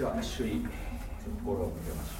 じゃあ主に心を向けましょう。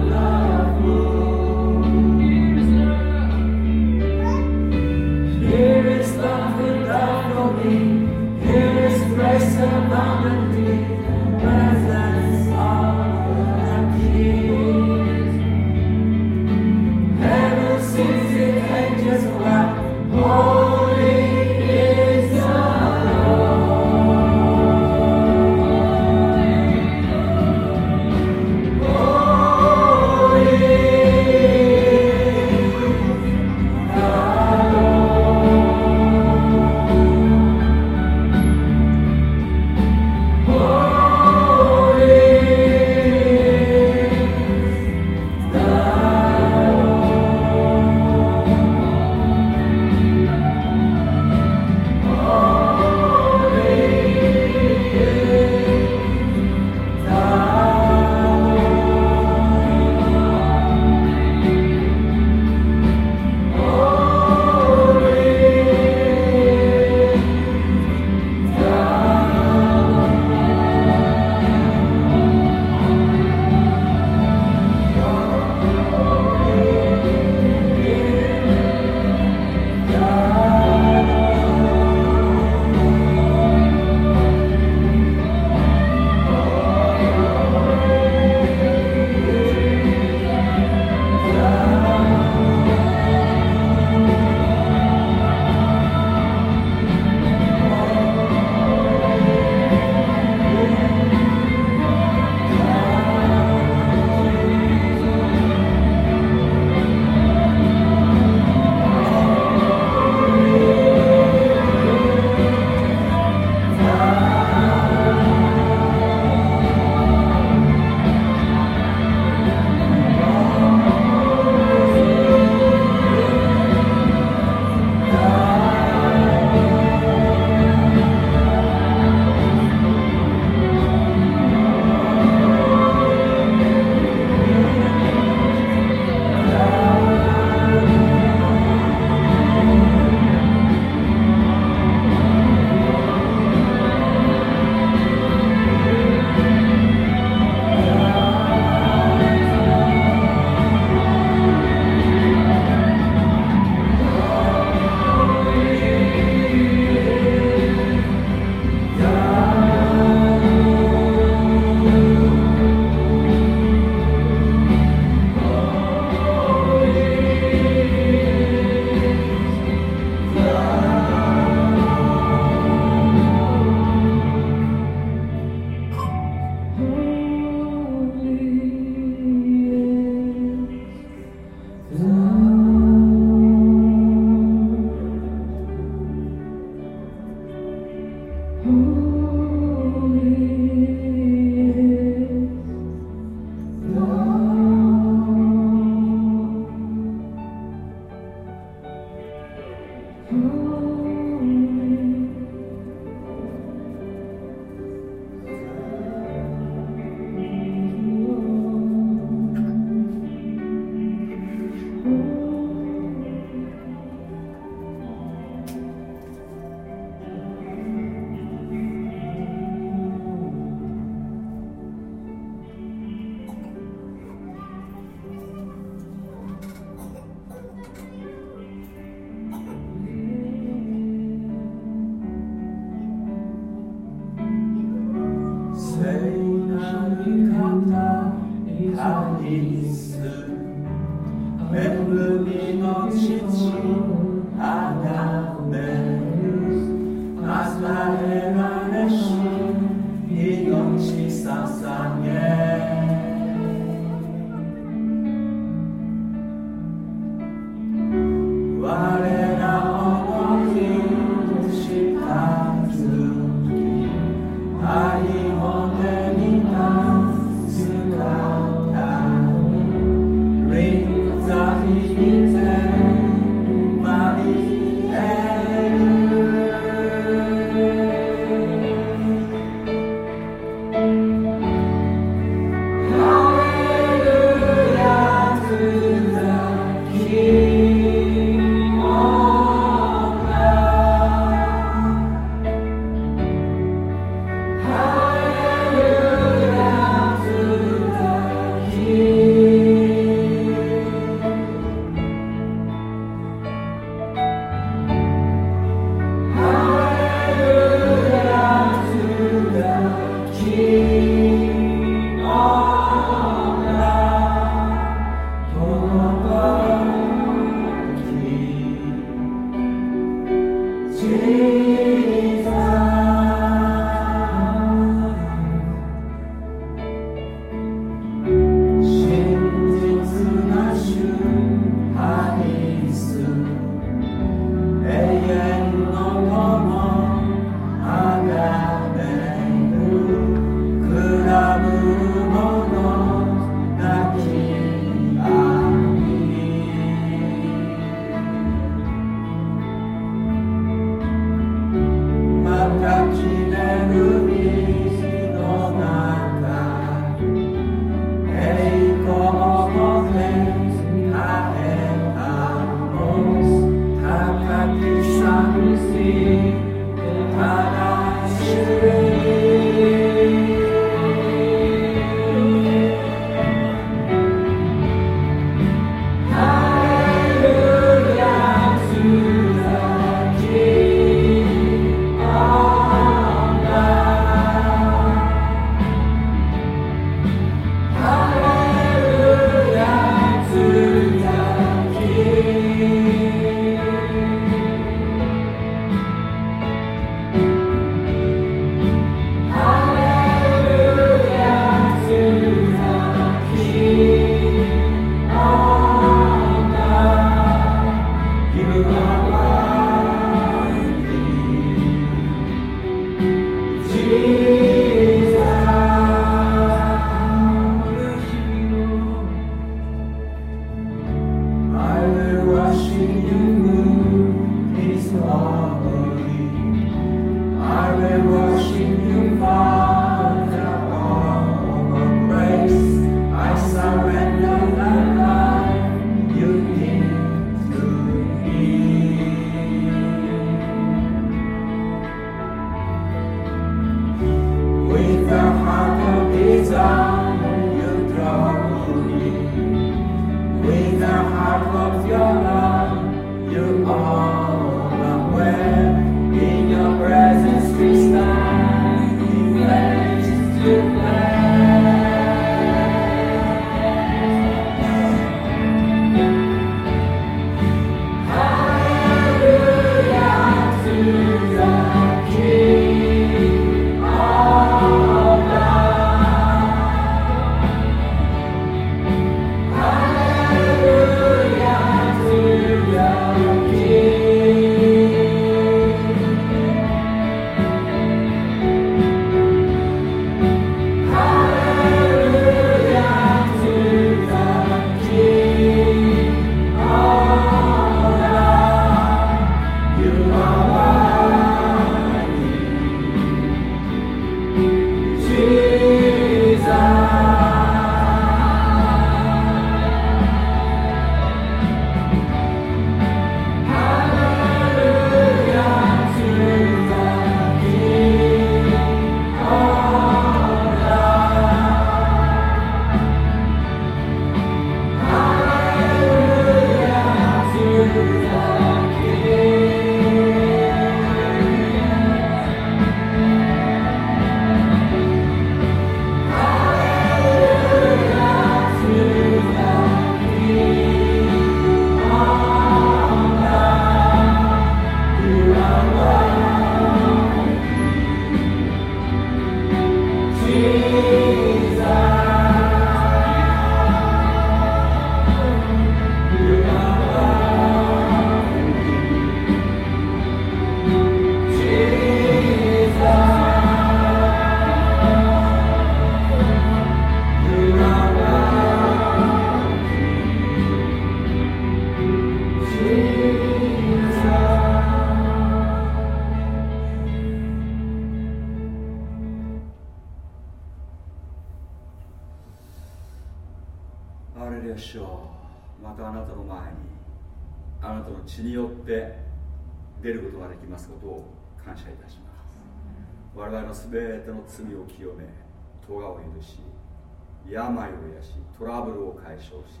しトラブルを解消し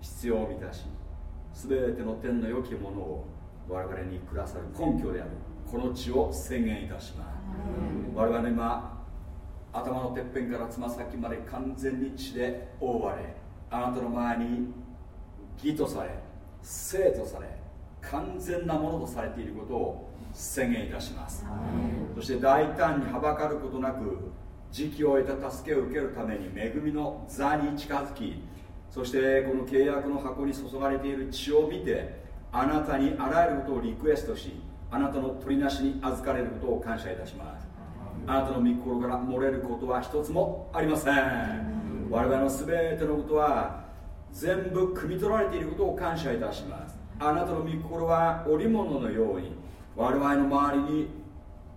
必要を満たし全ての天の良きものを我々に下さる根拠であるこの地を宣言いたします。我々の今頭のてっぺんからつま先まで完全に血で覆われあなたの前に義とされ生とされ完全なものとされていることを宣言いたします。そして大胆にはばかることなく時期を得た助けを受けるために恵みの座に近づきそしてこの契約の箱に注がれている血を見てあなたにあらゆることをリクエストしあなたの取りなしに預かれることを感謝いたします。あなたの御心から漏れることは一つもありません。我々の全てのことは全部汲み取られていることを感謝いたします。あなたの御心は織物のように我々の周りに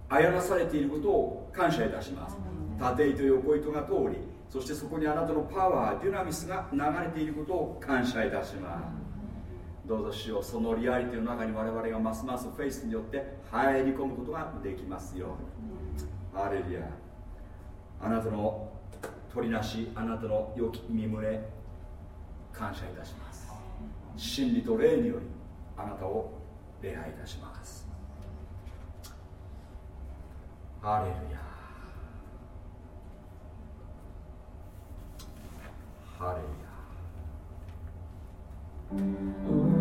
あやなされていることを感謝いたします。縦糸横糸が通りそしてそこにあなたのパワーデュナミスが流れていることを感謝いたします。どうぞしようそのリアリティの中に我々がますますフェイスによって入り込むことができますように。ハレルヤ。あなたの取りなしあなたの良き身胸感謝いたします。真理と霊によりあなたを礼拝いたします。ハレルヤ。ハレルヤ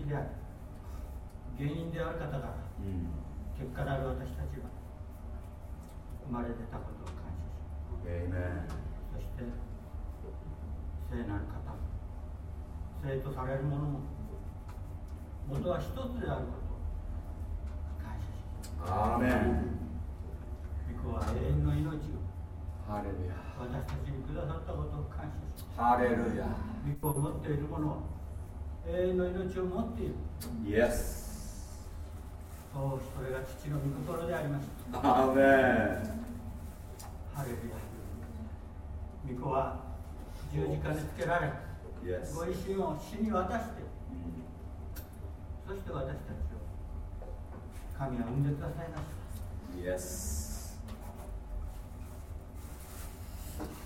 的であり原因である方が、うん、結果である私たちは生まれ出たことを感謝しそして聖なる方聖とされるものも元は一つであることを感謝しアーメン御子は永遠の命をハレルヤ私たちにくださったことを感謝しハレルヤ御子を持っている者は永遠の命を持っている。イエスそうそれが父の御心でありましたアーメンハレルヤ。御子は十字架につけられご一身を死に渡して、そして私たちを神は産んでくださいました。Yes.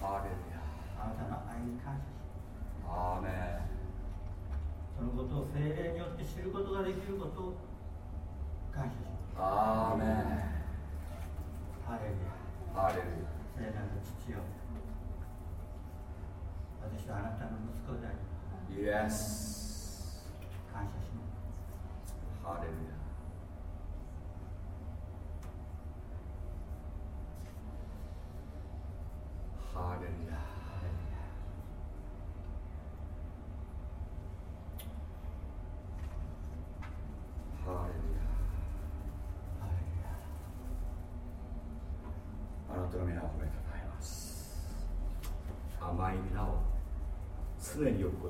ハレルヤあなたの愛に感謝しアーメンそのことを精霊によって知ることができることを感謝しますアーメンハレルヤハレルヤ聖なる父よ私はあなたの息子であります。Yes. 感謝します。ハレルヤ。ハレルヤ。ハレルヤ。あなたの皆を褒めたたえます。甘い皆を常に呼ぶこ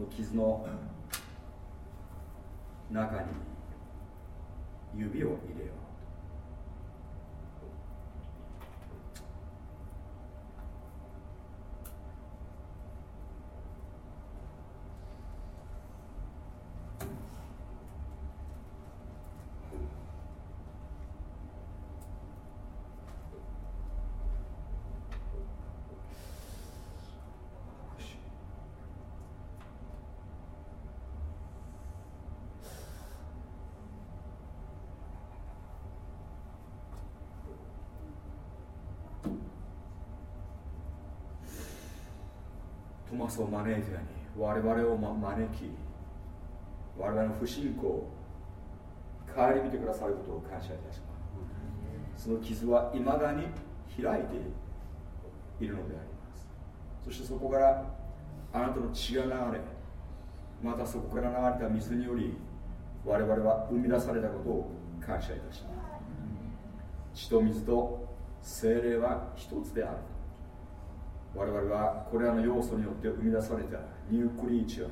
の傷の中に指を入れようマスを招いたように我々を、招き我々の不信仰を顧みてくださることを感謝いたします。その傷はいまだに開いているのであります。そしてそこからあなたの血が流れまたそこから流れた水により我々は生み出されたことを感謝いたします。血と水と精霊は一つである。我々はこれらの要素によって生み出されたニュークリーチャ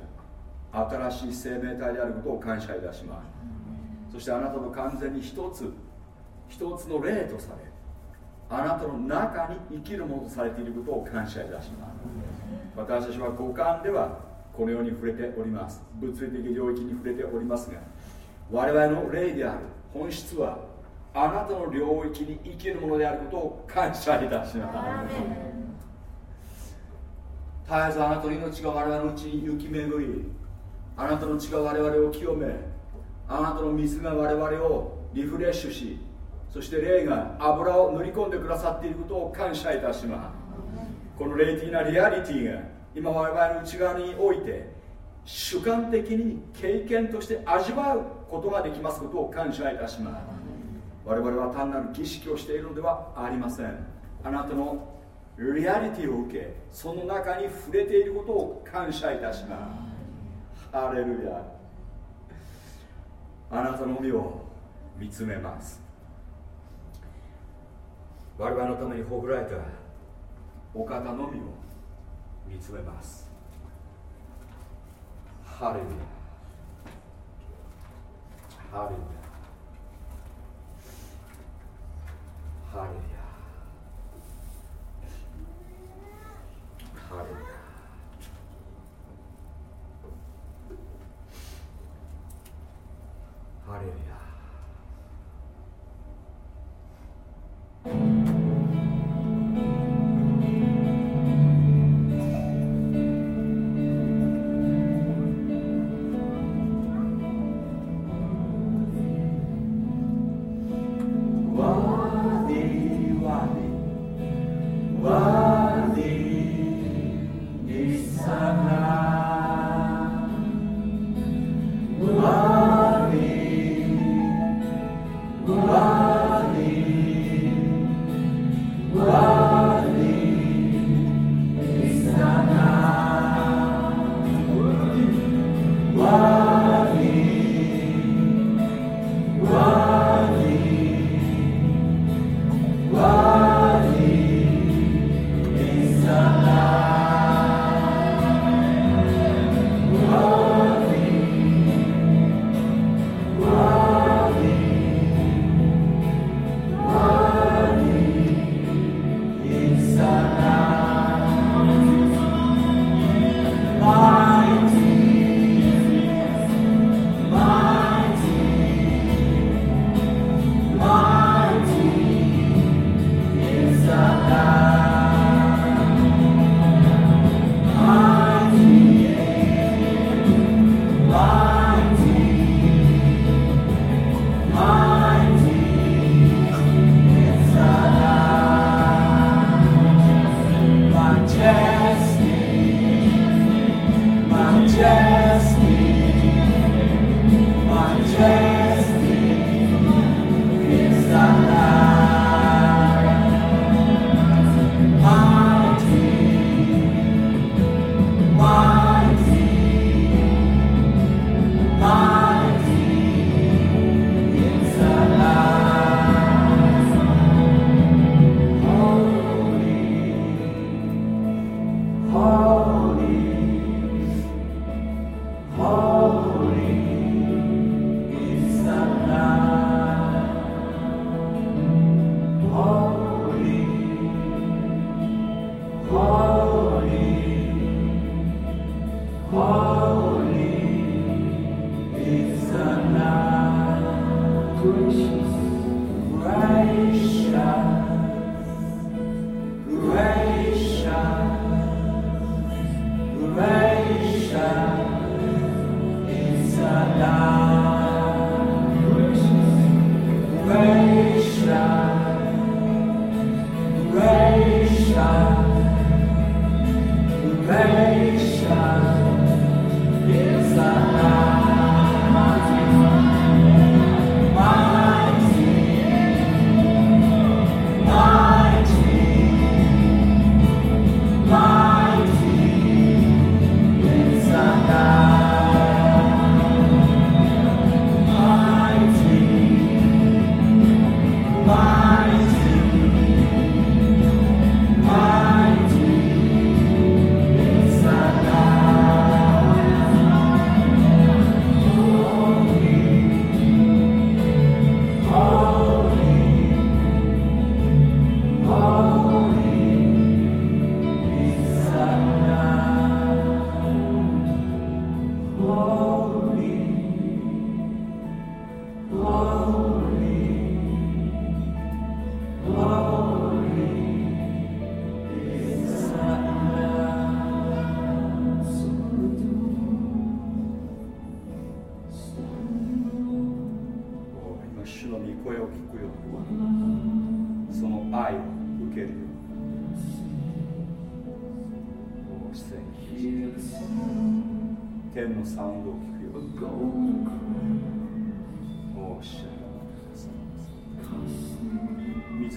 ー新しい生命体であることを感謝いたします。そしてあなたの完全に一つ一つの霊とされあなたの中に生きるものとされていることを感謝いたします。私たちは五感ではこのように触れております。物理的領域に触れておりますが我々の霊である本質はあなたの領域に生きるものであることを感謝いたします。絶えずあなたの命が我々のうちに行き巡りあなたの血が我々を清めあなたの水が我々をリフレッシュしそして霊が油を塗り込んでくださっていることを感謝いたします。この霊的なリアリティが今我々の内側において主観的に経験として味わうことができますことを感謝いたします。我々は単なる儀式をしているのではありません。あなたのリアリティを受けその中に触れていることを感謝いたします。ハレルヤ。あなたの身を見つめます。我々のためにほぐられたお方のみを見つめます。ハレルヤ。ハレルヤ。ハレルヤ。Hallelujah. Hallelujah. と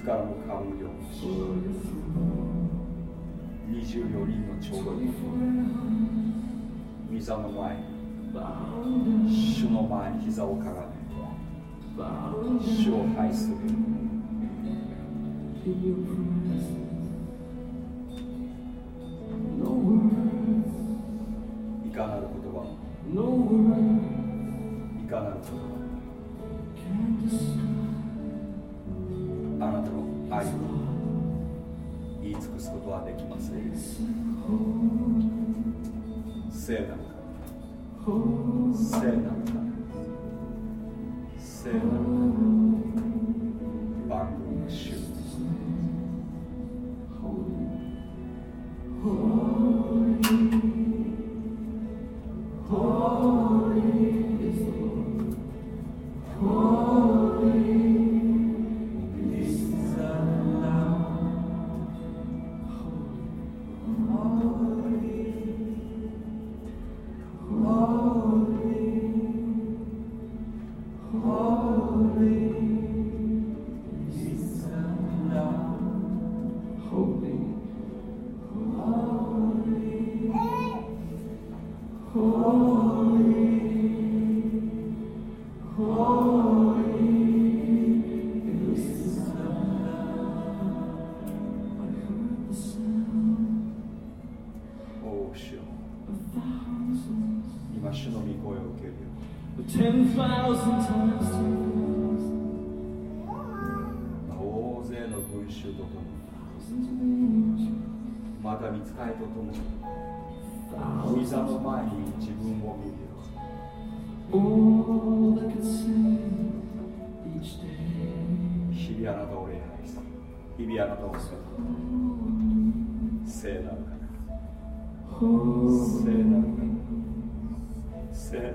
自らも顔無料24人の長老。に膝の前。主の前に膝をかがめ。主を拝する。いかなる言葉。もいかなる言葉。もあなたの愛を言い尽くす。ことはできません聖なる神聖なる神聖なる神番組の主ホーリー Holy, せどうする？聖なる聖なる聖なる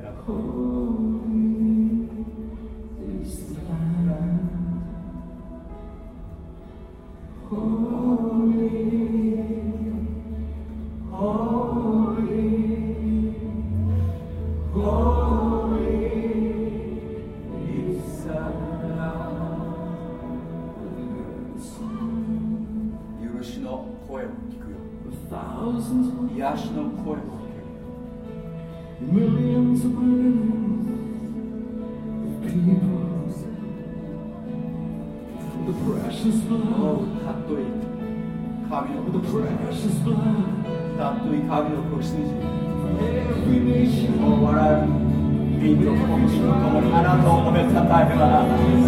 of the precious blood. たとえ神の子羊、我々、民族、国民ともにあなたを褒めたたえながら。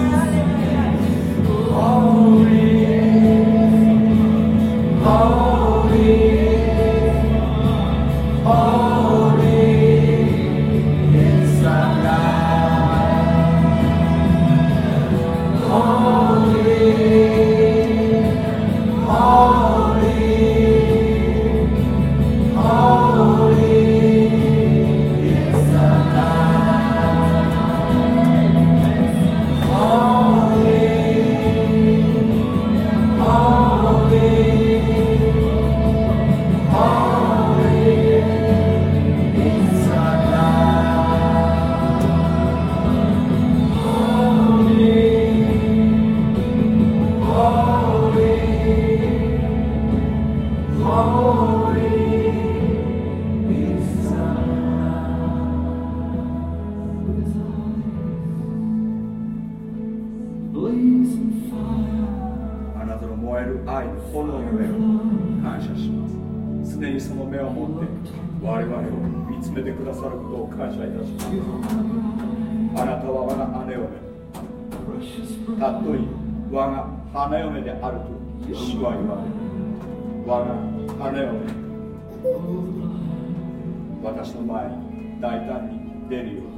私の前に大胆に出るように。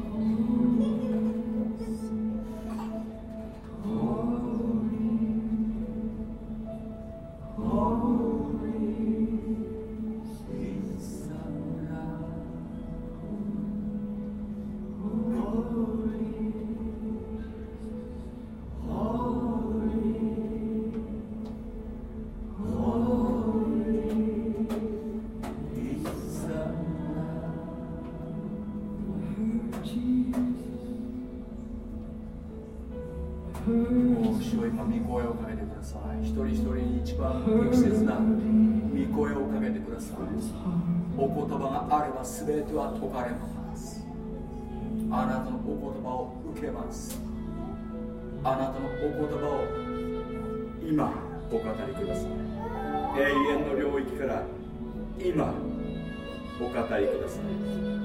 べては解かれます。あなたのお言葉を受けます。あなたのお言葉を今お語りください。永遠の領域から今お語りください。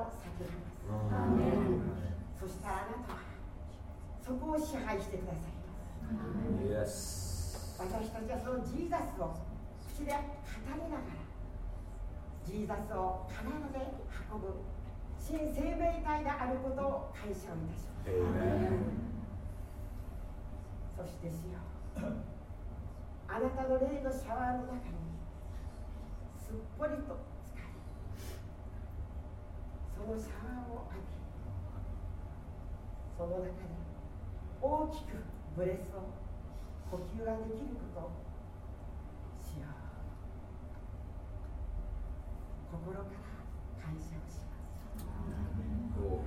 を叫びますそしたらあなたはそこを支配してください私たちはそのジーザスを口で語りながらジーザスを必ず運ぶ新生命体であることを感謝をいたします。そしてしよ。うあなたの霊のシャワーの中にすっぽりとそのシャワーを浴びその中で大きくブレスを呼吸ができる。ことをしよう心から感謝をしま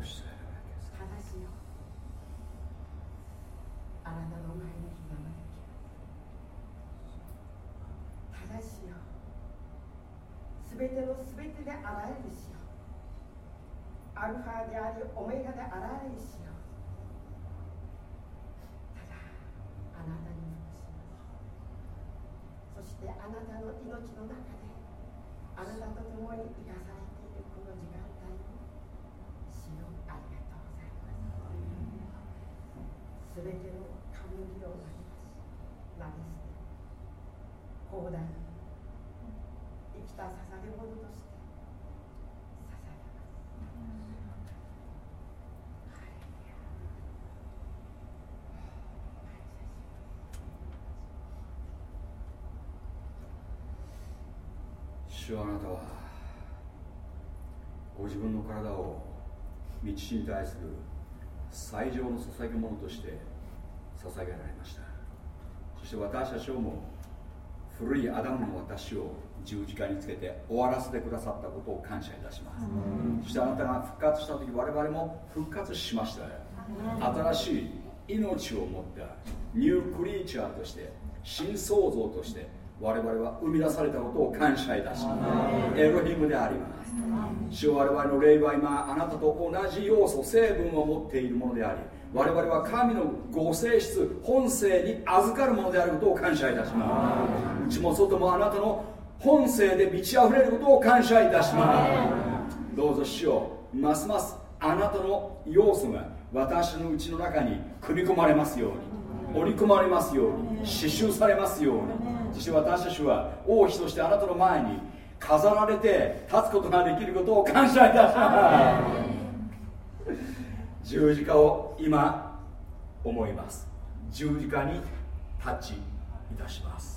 すただしよあなたの前にひざまずきただしよすべてのすべてであらゆる。しアルファでありオメガであらゆるしよう。ただあなたに服しますそしてあなたの命の中であなたと共に生かされているこの時間帯を主よありがとうござい。ますすべての神を投げ出し投げ捨て広大に生きた捧げ物として捧げます主はあなたはご自分の体を道に対する最上の捧げ物として捧げられました。そして私たちをも古いアダムの私を十字架につけて終わらせてくださったことを感謝いたします。そしてあなたが復活した時我々も復活しました新しい命を持ったニュークリーチャーとして新創造として我々は生み出されたことを感謝いたします。エロヒムであります。主我々の霊は今あなたと同じ要素成分を持っているものであり我々は神のご性質本性に預かるものであることを感謝いたします。内も外もあなたの本性で満ち溢れることを感謝いたします。どうぞ主よますますあなたの要素が私のうちの中に組み込まれますように織り込まれますように刺繍されますようにそして私たちは王妃としてあなたの前に飾られて立つことができることを感謝いたします。十字架を今思います。十字架にタッチいたします。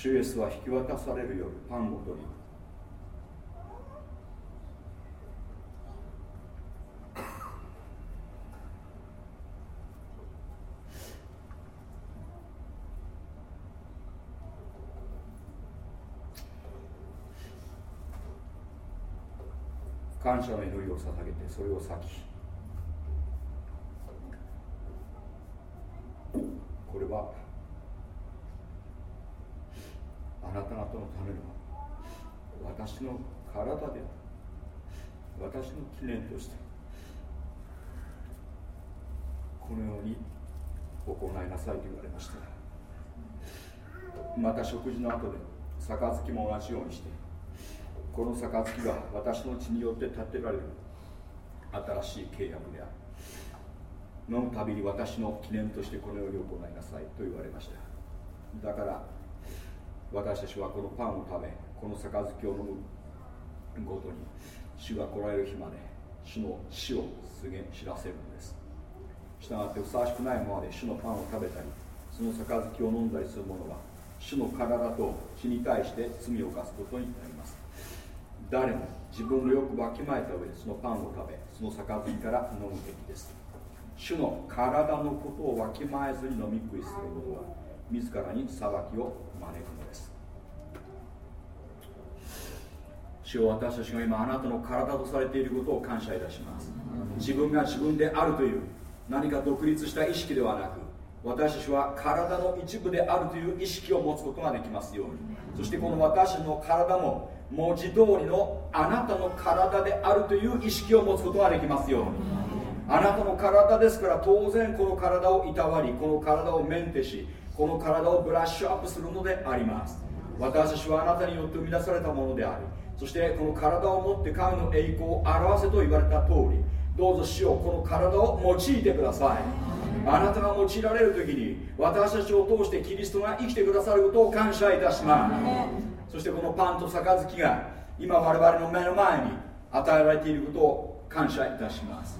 主イエスは引き渡される夜パンを取り感謝の祈りを捧げてそれを裂きこれはあなた方のための私の体である。私の記念として。このように行いなさいと言われました。また食事の後で杯も同じようにして。この杯は私の血によって建てられる。新しい契約である。飲むたびに私の記念としてこのように行いなさいと言われました。だから私たちはこのパンを食べこの杯を飲むごとに主が来られる日まで主の死を告げ知らせるのです。したがってふさわしくないままで主のパンを食べたりその杯を飲んだりする者は主の体と血に対して罪を犯すことになります。誰も自分のよくわきまえた上でそのパンを食べその杯から飲むべきです。主の体のことをわきまえずに飲み食いする者は自らに裁きを招くのです。主を私たちが今あなたの体とされていることを感謝いたします。自分が自分であるという何か独立した意識ではなく私たちは体の一部であるという意識を持つことができますように。そしてこの私の体も文字通りのあなたの体であるという意識を持つことができますように。あなたの体ですから当然この体をいたわりこの体をメンテしこの体をブラッシュアップするのであります。私たちはあなたによって生み出されたものでありそしてこの体を持って神の栄光を表せと言われた通りどうぞ死をこの体を用いてください。あなたが用いられる時に私たちを通してキリストが生きてくださることを感謝いたします。そしてこのパンと杯が今我々の目の前に与えられていることを感謝いたします。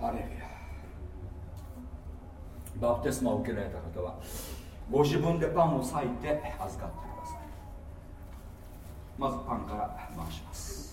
ハレルヤ。バプテスマを受けられた方はご自分でパンを裂いて預かってください。まずパンから回します。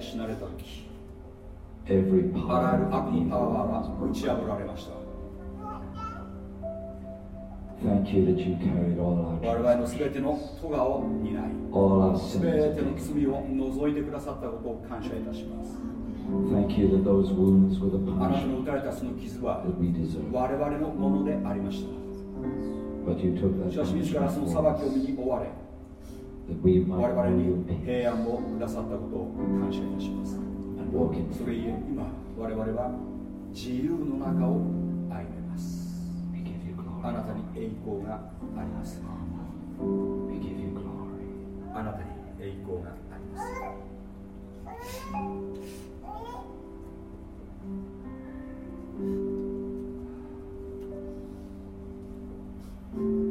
死なれた時あらゆる悪のパワーが打ち破られました Thank you that you carried all our 我々のすべての咎を担い、すべての罪を除いてくださったことを感謝いたします。Thank you that those wounds were the あなたの打たれたその傷は我々のものでありました。But you took that し我々に平安をくださったことを感謝いたします。それゆえ今我々は自由の中を歩めます。あなたに栄光があります。あなたに栄光があります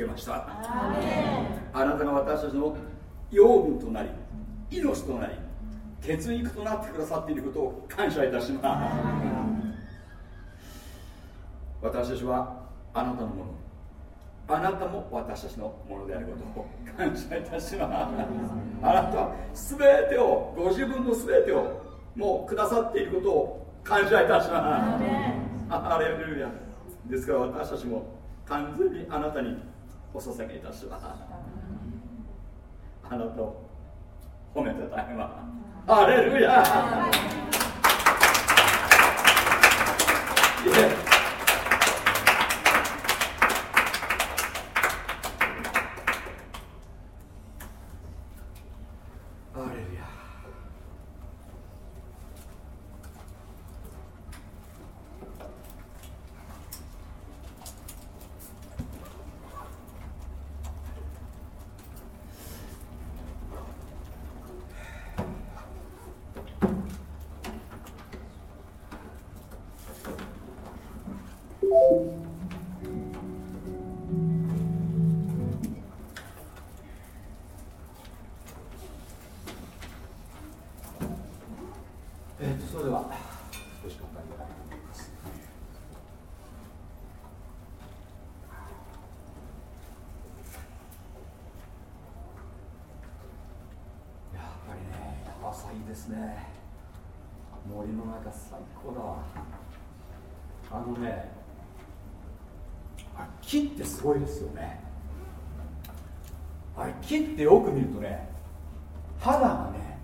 受けました。あなたが私たちの養分となり命となり血肉となってくださっていることを感謝いたします。私たちはあなたのものあなたも私たちのものであることを感謝いたします。あなたは全てをご自分の全てをもうくださっていることを感謝いたします。アレルヤ。ですから私たちも完全にあなたにお捧げいたしますあなたを褒めてたいまアレルヤ木ってすごいですよね。あれ木ってよく見るとね肌がね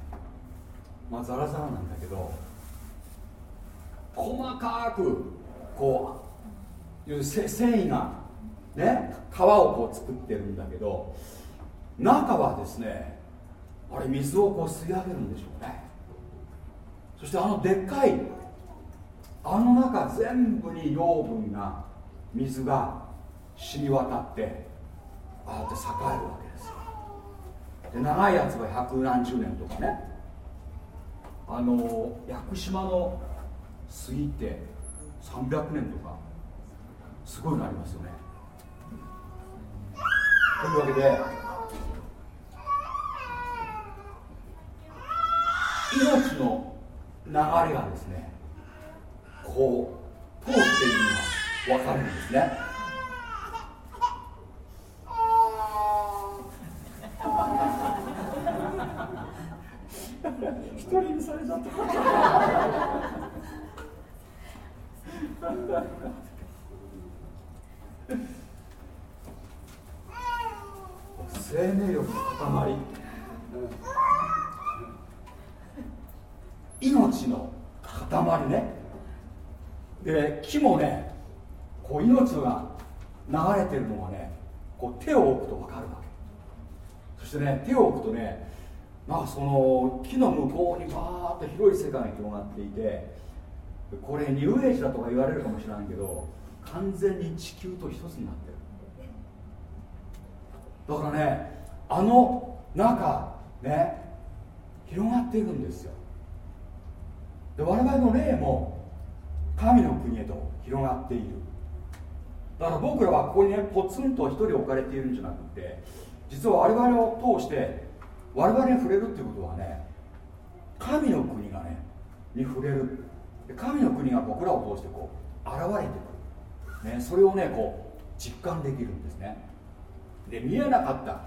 まあザラザラなんだけど細かくこういう繊維がね皮をこう作ってるんだけど中はですねあれ水をこう吸い上げるんでしょうね。そしてあのでっかいあの中全部に養分が水が染み渡ってああって栄えるわけですよ。で長いやつは百何十年とかね。あの屋久島の杉って300年とかすごいのありますよね。というわけで命の流れがですねこう通っているのが分かるんですね一人にされちゃった生命力の塊命の塊ねで木もねこう命が流れてるのがねこう手を置くと分かるわけそしてね手を置くとねまあその木の向こうにバーッと広い世界が広がっていてこれニューエイジだとか言われるかもしれないけど完全に地球と一つになってる。だからねあの中ね広がっていくんですよ。で我々の霊も神の国へと広がっている。だから僕らはここにねポツンと一人置かれているんじゃなくて実は我々を通して我々に触れるっていうことはね神の国がねに触れる。神の国が僕らを通してこう現れてくる、ね、それをねこう実感できるんですね。で見えなかった。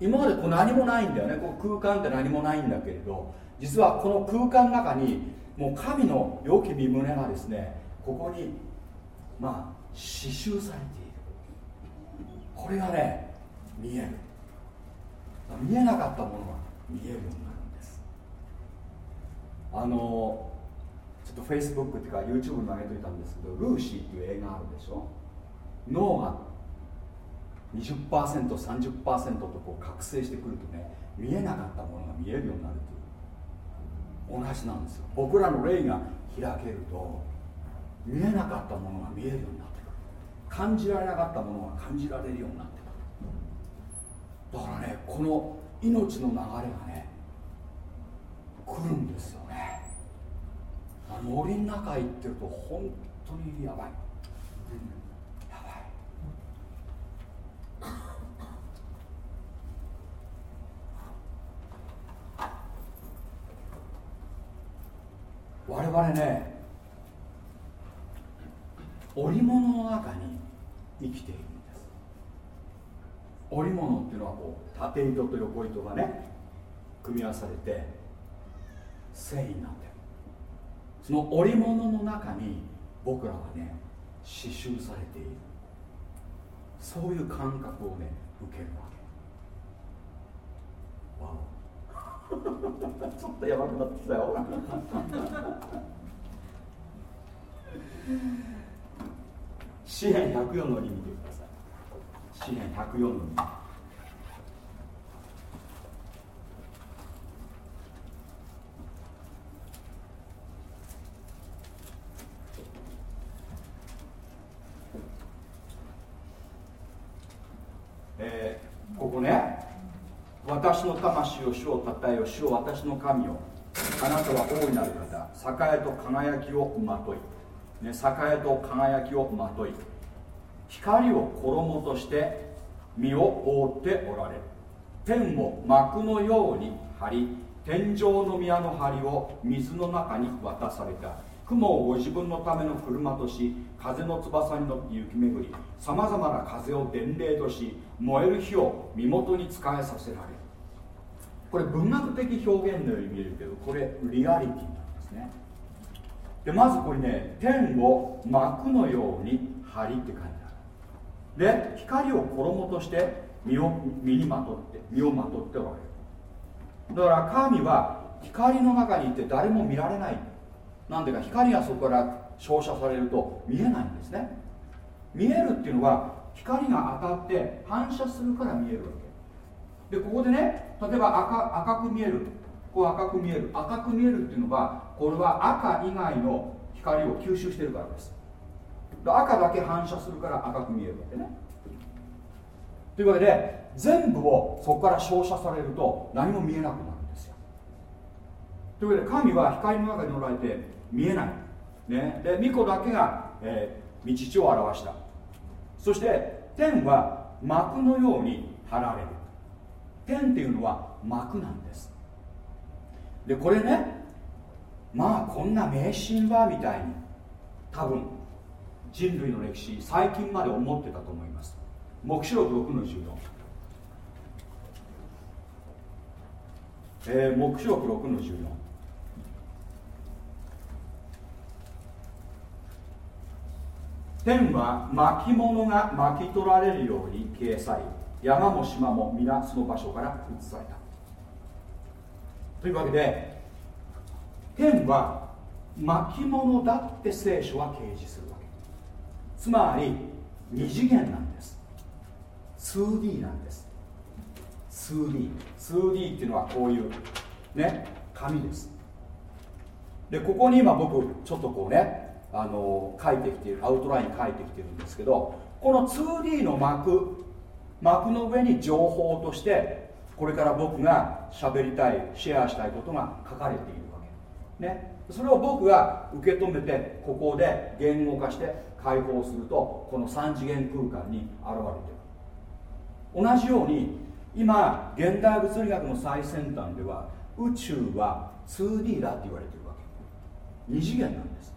今までこう何もないんだよね。こう空間って何もないんだけれど実はこの空間の中にもう神の良き身胸がですねここにまあ刺繍されている。これがね見える。見えなかったものが見えるようになるんです。あのちょっとフェイスブックっていうか YouTube に上げといたんですけどルーシーっていう映画あるでしょ？脳が 20%30% とこう覚醒してくるとね見えなかったものが見えるようになるという。同じなんですよ。僕らの霊が開けると見えなかったものが見えるようになってくる。感じられなかったものが感じられるようになってだからねこの命の流れがね来るんですよね。森の中行ってると本当にやばい、やばい。我々ね織物の中に生きている。織物っていうのはこう縦糸と横糸がね組み合わされて繊維になってる。その織物の中に僕らはね刺繍されている。そういう感覚をね受けるわけ。わお。ちょっとやばくなってきたよ。詩篇104の2見てください。詩篇104の2えー、ここね私の魂を主をたたえよ主を私の神をあなたは大いなる方。栄と輝きをまとい、ね、栄と輝きをまとい。光を衣として身を覆っておられる天を幕のように張り天井の宮の梁を水の中に渡された。雲をご自分のための車とし風の翼に乗って雪巡りさまざまな風を伝令とし燃える火を身元に使えさせられる。これ文学的表現のように見えるけどこれリアリティなんですね。でまずこれね天を幕のように張りって書いてある。で光を衣として身を身にまとって身をまとっておられる。だから神は光の中にいて誰も見られない。なんでか光がそこから照射されると見えないんですね。見えるっていうのは光が当たって反射するから見えるわけ。でここでね例えば赤赤く見える。こう赤く見える。赤く見えるっていうのはこれは赤以外の光を吸収してるからです。赤だけ反射するから赤く見えるわけね。というわけで全部をそこから照射されると何も見えなくなるんですよ。というわけで神は光の中におられて見えない、ね、で巫女だけが、えー、道地を表した。そして天は幕のように張られる。天っていうのは幕なんです。でこれねまあこんな迷信はみたいに多分人類の歴史最近まで思ってたと思います。黙示録6の14えー、黙示録6の14天は巻物が巻き取られるように消え去り山も島も皆その場所から移された。というわけで天は巻物だって聖書は掲示するわつまり二次元なんです。2D なんです。2D2D 2D っていうのはこういうね紙です。でここに今僕ちょっとこうねあの書いてきているアウトライン書いてきているんですけどこの 2D の幕幕の上に情報としてこれから僕が喋りたいシェアしたいことが書かれているわけ。ね。それを僕が受け止めてここで言語化して解放するとこの3次元空間に現れてる。同じように今現代物理学の最先端では宇宙は 2D だって言われてるわけ。2次元なんです。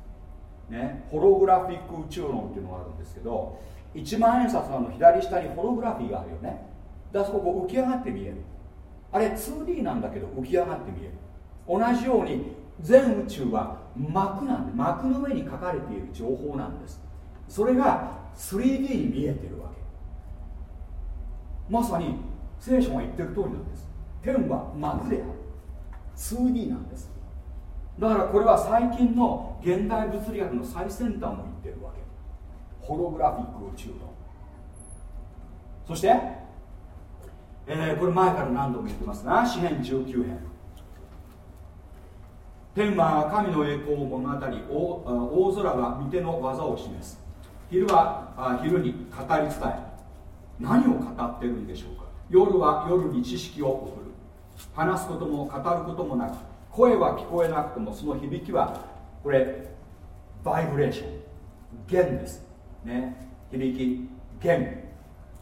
ね、ホログラフィック宇宙論っていうのがあるんですけど1万円札の左下にホログラフィーがあるよね。だからそこ浮き上がって見える。あれ 2D なんだけど浮き上がって見える。同じように全宇宙は膜なんで膜の上に書かれている情報なんです。それが 3D に見えてるわけ。まさに聖書が言ってる通りなんです。天は膜である。2D なんです。だからこれは最近の現代物理学の最先端も言ってるわけ。ホログラフィック宇宙論そして、えー、これ前から何度も言ってますが詩編19編。天は神の栄光を物語大空は御手の技を示す。昼は昼に語り伝え。何を語ってるんでしょうか。夜は夜に知識を送る。話すことも語ることもなく声は聞こえなくてもその響きはこれバイブレーション弦です。ね。響き弦。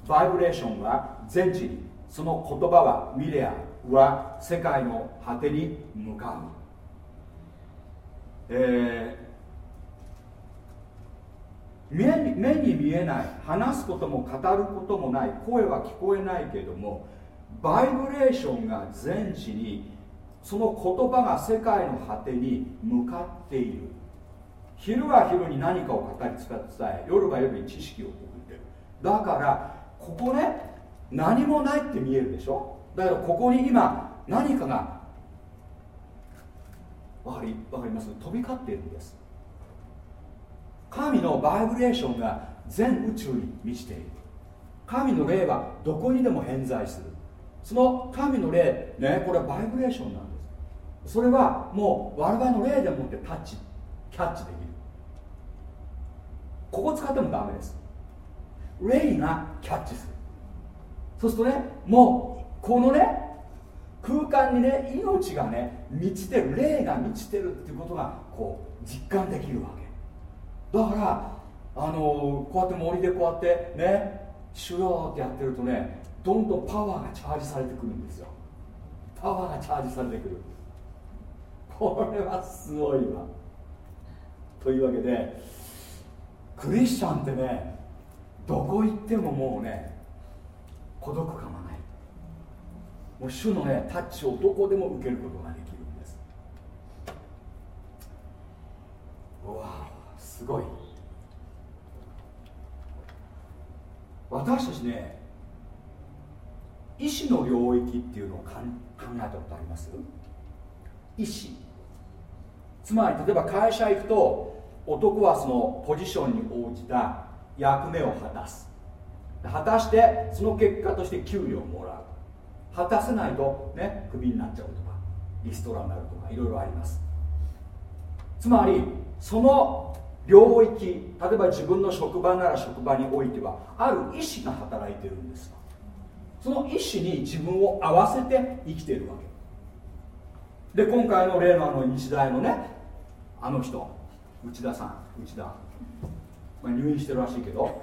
バイブレーションは全地にその言葉はミレアは世界の果てに向かう。えー、目に見えない話すことも語ることもない声は聞こえないけれどもバイブレーションが全地にその言葉が世界の果てに向かっている。昼は昼に何かを語り伝え夜は夜に知識を送ってる。だからここね何もないって見えるでしょ？だからここに今何かがわかりわかります？飛び交っているんです。神のバイブレーションが全宇宙に満ちている。神の霊はどこにでも偏在する。その神の霊ねこれはバイブレーションなんです。それはもう我々の霊でもってタッチキャッチできる。ここ使ってもダメです。霊がキャッチする。そうするとねもうこのね空間にね命がね満ちてる霊が満ちてるっていうことがこう実感できるわけ。だからあのこうやって森でこうやってねシュローってやってるとねどんどんパワーがチャージされてくるんですよ。パワーがチャージされてくる。これはすごいわ。というわけでクリスチャンってねどこ行ってももうね孤独感はない。もう主のねタッチをどこでも受けることができるんです。うわすごい。私たちね意志の領域っていうのを考えたことあります？意志つまり例えば会社行くと男はそのポジションに応じた役目を果たす。果たしてその結果として給料をもらう。果たせないとねクビになっちゃうとかリストラになるとかいろいろあります。つまりその領域例えば自分の職場なら職場においてはある意志が働いてるんです。その意志に自分を合わせて生きてるわけ。で今回の例のあの日大のねあの人内田さん内田、まあ、入院してるらしいけど。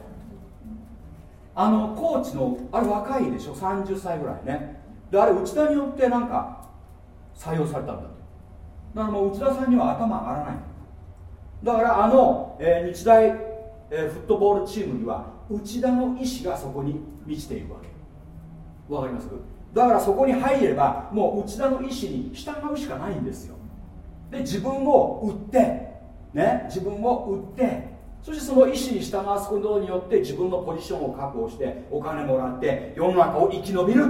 あのコーチのあれ若いでしょ？30歳ぐらいね。であれ内田によってなんか採用されたんだと。だからもう内田さんには頭上がらない。のだからあの、えー、日大、えー、フットボールチームには内田の意志がそこに満ちているわけ。わかります？だからそこに入ればもう内田の意志に従うしかないんですよ。で自分を売ってね自分を売ってそしてその意思に従わすことによって自分のポジションを確保してお金もらって世の中を生き延びる。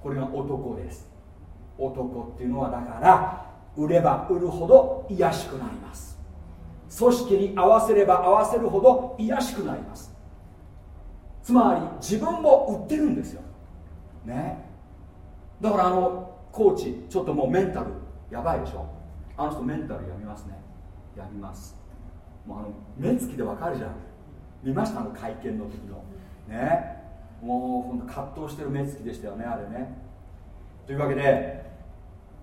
これが男です。男っていうのはだから売れば売るほど卑しくなります。組織に合わせれば合わせるほど卑しくなります。つまり自分も売ってるんですよ。ね。だからあのコーチちょっともうメンタルやばいでしょ。あの人メンタルやみますね。やみます。もうあの目つきでわかるじゃん。見ましたあの？会見の時の。ね。もうほんと葛藤してる目つきでしたよねあれね。というわけで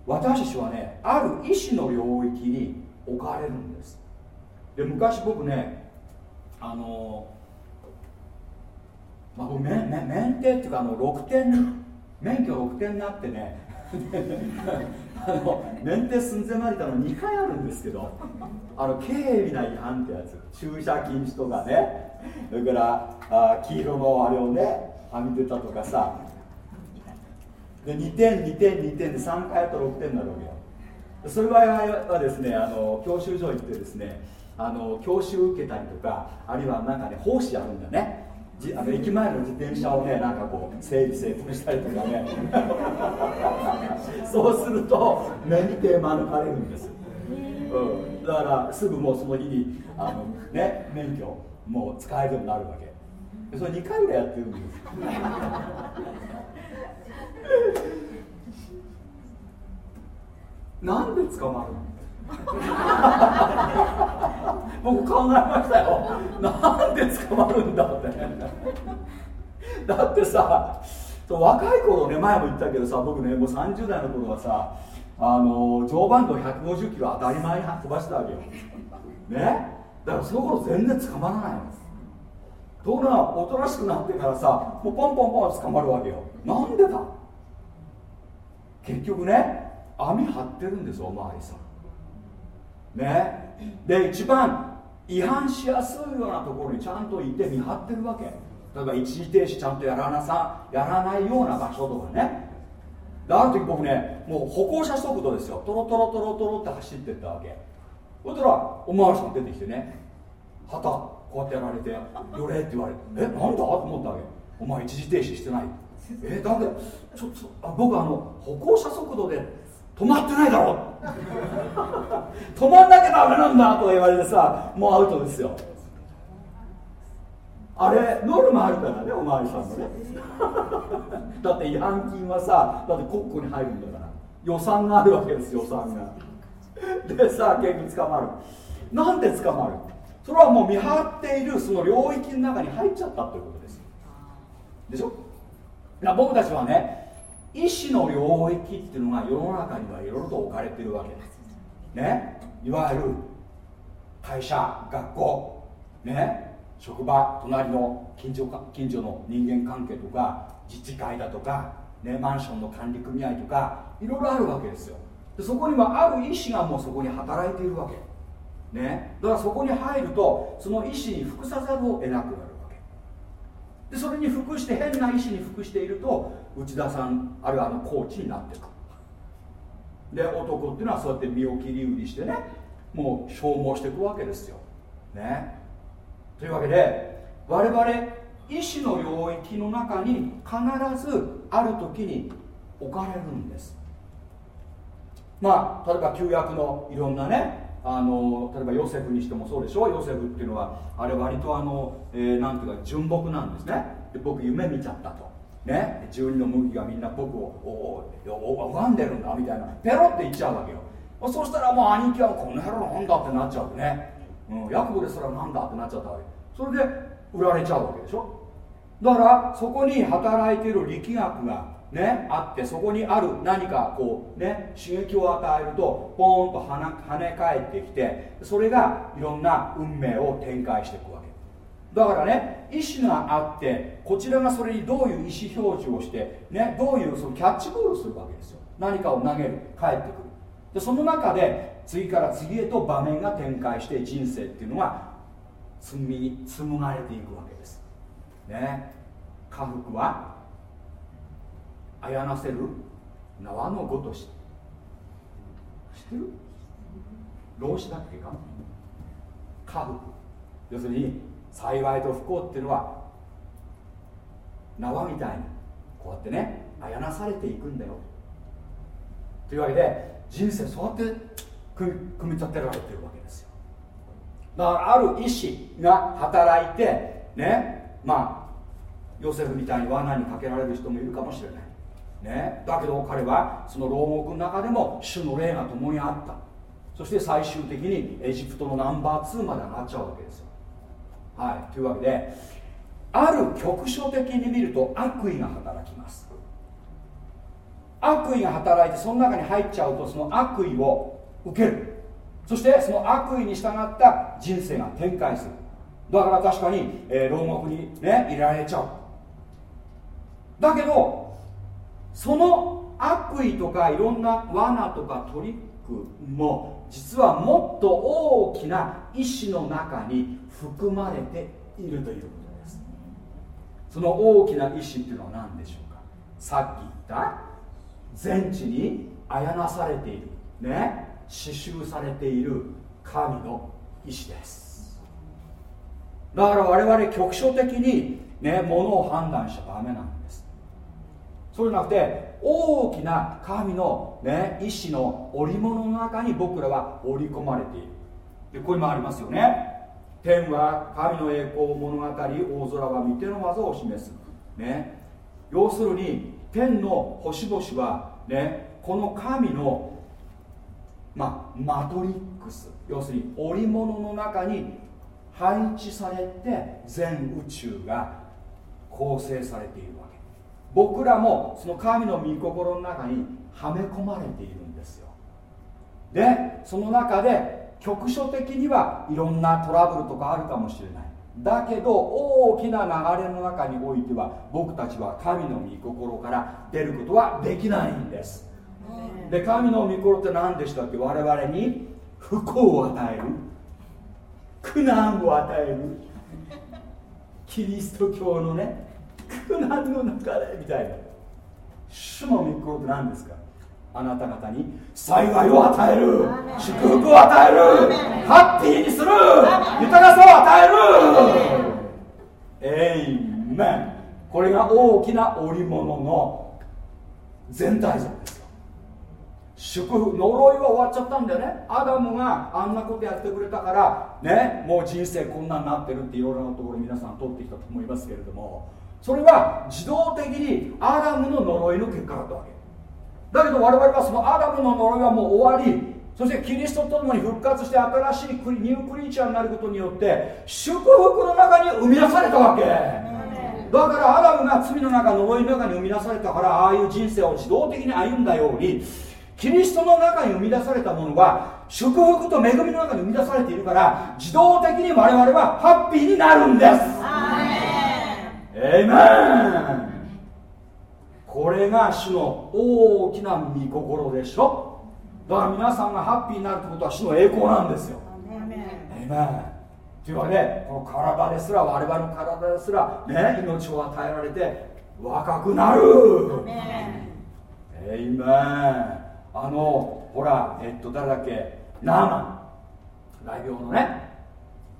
私たちはねある意志の領域に置かれるんです。で昔僕ねあのまあ、僕免免停っていうかあの6点免許6点になってね あの免停寸前までいたの2回あるんですけどあの軽微な違反ってやつ。駐車禁止とかね。それからあ黄色のあれをねはみ出たとかさ。で2点2点2点で3回やったら6点になるわけよ。そういう場合はですねあの教習所行ってですねあの教習受けたりとかあるいはなんかね奉仕やるんだね。あの駅前の自転車をねなんかこう整理整頓したりとかね。そうすると目に手免れるんです、うん、だからすぐもうその日にあのね免許もう使えるようになるわけ。それ2回ぐらいやってるんです なんで捕まるの？僕考えましたよ。なんで捕まるんだって。だってさ若い頃ね前も言ったけどさ僕ねもう30代の頃はさあの常磐道150キロ当たり前に飛ばしたわけよ。ね？だからその頃全然捕まらないの。ところがおとなしくなってからさもうポンポンポン捕まるわけよ。なんでだ？結局ね網張ってるんですおまわりさん。ね。で一番違反しやすいようなところにちゃんといて見張ってるわけ。例えば一時停止ちゃんとやらなさやらないような場所とかね。ある時僕ねもう歩行者速度ですよ。トロトロトロトロって走ってったわけ。そしたらおまわりさん出てきてね。旗こうやってやられて「寄れ」って言われて「えなんだ?」と思ったわけお前一時停止してないえだってちょっとあ僕あの歩行者速度で止まってないだろ。止まんなきゃダメなんだとか言われてさもうアウトですよ。あれノルマあるからねおまわりさんのね。だって違反金はさだって国庫に入るんだから。予算があるわけです予算が。でさ結局捕まる。なんで捕まる？それはもう見張っているその領域の中に入っちゃったということです。でしょ？僕たちはね意志の領域っていうのが世の中にはいろいろと置かれてるわけです。ね？いわゆる会社学校。ね？職場隣の近所か近所の人間関係とか自治会だとか、ね、マンションの管理組合とかいろいろあるわけですよ。でそこにはある意志がもうそこに働いているわけ。ね？だからそこに入るとその意志に服さざるを得なくなるわけ。でそれに服して変な意志に服していると内田さんあるいはあのコーチになっていくで男っていうのはそうやって身を切り売りしてねもう消耗していくわけですよ。ね。というわけで我々意志の領域の中に必ずある時に置かれるんです。まあ例えば旧約のいろんなねあの例えばヨセフにしてもそうでしょヨセフっていうのはあれ割とあの、えー、なんていうか純朴なんですね。で僕夢見ちゃったと。ね12の麦がみんな僕を拝んでるんだみたいな。ペロって言っちゃうわけよ。そしたらもう兄貴はこの野郎なんだってなっちゃうね。うん、ヤコブですらなんだってなっちゃったわけ。それで売られちゃうわけでしょ。だからそこに働いてる力学がねあってそこにある何かこうね刺激を与えるとポーンと跳ね返ってきてそれがいろんな運命を展開していくわけ。だからね意思があってこちらがそれにどういう意思表示をして、ね、どういうそのキャッチボールをするわけですよ。何かを投げる返ってくる。でその中で次から次へと場面が展開して人生っていうのが紡ぎ紡がれていくわけです。ね。家福はあやなせる縄のごとし。知ってる？老子だっけか？家福。要するに幸いと不幸っていうのは縄みたいにこうやってねあやなされていくんだよ。というわけで人生そうやって組み立てられてるわけですよ。だからある意志が働いてねまあヨセフみたいに罠にかけられる人もいるかもしれない。ね、だけど彼はその牢獄の中でも主の霊が共にあった。そして最終的にエジプトのナンバー2まで上がっちゃうわけですよ。はいというわけである局所的に見ると悪意が働きます。悪意が働いてその中に入っちゃうとその悪意を受ける。そしてその悪意に従った人生が展開する。だから確かに、えー、牢獄にねいられちゃう。だけどその悪意とかいろんな罠とかトリックも実はもっと大きな意志の中に含まれているということです。その大きな意志っていうのは何でしょうか？さっき言った全地にあやなされているね刺繍されている神の意志です。だから我々局所的にねものを判断しちゃダメなんです。そうじゃなくて大きな神の、ね、意志の織物の中に僕らは織り込まれている。でこれもありますよね。天は神の栄光を物語大空は御手の技を示す、ね、要するに天の星々は、ね、この神のま、マトリックス。要するに織物の中に配置されて全宇宙が構成されているわ僕らもその神の御心の中にはめ込まれているんですよ。でその中で局所的にはいろんなトラブルとかあるかもしれない。だけど大きな流れの中においては僕たちは神の御心から出ることはできないんです。で神の御心って何でしたっけ？我々に不幸を与える。苦難を与える。キリスト教のね苦難の中でみたいな。主の御心って何ですか？あなた方に幸いを与える。祝福を与える。ハッピーにする。豊かさを与える。エイメンこれが大きな織物の全体像ですよ。祝福呪いは終わっちゃったんだよね。アダムがあんなことやってくれたからねもう人生こんなになってるっていろいろなところ皆さん取ってきたと思いますけれどもそれは自動的にアダムの呪いの結果だったわけ。だけど我々はそのアダムの呪いはもう終わり。そしてキリストと共に復活して新しい new creature になることによって祝福の中に生み出されたわけ。だからアダムが罪の中呪いの中に生み出されたからああいう人生を自動的に歩んだようにキリストの中に生み出されたものは祝福と恵みの中に生み出されているから自動的に我々はハッピーになるんですエイメンこれが主の大きな御心でしょ。だから皆さんがハッピーになるってことは主の栄光なんですよ。エイメンというわけでこの体ですら我々の体ですらね命を与えられて若くなる。エイメンあのほらえっと誰だっけ？ナーマン。大病のね。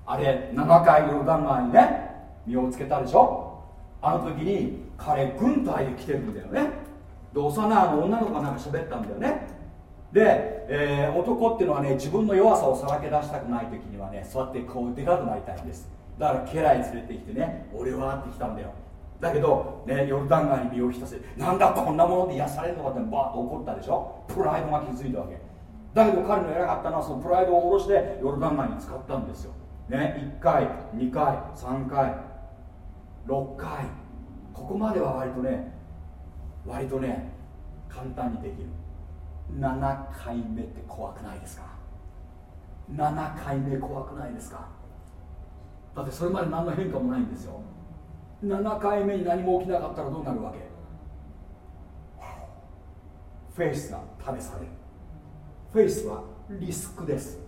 あれ7回ヨルダン川にね身をつけたでしょあの時に彼軍隊で来てるんだよね。で幼い女の子がなんか喋ったんだよね。で、えー、男っていうのはね自分の弱さをさらけ出したくない時にはねそうやってこうでかくなりたいんです。だから家来連れてきてね俺はってきたんだよ。だけど、ね、ヨルダン川に身を浸せなんだこんなもので癒されるのかってバーッと怒ったでしょ。プライドが気づいたわけ。だけど彼の偉かったのはそのプライドを下ろしてヨルダン川に使ったんですよ、ね、1回2回3回。6回。ここまでは割とね割とね簡単にできる。7回目って怖くないですか？7回目怖くないですか？だってそれまで何の変化もないんですよ。7回目に何も起きなかったらどうなるわけ？faith が試される。 faith はリスクです。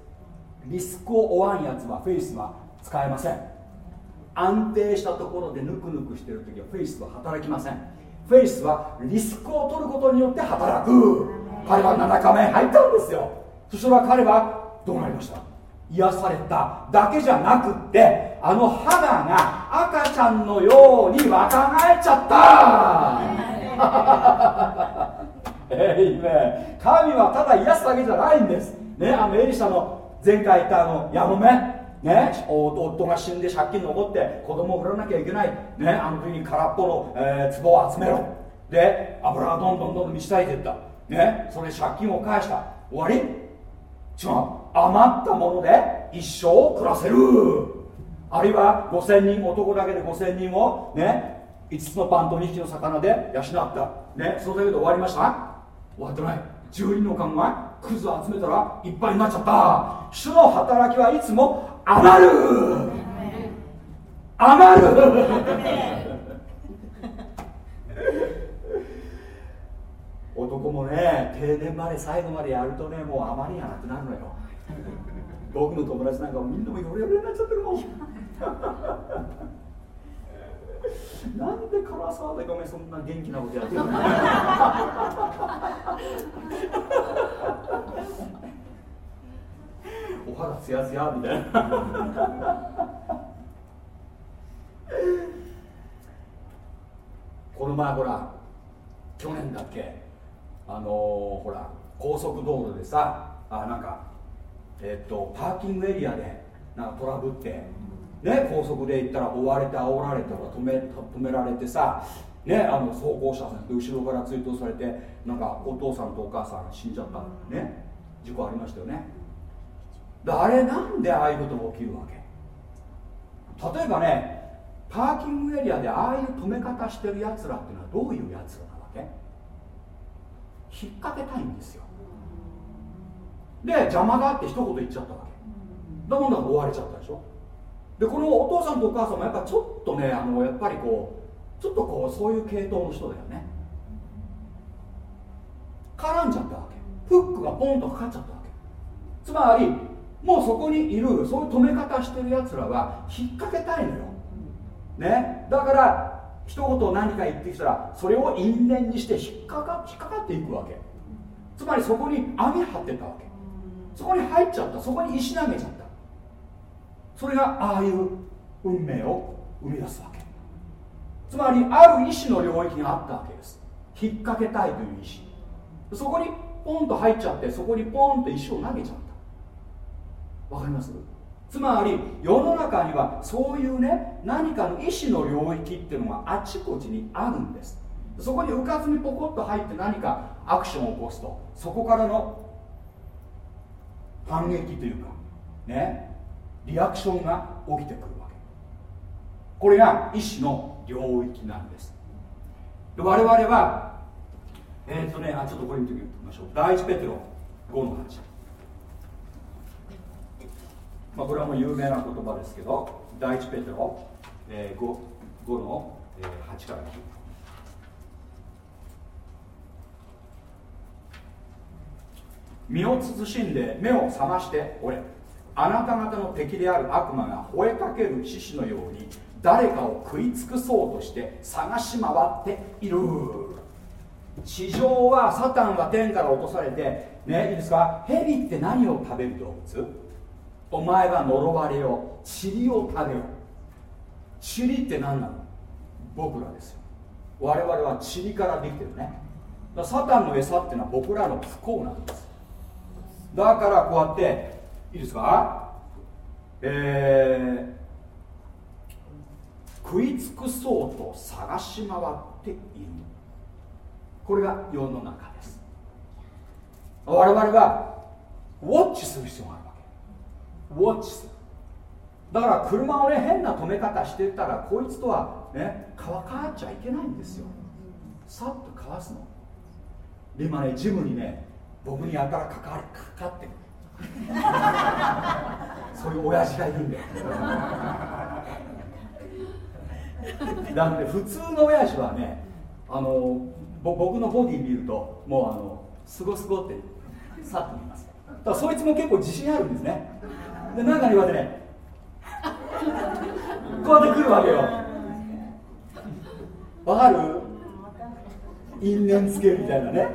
リスクを負わんやつはフェイスは使えません。安定したところでぬくぬくしてる時は faith は働きません。 faith はリスクを取ることによって働く。彼は7日目入ったんですよ。そしたら彼はどうなりました？癒されただけじゃなくってあの肌が赤ちゃんのように若返っちゃった。えいめ神はただ癒すだけじゃないんです。ねあのエリシャの前回言ったあのやもめね、夫が死んで借金残って子供を売らなきゃいけない、ね、あの時に空っぽの、えー、壺を集めろ。で油がどんどんどんどん満ち足りていった。ねそれ借金を返した。終わり。違う。余ったもので一生暮らせる。あるいは5000人男だけで5000人をね5つのパンと2匹の魚で養った。ねそれだけで終わりました。終わってない。10人の考え。クズ集めたらいっぱいになっちゃった。主の働きはいつも余る。余る。男もね定年まで最後までやるとねもう余りがなくなるのよ。僕の友達なんかみんなもヨレヨレになっちゃってるもん。なんで唐沢でごめんそんな元気なことやってるの？お肌ツヤツヤみたいな。この前ほら去年だっけ？あのー、ほら高速道路でさあなんかえっとパーキングエリアでなんかトラブってね高速で行ったら追われて煽られたら止め止められてさねあの走行車で後ろから追突されてなんかお父さんとお母さんが死んじゃったね。事故ありましたよね。あれなんでああいうことが起きるわけ？例えばねパーキングエリアでああいう止め方してるやつらっていうのはどういうやつらなわけ？引っ掛けたいんですよ。で邪魔だって一言言っちゃったわけ。だもんだ追われちゃったでしょ。でこのお父さんとお母さんもやっぱちょっとねあのやっぱりこうちょっとこうそういう系統の人だよね。絡んじゃったわけ。フックがポンとかかっちゃったわけ。つまりもうそこにいるそういう止め方してるやつらは引っ掛けたいのよ。ね。だから一言何か言ってきたらそれを因縁にして引っかか引っかかっていくわけ。つまりそこに網張ってたわけ。そこに入っちゃった。そこに石投げちゃった。それがああいう運命を生み出すわけ。つまりある意志の領域があったわけです。引っ掛けたいという意志。そこにポンと入っちゃってそこにポンと石を投げちゃった。わかります？つまり世の中にはそういうね何かの意志の領域っていうのがあちこちにあるんです。そこに浮かずにポコッと入って何かアクションを起こすとそこからの反撃というかね。リアクションが起きてくるわけ。これが意志の領域なんです。で我々はえっ、ー、とねあちょっとこれ見てみましょう。第一ペテロ5の8まあ、これはもう有名な言葉ですけど第一ペテロ、えー、5, 5の、えー、8から9身を慎んで目を覚ましておれ。あなた方の敵である悪魔が吠えかける獅子のように誰かを食い尽くそうとして探し回っている。地上はサタンは天から落とされてねいいですか？蛇って何を食べる動物？お前は呪われよ塵を食べよ塵って何なの？僕らですよ。我々は塵からできてるね。サタンの餌っていうのは僕らの不幸なんです。だからこうやっていいですか？えー、食い尽くそうと探し回っている。これが世の中です。我々はウォッチする必要があるわけ。ウォッチする。だから車をね変な止め方してたらこいつとはね乾かっちゃいけないんですよ。さっとかわすの。今ねジムにね僕にやたらかかかかってる。そういう親父がいるんだよ。だって普通の親父はねあの僕のボディ見るともうあのすごすごってさっと見ます。だからそいつも結構自信あるんですね。で何かに言われてねこうやって来るわけよ。わかる？因縁つけるみたいなね。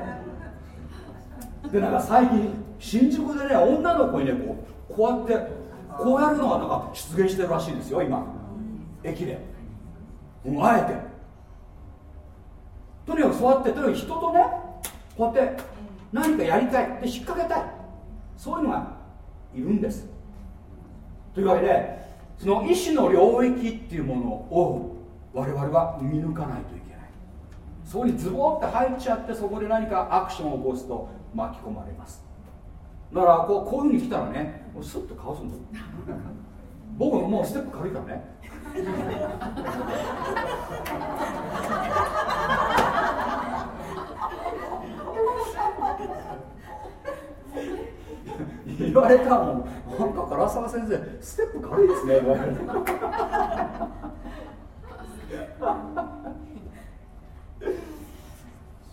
でなんか最近新宿でね女の子にねこうこうやってこうやるのがなんか出現してるらしいんですよ今。駅で。うあえて。とにかくそうやってとにかく人とねこうやって何かやりたい。で引っ掛けたい。そういうのがいるんです。というわけでその意志の領域っていうものを我々は見抜かないといけない。そこにズボって入っちゃってそこで何かアクションを起こすと巻き込まれます。だからこうこういうふうに来たらねスッとかわすんだ僕ももうステップ軽いからね。言われたもん。なんか唐沢先生ステップ軽いですね言われ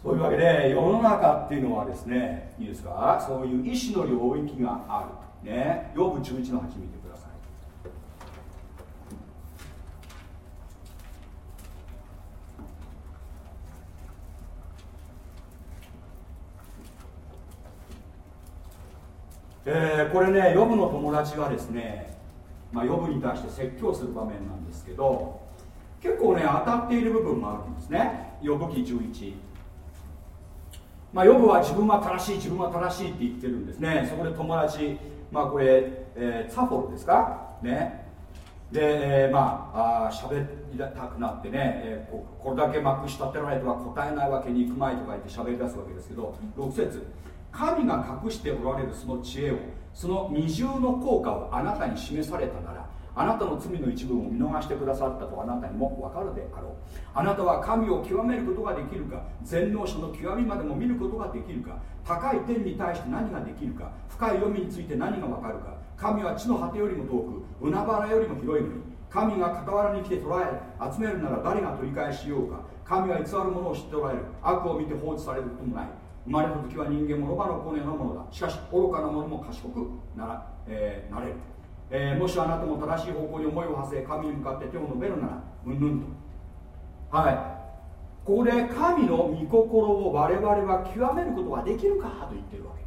そういうわけで世の中っていうのはですねいいですか？そういう意志の領域があるね養分11の8見てくださいえー、これね、ヨブの友達がですね、まあ、ヨブに対して説教する場面なんですけど、結構ね、当たっている部分もあるんですね。ヨブ記11。まあ、ヨブは自分は正しい自分は正しいって言ってるんですね。そこで友達まあこれ、えー、サフォルですか？ね。で、えー、まああ喋りたくなってね、えー、ここれだけまくし立てられては答えないわけにいくまいとか言って喋り出すわけですけど6節。神が隠しておられるその知恵をその二重の効果をあなたに示されたならあなたの罪の一部を見逃してくださったとあなたにも分かるであろう。あなたは神を極めることができるか全能者の極みまでも見ることができるか高い天に対して何ができるか深い読みについて何が分かるか。神は地の果てよりも遠く海原よりも広いのに神が傍らに来て捕らえ集めるなら誰が取り返しようか。神は偽るものを知っておられる。悪を見て放置されることもない。生まれた時は人間もロバの子のものだ。しかし愚かな者も賢くなら、えー、なれる、えー、もしあなたも正しい方向に思いを馳せ神に向かって手を伸べるならうんぬんと。はい。ここで神の御心を我々は極めることができるかと言ってるわけ。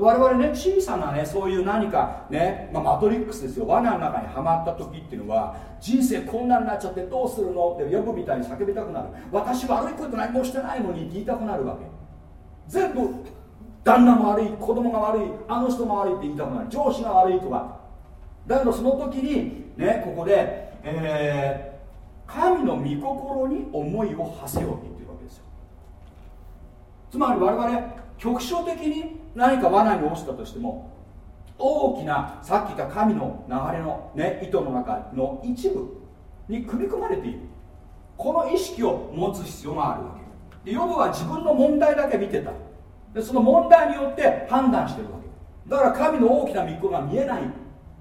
我々ね小さなねそういう何かね、まあ、マトリックスですよ。罠の中にはまった時っていうのは人生こんなになっちゃってどうするの？って呼ぶみたいに叫びたくなる。私悪いこと何もしてないのに言いたくなるわけ。全部旦那も悪い子供が悪いあの人も悪いって言いたくなる。上司が悪いとかだけどその時にねここで、えー、神の御心に思いを馳せようって言ってるわけですよ。つまり我々局所的に何か罠に落ちたとしても大きなさっき言った神の流れの、ね、糸の中の一部に組み込まれている。この意識を持つ必要があるわけ。でヨブは自分の問題だけ見てた。でその問題によって判断してるわけ。だから神の大きな御子が見えない。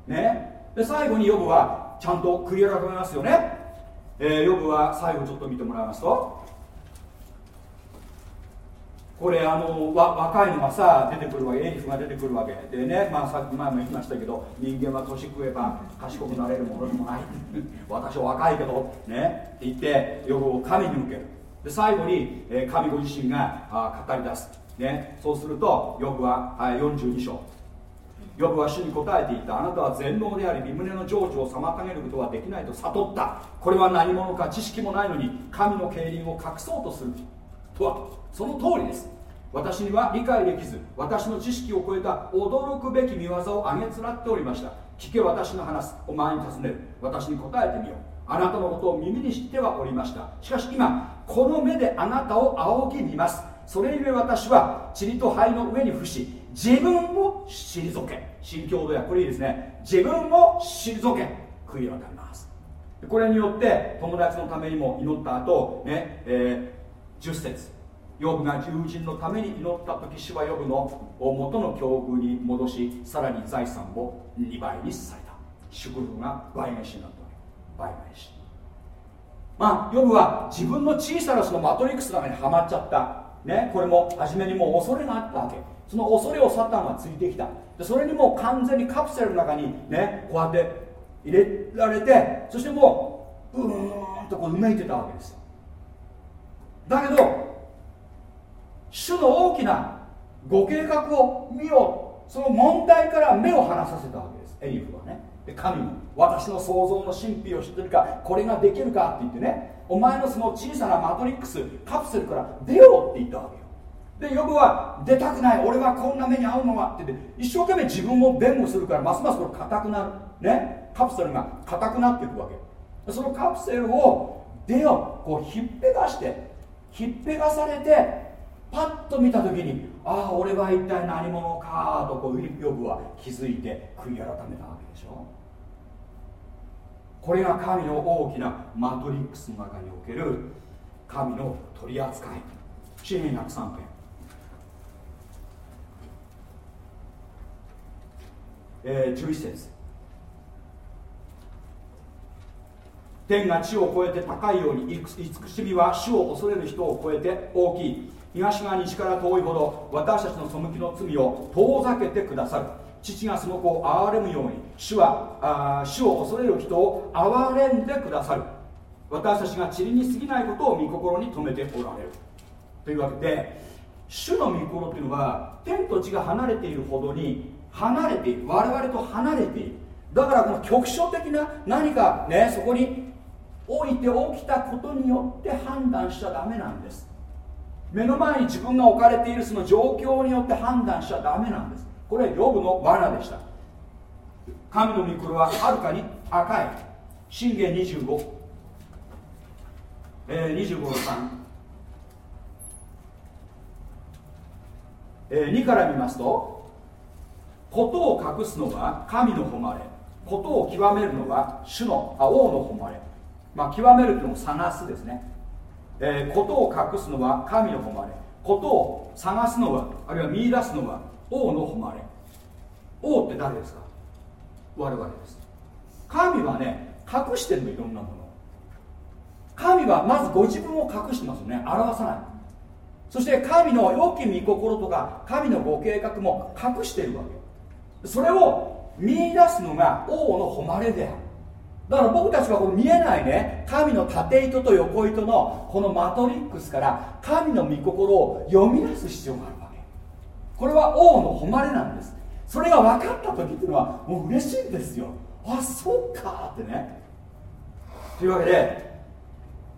ね。で最後にヨブはちゃんと悔い改めますよね、えー、ヨブは最後ちょっと見てもらいますと。これあのわ若いのがさ出てくるわけエリフが出てくるわけ。でね、まあ、さっき前も言いましたけど人間は年食えば賢くなれるものでもない。私は若いけどね。って言って予後を神に向ける。で最後に、えー、神ご自身があ語り出す、ね、そうするとヨブは、はい、42章。ヨブは主に答えていた。あなたは全能であり身胸の成就を妨げることはできないと悟った。これは何者か知識もないのに神の競輪を隠そうとする。とはその通りです。私には理解できず私の知識を超えた驚くべき見業をあげつらっておりました。聞け私の話お前に尋ねる。私に答えてみよう。あなたのことを耳に知ってはおりました。しかし今この目であなたを仰ぎ見ます。それゆえ私は塵と灰の上に伏し自分を退け。新郷土やこれいいですね。自分を退け。悔い改めます。これによって友達のためにも祈った後ね、えー、10節。ヨブが友人のために祈った時主はヨブの元の境遇に戻しさらに財産を2倍にされた。祝福が倍返しになったわけ。倍返し。まあヨブは自分の小さなそのマトリックスの中にはまっちゃった。ねこれも初めにもう恐れがあったわけ。その恐れをサタンはついてきた。でそれにもう完全にカプセルの中にねこうやって入れられてそしてもううーんとこううめいてたわけですだけど主の大きなご計画を見よう。その問題から目を離させたわけです。エリフはね。で神も私の創造の神秘を知ってるかこれができるかって言ってね。お前のその小さなマトリックスカプセルから出ようって言ったわけよ。でヨブは出たくない俺はこんな目に遭うのはって言って一生懸命自分を弁護するからますますこれ硬くなる。ね。カプセルが硬くなっていくわけ。そのカプセルを出よう。こうひっぺがしてひっぺがされてパッと見た時にああ俺は一体何者かとこうヨブは気づいて悔い改めたわけでしょ。これが神の大きなマトリックスの中における神の取り扱い。詩篇103編えー、11節。天が地を越えて高いように慈しみは主を恐れる人を超えて大きい。東側西から遠いほど私たちの背きの罪を遠ざけてくださる。父がその子を憐れむように主はあ主を恐れる人を憐れんでくださる。私たちが塵に過ぎないことを御心に留めておられる。というわけで主の御心っていうのは天と地が離れているほどに離れている。我々と離れている。だからこの局所的な何かねそこに置いて起きたことによって判断しちゃダメなんです。目の前に自分が置かれているその状況によって判断しちゃダメなんです。これはヨブの罠でした。神の御心ははるかに赤い。信玄25、えー、25の3、えー、2から見ますとことを隠すのは神の誉れ。ことを極めるのは主のあ王の誉れ。まあ極めるというのを探すですね。えー、ことを隠すのは神の誉れ。ことを探すのはあるいは見出すのは王の誉れ。王って誰ですか？我々です。神はね隠してるのいろんなもの。神はまずご自分を隠してますよね。表さない。そして神の良き御心とか神のご計画も隠してるわけ。それを見出すのが王の誉れである。だから僕たちはこの見えないね。神の縦糸と横糸のこのマトリックスから神の御心を読み出す必要があるわけ。これは王の誉れなんです。それが分かった時っていうのはもう嬉しいんですよ。あそうかってね。というわけで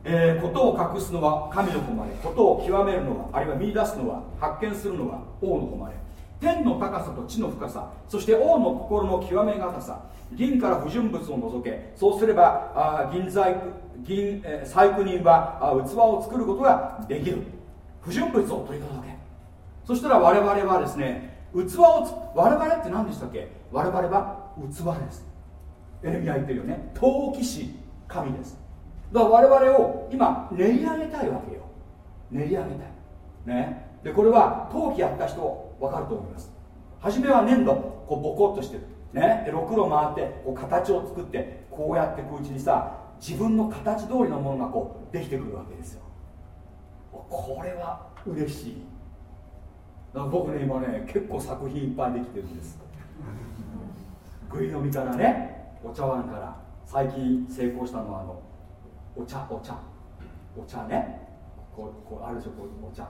えー、ことを隠すのは神の誉れ。ことを極めるのはあるいは見出すのは発見するのは王の誉れ。天の高さと地の深さそして王の心の極め方さ銀から不純物を除けそうすればあ銀細銀、えー、細工人はあ器を作ることができる。不純物を取り除け。そしたら我々はですね器を我々って何でしたっけ？我々は器です。エレミア言ってるよね。陶器師神です。だから我々を今練り上げたいわけよ。練り上げたい。ね。でこれは陶器やった人分かると思います。初めは粘土こうボコッとしてる。ね。でろくろ回ってこう形を作ってこうやっていくうちにさ自分の形通りのものがこうできてくるわけですよ。これは嬉しい。僕ね今ね結構作品いっぱいできてるんです。ぐい飲みからねお茶碗から。最近成功したのはあのお茶お茶。お茶ね。こうこうあるでしょこうお茶。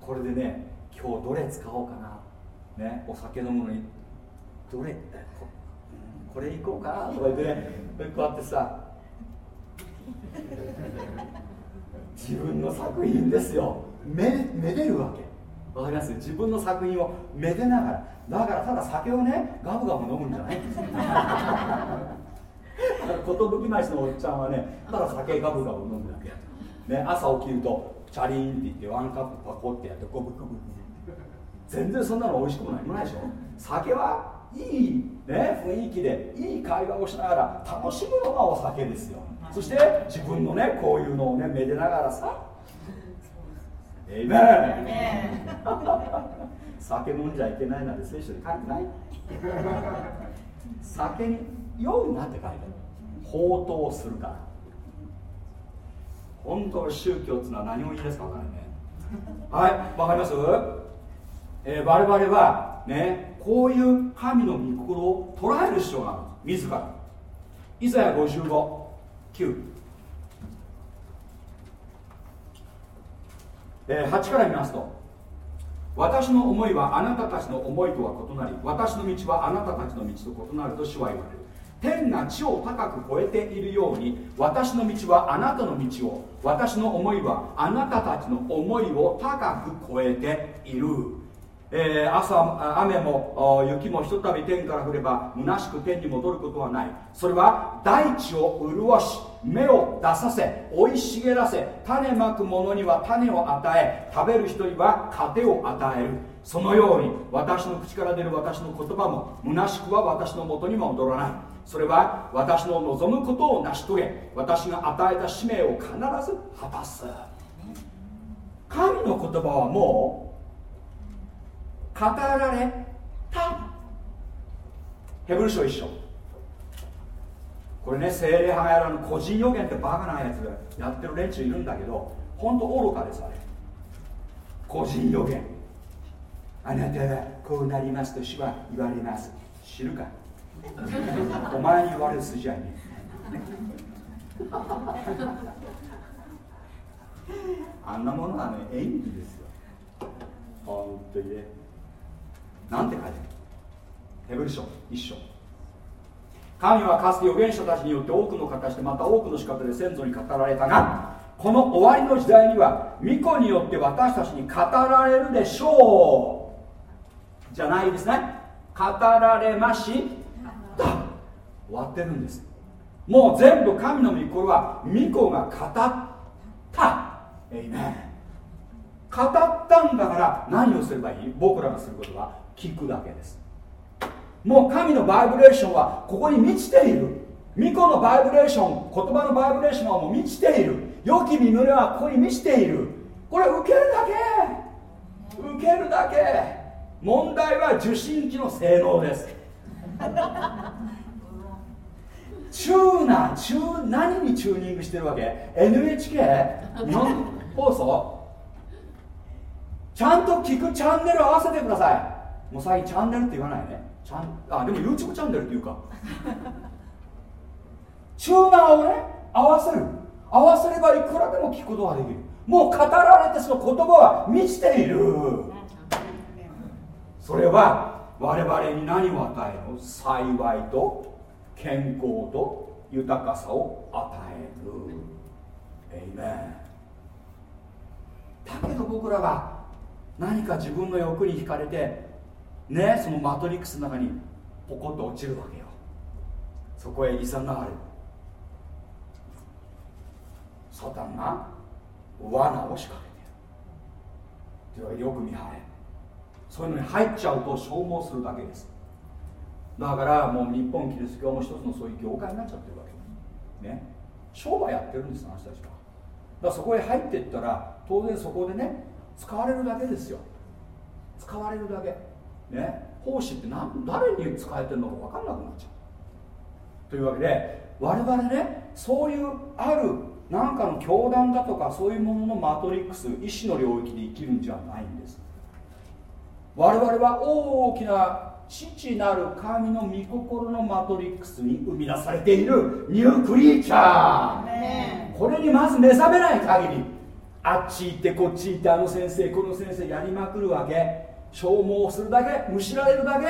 これでね今日どれ使おうかな。ね。お酒飲むのに。どれここれいこうかなとか言ってね。こうやってさ自分の作品ですよ。めめでるわけ。わかります？自分の作品をめでながら。だからただ酒をねガブガブ飲むんじゃない。んですよ寿町のおっちゃんはねただ酒ガブガブ飲むだけね、朝起きるとチャリンって言ってワンカップパコってやってゴブゴブ全然そんなの美味しくも何もないでしょ。酒はいい、ね、雰囲気でいい会話をしながら楽しむのがお酒ですよ。そして自分のねこういうのをねめでながらさ。エイメン酒飲んじゃいけないなんて聖書に書いてない。酒に酔うなって書いてある。放蕩するから。本当の宗教っていうのは何を言いですか分からないね。はいわかります、えー、我々はねこういう神の御心を捉える必要がある自ら。イザヤ55 9えー、8から見ますと私の思いはあなたたちの思いとは異なり私の道はあなたたちの道と異なると主は言われる。天が地を高く超えているように私の道はあなたの道を私の思いはあなたたちの思いを高く超えている、えー、朝雨も雪もひとたび天から降れば虚しく天に戻ることはない。それは大地を潤し芽を出させ生い茂らせ種まく者には種を与え食べる人には糧を与える。そのように私の口から出る私の言葉も虚しくは私のもとにも戻らない。それは私の望むことを成し遂げ私が与えた使命を必ず果たす。神の言葉はもう語られた。ヘブル書一緒これね精霊派がやらぬ個人予言ってバカなやつやってる連中いるんだけど本当愚かですあれ。個人予言。あなたはこうなりますと主は言われます。知るか？お前に言われる筋合いね。あんなものはね演技ですよ。本当にねなんて書いてある？ヘブル書一章。神はかつて預言者たちによって多くの形でまた多くの仕方で先祖に語られたがこの終わりの時代には巫女によって私たちに語られるでしょう。じゃないですね。語られました。終わってるんです。もう全部神の御心は御子が語った。エイメン語ったんだから何をすればいい？僕らがすることは。聞くだけです。もう神のバイブレーションはここに満ちている。御子のバイブレーション言葉のバイブレーションはもう満ちている。良き身胸はここに満ちている。これ受けるだけ。受けるだけ。問題は受信機の性能です。チューナーチュー何にチューニングしてるわけ？NHK 日本放送。ちゃんと聞くチャンネル合わせてください。もう最近チャンネルって言わないね。ちゃんあでも YouTube チャンネルっていうか。チューナーをね合わせる。合わせればいくらでも聞くことができる。もう語られてその言葉は満ちている。それは我々に何を与えるの幸いと健康と豊かさを与える。エイメンだけど僕らは何か自分の欲に惹かれてねそのマトリックスの中にポコッと落ちるわけよ。そこへいざなわれる。サタンが罠を仕掛けてる。ではよく見張れ。そういうのに入っちゃうと消耗するだけです。だからもう日本キリスト教も一つのそういう業界になっちゃってるわけね。商売やってるんですあの人たちは。だからそこへ入っていったら当然そこでね使われるだけですよ。使われるだけ。ね奉仕って何誰に使えてるのか分かんなくなっちゃう。というわけで我々ねそういうある何かの教団だとかそういうもののマトリックス意志の領域で生きるんじゃないんです。我々は大きな父なる神の御心のマトリックスに生み出されているニュークリーチャー。これにまず目覚めない限りあっち行ってこっち行ってあの先生この先生やりまくるわけ。消耗するだけむしられるだけ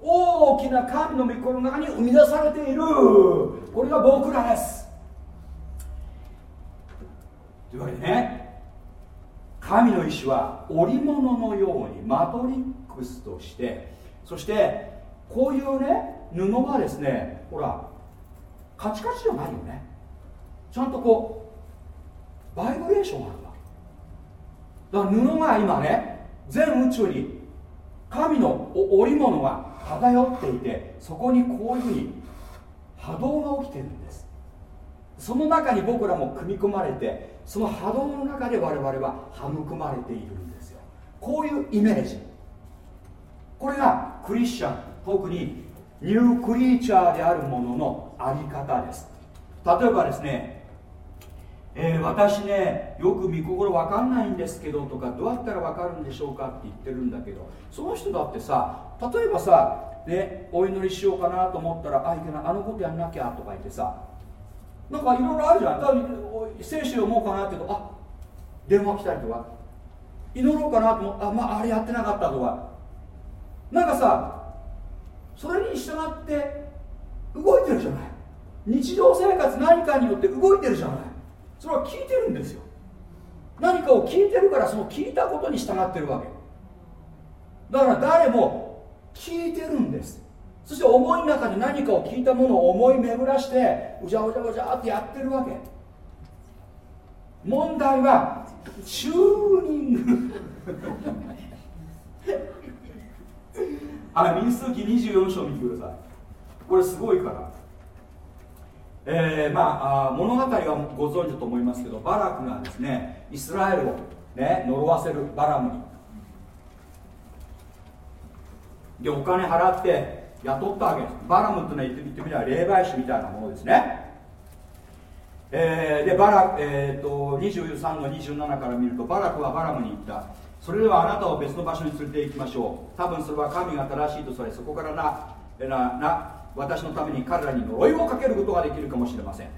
大きな神の御心の中に生み出されている。これが僕らです。というわけでね神の意志は織物のようにマトリックスとしてそしてこういうね布がですねほらカチカチじゃないよね。ちゃんとこうバイブレーションがあるわ。だから布が今ね全宇宙に神の織物が漂っていてそこにこういうふうに波動が起きてるんです。その中に僕らも組み込まれてその波動の中で我々は育まれているんですよ。こういうイメージ。これがクリスチャン特にニュークリーチャーであるもののあり方です。例えばですね、えー、私ねよく見心わかんないんですけどとかどうやったらわかるんでしょうかって言ってるんだけどその人だってさ例えばさね、お祈りしようかなと思ったらあいけないあのことやんなきゃとか言ってさなんかいろいろあるじゃん。だから聖書読もうかなって言うとあ電話来たりとか祈ろうかなと思ってあまああれやってなかったとか。なんかさそれに従って動いてるじゃない。日常生活何かによって動いてるじゃない。それは聞いてるんですよ。何かを聞いてるからその聞いたことに従ってるわけ。だから誰も聞いてるんです。そして思いの中で何かを聞いたものを思い巡らしてうじゃうじゃうじゃってやってるわけ。問題はチューニング。あれ民数記24章見てください。これすごいから。えー、まあ物語はご存知と思いますけどバラクがですねイスラエルを、ね、呪わせるバラムに。でお金払って雇ったわけです。バラムってのは言ってみれば霊媒師みたいなものですね。えー、でバラ、えーと、23の27から見るとバラクはバラムに言った。それではあなたを別の場所に連れて行きましょう。多分それは神が正しいとされそこからななな私のために彼らに呪いをかけることができるかもしれません。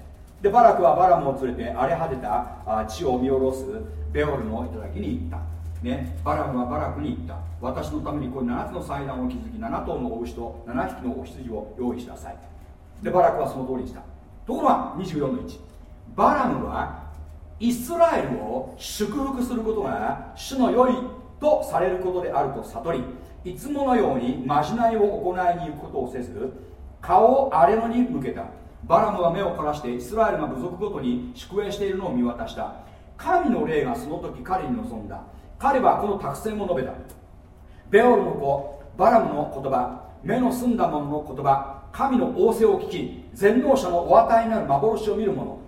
でバラクはバラムを連れて荒れ果てた地を見下ろすベオルの頂に行った。ね、バラムはバラクに言った。私のためにこの7つの祭壇を築き7頭のお牛と7匹のお羊を用意しなさい。でバラクはその通りにした。ところが24の1バラムはイスラエルを祝福することが主の良いとされることであると悟りいつものようにまじないを行いに行くことをせず顔を荒れ野に向けた。バラムは目を凝らしてイスラエルが部族ごとに宿営しているのを見渡した。神の霊がその時彼に臨んだ。彼はこの託戦を述べた。ベオルの子バラムの言葉目の澄んだ者の言葉神の仰せを聞き全能者のお与えになる幻を見る者。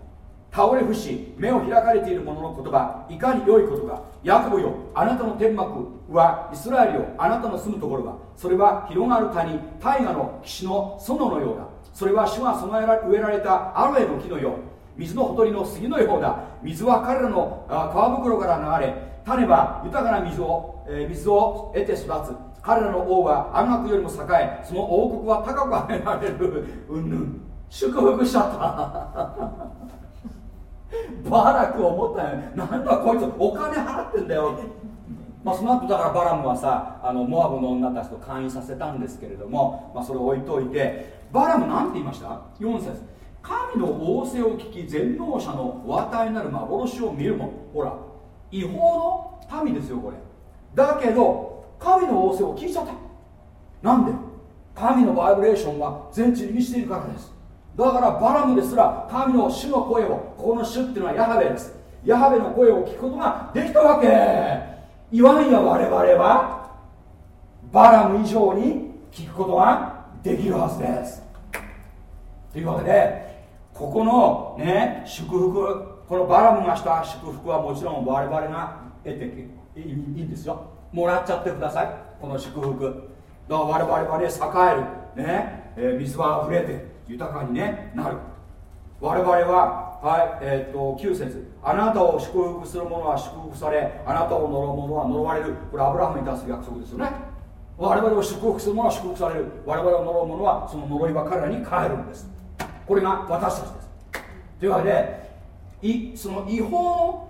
倒れ伏し目を開かれている者の言葉いかに良いことかヤコブよあなたの天幕はイスラエルよあなたの住むところはそれは広がる谷大河の岸の園のようだ。それは主が備えら植えられたアロエの木のよう。水のほとりの杉のようだ。水は彼らの川袋から流れ種は豊かな水を、えー、水を得て育つ。彼らの王は安楽よりも栄えその王国は高く上げられる。うんぬん。祝福しちゃった。バラク思ったよ。なんだこいつお金払ってんだよ。まあ、その後だからバラムはさあのモアブの女たちと会員させたんですけれども、まあ、それを置いといてバラムなんて言いました？4節。神の仰せを聞き全能者のお与えになる幻を見るもんほら違法の民ですよこれ。だけど神の仰せを聞いちゃった。なんで？神のバイブレーションは全地に満ちているからです。だからバラムですら神の主の声をこの主っていうのはヤハベです。ヤハベの声を聞くことができたわけ。言わんや我々は。バラム以上に聞くことができるはずです。というわけでここのね祝福このバラムがした祝福はもちろん我々が得ていいんですよ。もらっちゃってくださいこの祝福。だから我々はね栄えるね、え、水は溢れて豊かに、ね、なる。我々は、はいえー、っと9節あなたを祝福する者は祝福されあなたを呪う者は呪われる。これアブラハムに対す約束ですよね。我々を祝福する者は祝福される。我々を呪う者はその呪いは彼らに帰るんです。これが私たちです。というわけでいその違法の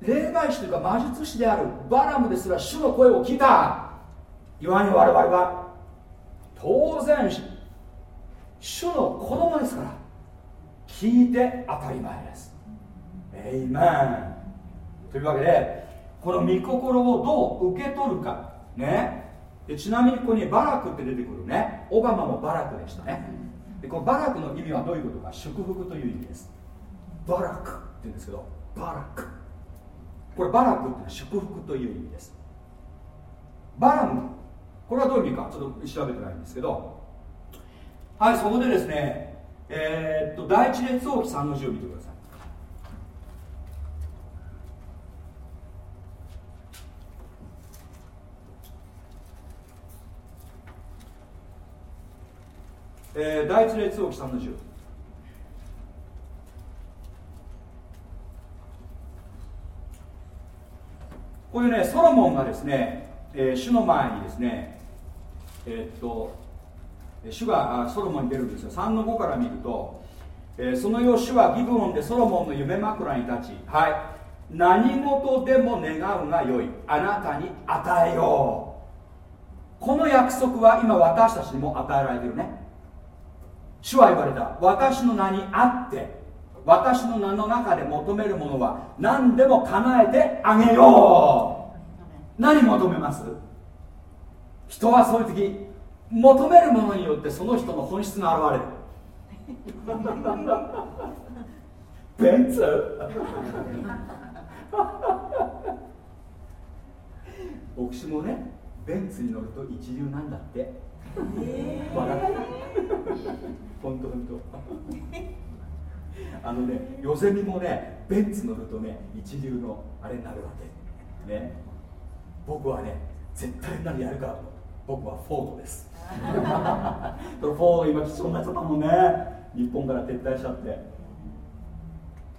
霊媒師というか魔術師であるバラムですら主の声を聞いた。言わんよ我々は。当然主の子供ですから聞いて当たり前です。エイメンというわけでこの御心をどう受け取るか。ね。でちなみにここにバラクって出てくるね。オバマもバラクでしたね。でこのバラクの意味はどういうことか。祝福という意味です。バラクって言うんですけどバラク。これバラクっていうのは祝福という意味です。バラム。これはどういう意味か。ちょっと調べてないんですけどはいそこでですねえー、っと第一列王記3の字を見てください。えー、第一列王記3の10こういうねソロモンがですね、えー、主の前にですねえー、っと主がソロモンに出るんですよ。3の5から見ると、えー、その様主はギブオンでソロモンの夢枕に立ちはい。何事でも願うがよい。あなたに与えよう。この約束は今私たちにも与えられてるね。主は言われた。私の名にあって私の名の中で求めるものは何でも叶えてあげよう。何求めます？人はそういう時求めるものによってその人の本質が現れ。るベンツ？牧師もねベンツに乗ると一流なんだって、えー、笑って。本当本当。あのねヨゼミもねベンツ乗るとね一流のあれになるわけ。ね。僕はね絶対なるやるか。ら僕はフォードです。フォード今貴重な人だもんね。日本から撤退しちゃって。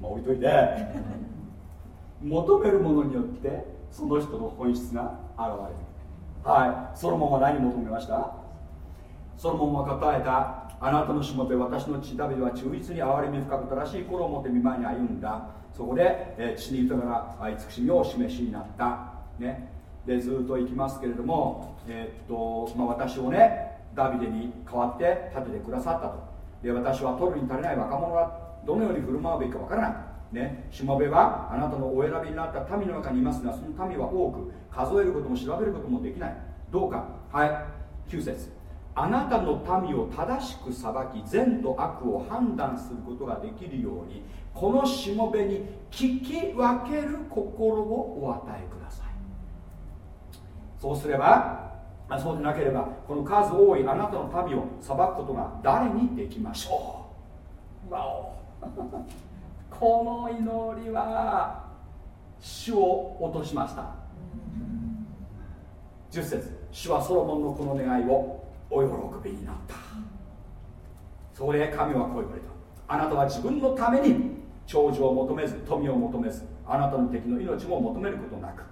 まあ置いといて。求めるものによってその人の本質が現れる。はい。ソロモンは何求めました？ソロモンは抱えたあなたのしもべ私の血ダビデは忠実に憐れみ深く正しい心を持って見舞いに歩んだ。そこで、え、血に豊かな慈しみを示しになった。ね。でずっと行きますけれども、えー、っとまあ、私をねダビデに代わって立ててくださったと。で私は取るに足りない若者がどのように振る舞うべきかわからない。ね、しもべはあなたのお選びになった民の中にいますがその民は多く数えることも調べることもできない。どうか?はい。9節。あなたの民を正しく裁き善と悪を判断することができるようにこのしもべに聞き分ける心をお与えください。そうすればそうでなければこの数多いあなたの民を裁くことが誰にできましょう？わお。この祈りは主を落としました。10節主はソロモンのこの願いをお喜びになった。そこで神はこう言われた。あなたは自分のために長寿を求めず富を求めずあなたの敵の命も求めることなく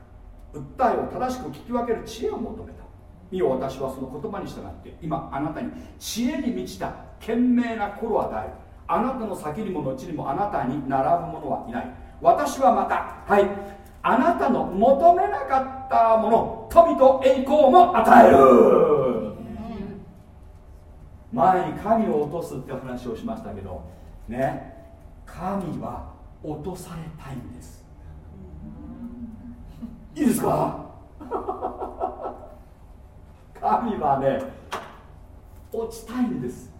訴えを正しく聞き分ける知恵を求めた。見よ私はその言葉に従って今あなたに知恵に満ちた賢明な頃は与える。あなたの先にも後にもあなたに並ぶ者はいない。私はまたはいあなたの求めなかったもの富と栄光も与える。前に神を落とすって話をしましたけどね神は落とされたいんです。いいですか？神はね落ちたいんです。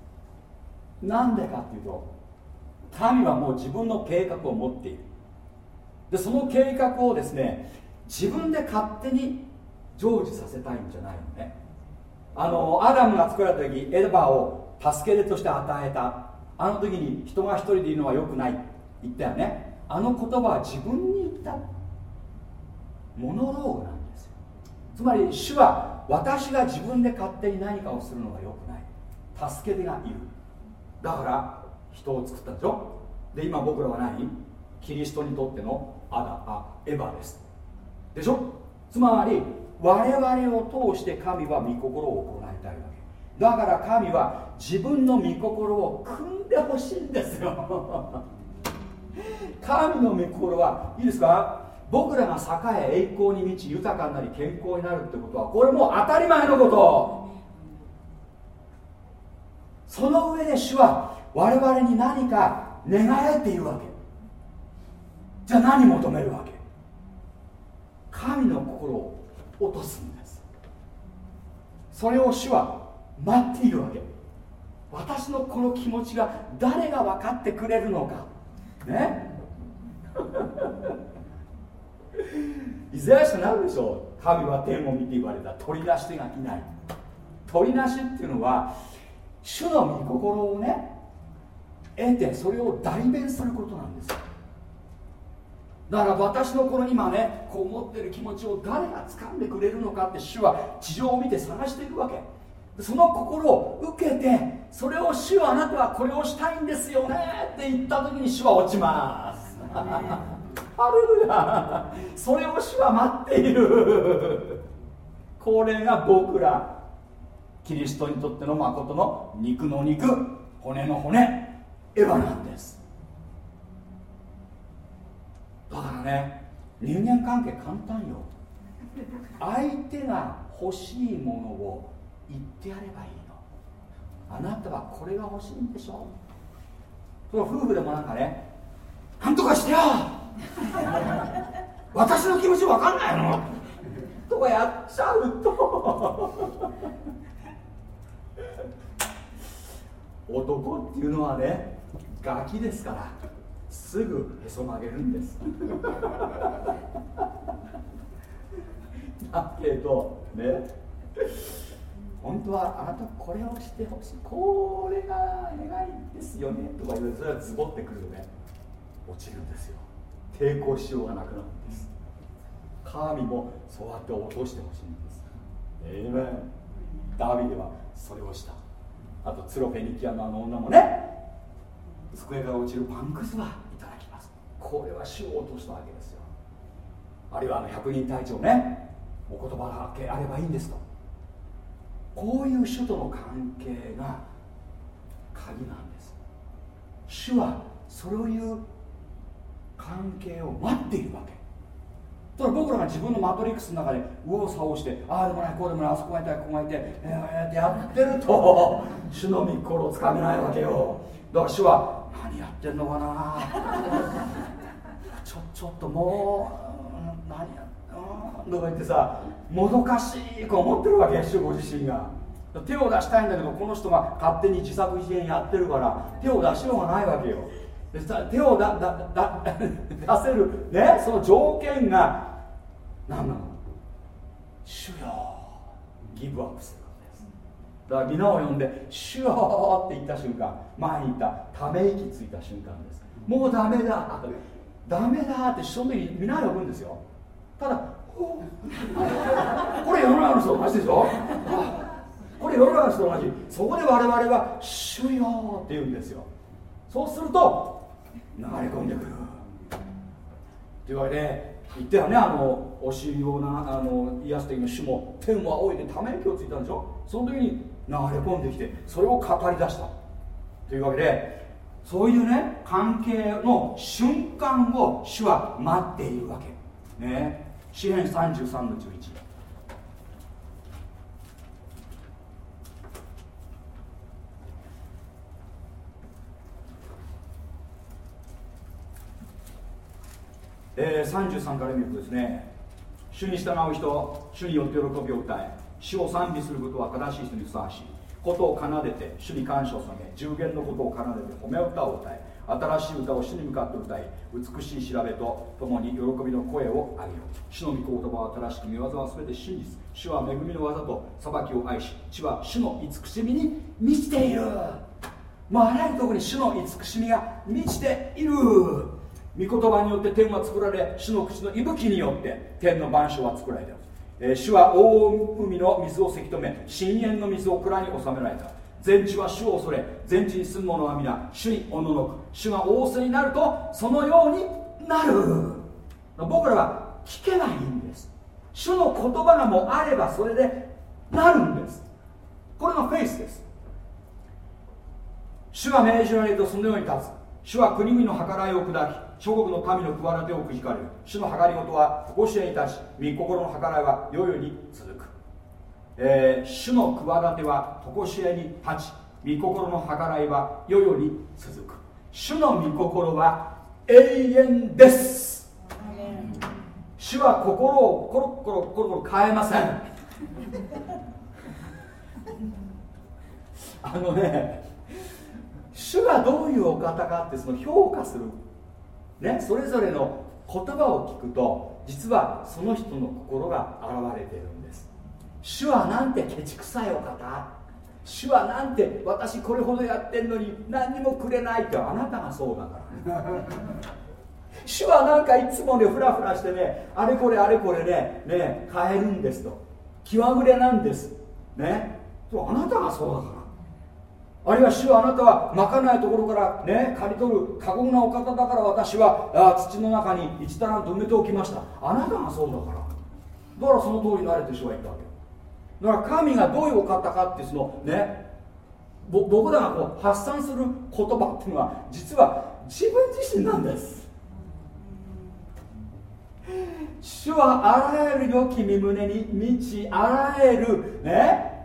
なんでかっていうと神はもう自分の計画を持っている。でその計画をですね自分で勝手に成就させたいんじゃないのね。あのアダムが作られた時エヴァを助け手として与えた。あの時に人が一人でいるのは良くない。言ったよね。あの言葉は自分に言った。モノローグなんですよ。つまり主は私が自分で勝手に何かをするのが良くない。助け手がいる。だから人を作ったでしょ。で今僕らは何？キリストにとってのアダあエヴァです。でしょ？つまり我々を通して神は御心を行いたいわけ。だから神は自分の御心を組んでほしいんですよ。神の御心はいいですか？僕らが栄え栄光に満ち豊かになり健康になるってことはこれもう当たり前のこと。その上で主は我々に何か願えているわけ。じゃあ何求めるわけ。神の心を落とすんです。それを主は待っているわけ。私のこの気持ちが誰が分かってくれるのか。ね。イザヤ書なるでしょう神は天を見て言われた。取り出し手がいない。取り出しっていうのは主の御心をね得てそれを代弁することなんです。だから私のこの今ねこう思ってる気持ちを誰が掴んでくれるのかって主は地上を見て探していくわけ。その心を受けてそれを主はあなたはこれをしたいんですよねって言った時に主は落ちます。ハレルヤそれを主は待っている。これが僕ら。キリストにとっての誠の肉の肉。骨の骨。エヴァなんです。だからね人間関係簡単よ。相手が欲しいものを言ってやればいいの。あなたはこれが欲しいんでしょ。その夫婦でもなんかねなんとかしてよ!私の気持ち分かんないの。とかやっちゃうと。男っていうのはねガキですからすぐへそ曲げるんです。だけどね本当はあなたこれをしてほしい。これが願いですよね。とか言われてそれはズボってくるとね落ちるんですよ。抵抗しようがなくなるんです神もそうやって落としてほしいんです。ええねダビデはそれをした。あとツロフェニキアのあの女もね机から落ちるパンくずはいただきます。これは主を落としたわけですよ。あるいはあの百人隊長ねお言葉だけあればいいんですと。こういう主との関係が鍵なんです。主はそういう関係を待っているわけ。だから僕らが自分のマトリックスの中で右往左往してああでもないこうでもないあそこがいたいここがいて、えー、やってると主の御心をつかめないわけよ。だから主は何やってんのかな。ちょちょっともう何やうんとか言ってさもどかしいと思ってるわけ主ご自身が。手を出したいんだけどこの人が勝手に自作自演やってるから手を出しようがないわけよ。手をだだだ出せる、ね、その条件が何なの？主よギブアップすることです。だから皆を呼んで「シューって言った瞬間前に言ったため息ついた瞬間です。もうダメだダメだってその時に皆呼ぶんですよ。ただ これ世の中の人と同じでしょ？これ世の中の人と同じ。そこで我々は「主よ」って言うんですよ。そうすると流れ込んでくる。というわけで言ったよねあのお尻をなあの癒す時の主も天を仰いでため息をついたんでしょ？その時に流れ込んできてそれを語り出した。というわけでそういうね関係の瞬間を主は待っているわけ。ね。詩篇33の11えー、33から見るとですね主に従う人主によって喜びを歌え主を賛美することは正しい人にふさわしい。ことを奏でて主に感謝を捧げ従言のことを奏でて褒め歌を歌え新しい歌を主に向かって歌い美しい調べとともに喜びの声を上げよう。主の御言葉は新しく見業は全て真実。主は恵みの技と裁きを愛し主は主の慈しみに満ちている。もうあらゆるところに主の慈しみが満ちている。御言葉によって天は作られ主の口の息吹によって天の万象は作られた、えー、主は大海の水をせき止め深淵の水を蔵に収められた。全地は主を恐れ全地に住む者は皆主におののく。主が仰せになるとそのようになる。僕らは聞けばいいんです。主の言葉がもうあればそれでなるんです。これがフェイスです。主が命じられるとそのように立つ。主は国々の計らいを砕き諸国の民の企てをくじかれる。主の計りごとはこしえに立ち御心の計らいは世々に続く、えー、主の企てはとこしえに立ち御心の計らいは世々に続く。主の御心は永遠です。主は心をコロコロコロコロ変えません。あのね主がどういうお方かってその評価するね、それぞれの言葉を聞くと実はその人の心が現れてるんです。主はなんてケチくさいお方。主はなんて私これほどやってんのに何にもくれないってあなたがそうだから。主はなんかいつもねフラフラしてねあれこれあれこれねね変えるんですと。気まぐれなんです。ね。あなたがそうだから。あるいは主はあなたはまかないところからね刈り取る過酷なお方だから私はあ土の中に一タランと埋めておきました。あなたがそうだから。だからその通りになれて主は言ったわけ。だから神がどういうお方かってそのね僕らがこう発散する言葉っていうのは実は自分自身なんです。主はあらゆる良き身胸に満ちあらゆるね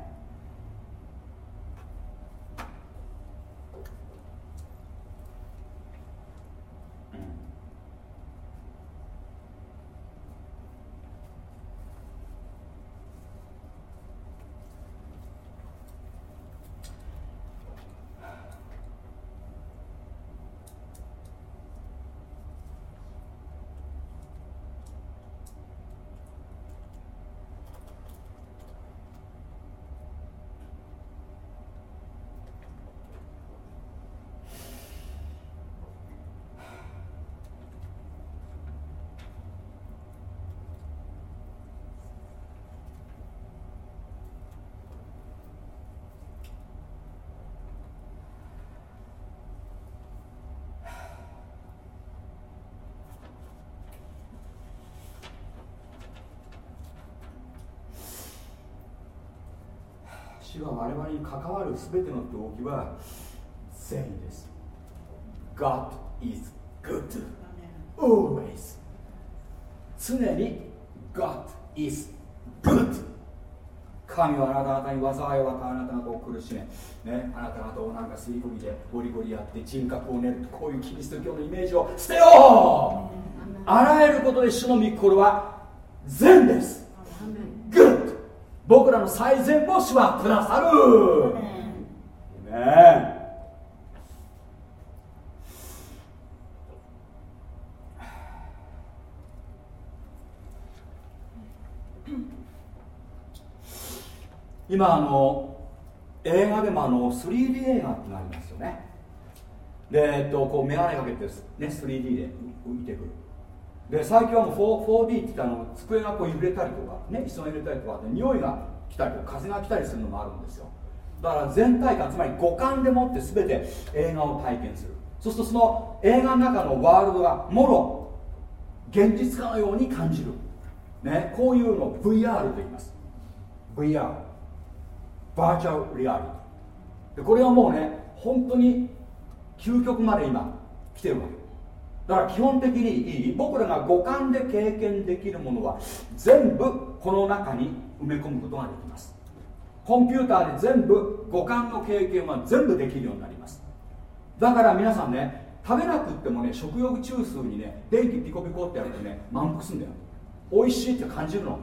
主は我々に関わる全ての動機は善意です。God is good. Always. 常に God is good. 神はあなた方に災いを与えあなた方を苦しめ、ね、あなた方をなんか吸い込みでゴリゴリやって人格を練るこういうキリスト教のイメージを捨てよう!あらゆることで主の御心は善です。僕らの最善を主はくださるね。今あの映画でもあの 3D 映画ってのありますよね。で、えっと、こう眼鏡かけて、ね、3D で浮いてくる。で最近はもう 4, d って言ったの机がこう揺れたりとかね椅子が揺れたりとかで匂いが来たりとか風が来たりするのもあるんですよ。だから全体感つまり五感でもって全て映画を体験する。そうするとその映画の中のワールドがもろ現実化のように感じる、ね、こういうのを VR と言います。VR バーチャルリアリティ。でこれはもうね本当に究極まで今来てるわけ。だから基本的に僕らが五感で経験できるものは全部この中に埋め込むことができます。コンピューターで全部五感の経験は全部できるようになります。だから皆さんね食べなくってもね食欲中枢にね電気ピコピコってやるとね満腹すんだよ。美味しいって感じるの。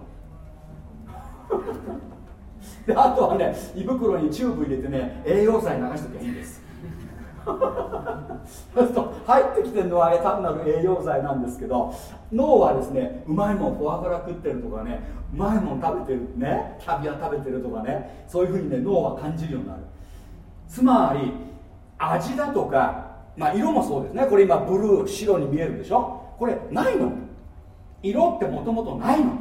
であとはね胃袋にチューブ入れてね栄養剤流しときゃいいんです。そうすると入ってきてるのはあれ単なる栄養剤なんですけど脳はですねうまいもんフォアグラ食ってるとかねうまいもん食べてるねキャビア食べてるとかねそういうふうにね脳は感じるようになる。つまり味だとかまあ色もそうですね。これ今ブルー白に見えるでしょ？これないの。色ってもともとないの。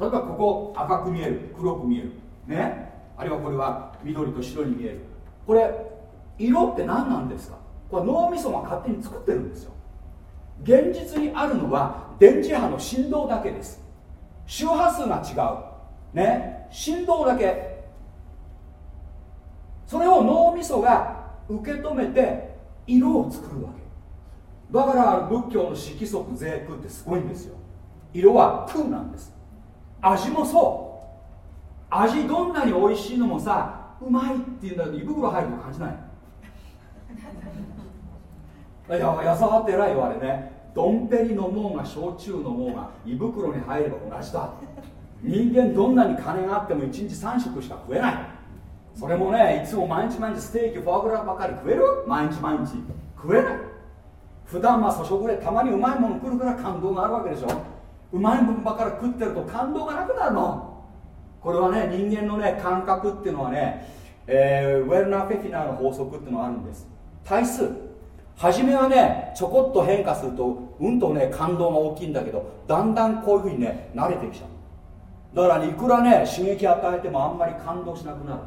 例えばここ赤く見える黒く見える。ね？あるいはこれは緑と白に見える。これ色って何なんですか？これ脳みそが勝手に作ってるんですよ。現実にあるのは電磁波の振動だけです。周波数が違う。ね？振動だけ。それを脳みそが受け止めて色を作るわけ。だから仏教の色即税空ってすごいんですよ。色は空なんです。味もそう。味どんなに美味しいのもさうまいっていうんだけど胃袋入ると感じない。いや矢沢って偉いよあれね。ドンペリ飲もうが焼酎飲もうが胃袋に入れば同じだ。人間どんなに金があっても1日3食しか食えない。それもねいつも毎日毎日ステーキフォアグラばかり食える？毎日毎日。食えない。普段は粗食でたまにうまいもの来るから感動があるわけでしょ？うまいものばかり食ってると感動がなくなるの。これはね人間のね感覚っていうのはね、えー、ウェルナー・フェフィナーの法則っていうのがあるんです。対数初めはねちょこっと変化するとうんとね感動が大きいんだけどだんだんこういうふうにね慣れてきちゃう。だから、ね、いくらね刺激与えてもあんまり感動しなくなる。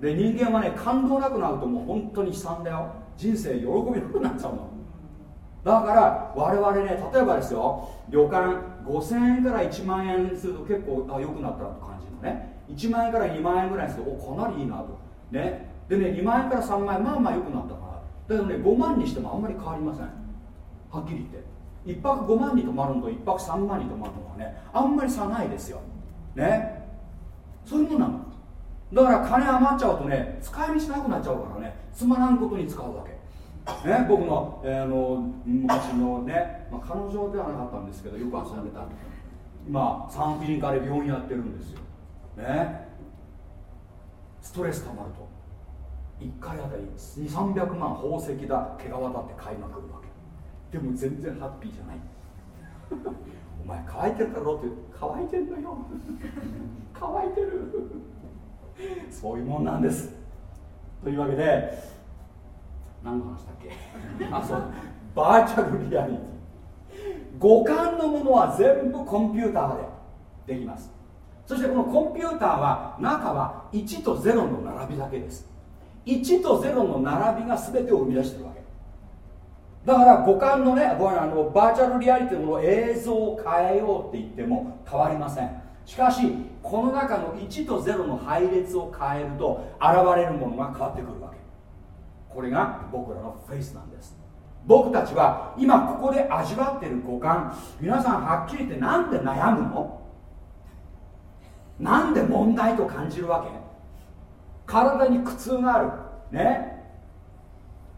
で人間はね感動なくなるともう本当に悲惨だよ。人生喜びなくなっちゃうの。だから我々ね例えばですよ旅館5000円から1万円すると結構あ良くなったって感じるのね。1万円から2万円ぐらいにするとおかなりいいなと。ねでね2万円から3万円まあまあ良くなったから。だけどね5万にしてもあんまり変わりません。はっきり言って。1泊5万に泊まるのと1泊3万に泊まるのはねあんまり差ないですよ。ね。そういうもんなの。だから金余っちゃうとね使い道なくなっちゃうからねつまらんことに使うわけ。ね、僕の,、えー、の昔のね、まあ、彼女ではなかったんですけどよく遊んでた。今産婦人科で病院やってるんですよ。ね。ストレスたまると。1回あたり2300万宝石だ毛皮だって買いまくるわけ。でも全然ハッピーじゃない。お前乾いてるだろって乾いてんのよ。乾いてる。そういうもんなんです。というわけで何の話だっけ？あそう。バーチャルリアリティ。五感のものは全部コンピューターでできます。そしてこのコンピューターは中は1と0の並びだけです1と0の並びが全てを生み出してるわけ。だから五感のねあのバーチャルリアリティの映像を変えようって言っても変わりません。しかしこの中の1と0の配列を変えると現れるものが変わってくるわけ。これが僕らのフェイスなんです。僕たちは今ここで味わってる五感皆さんはっきり言って何で悩むの？なんで問題と感じるわけ？体に苦痛がある。ね。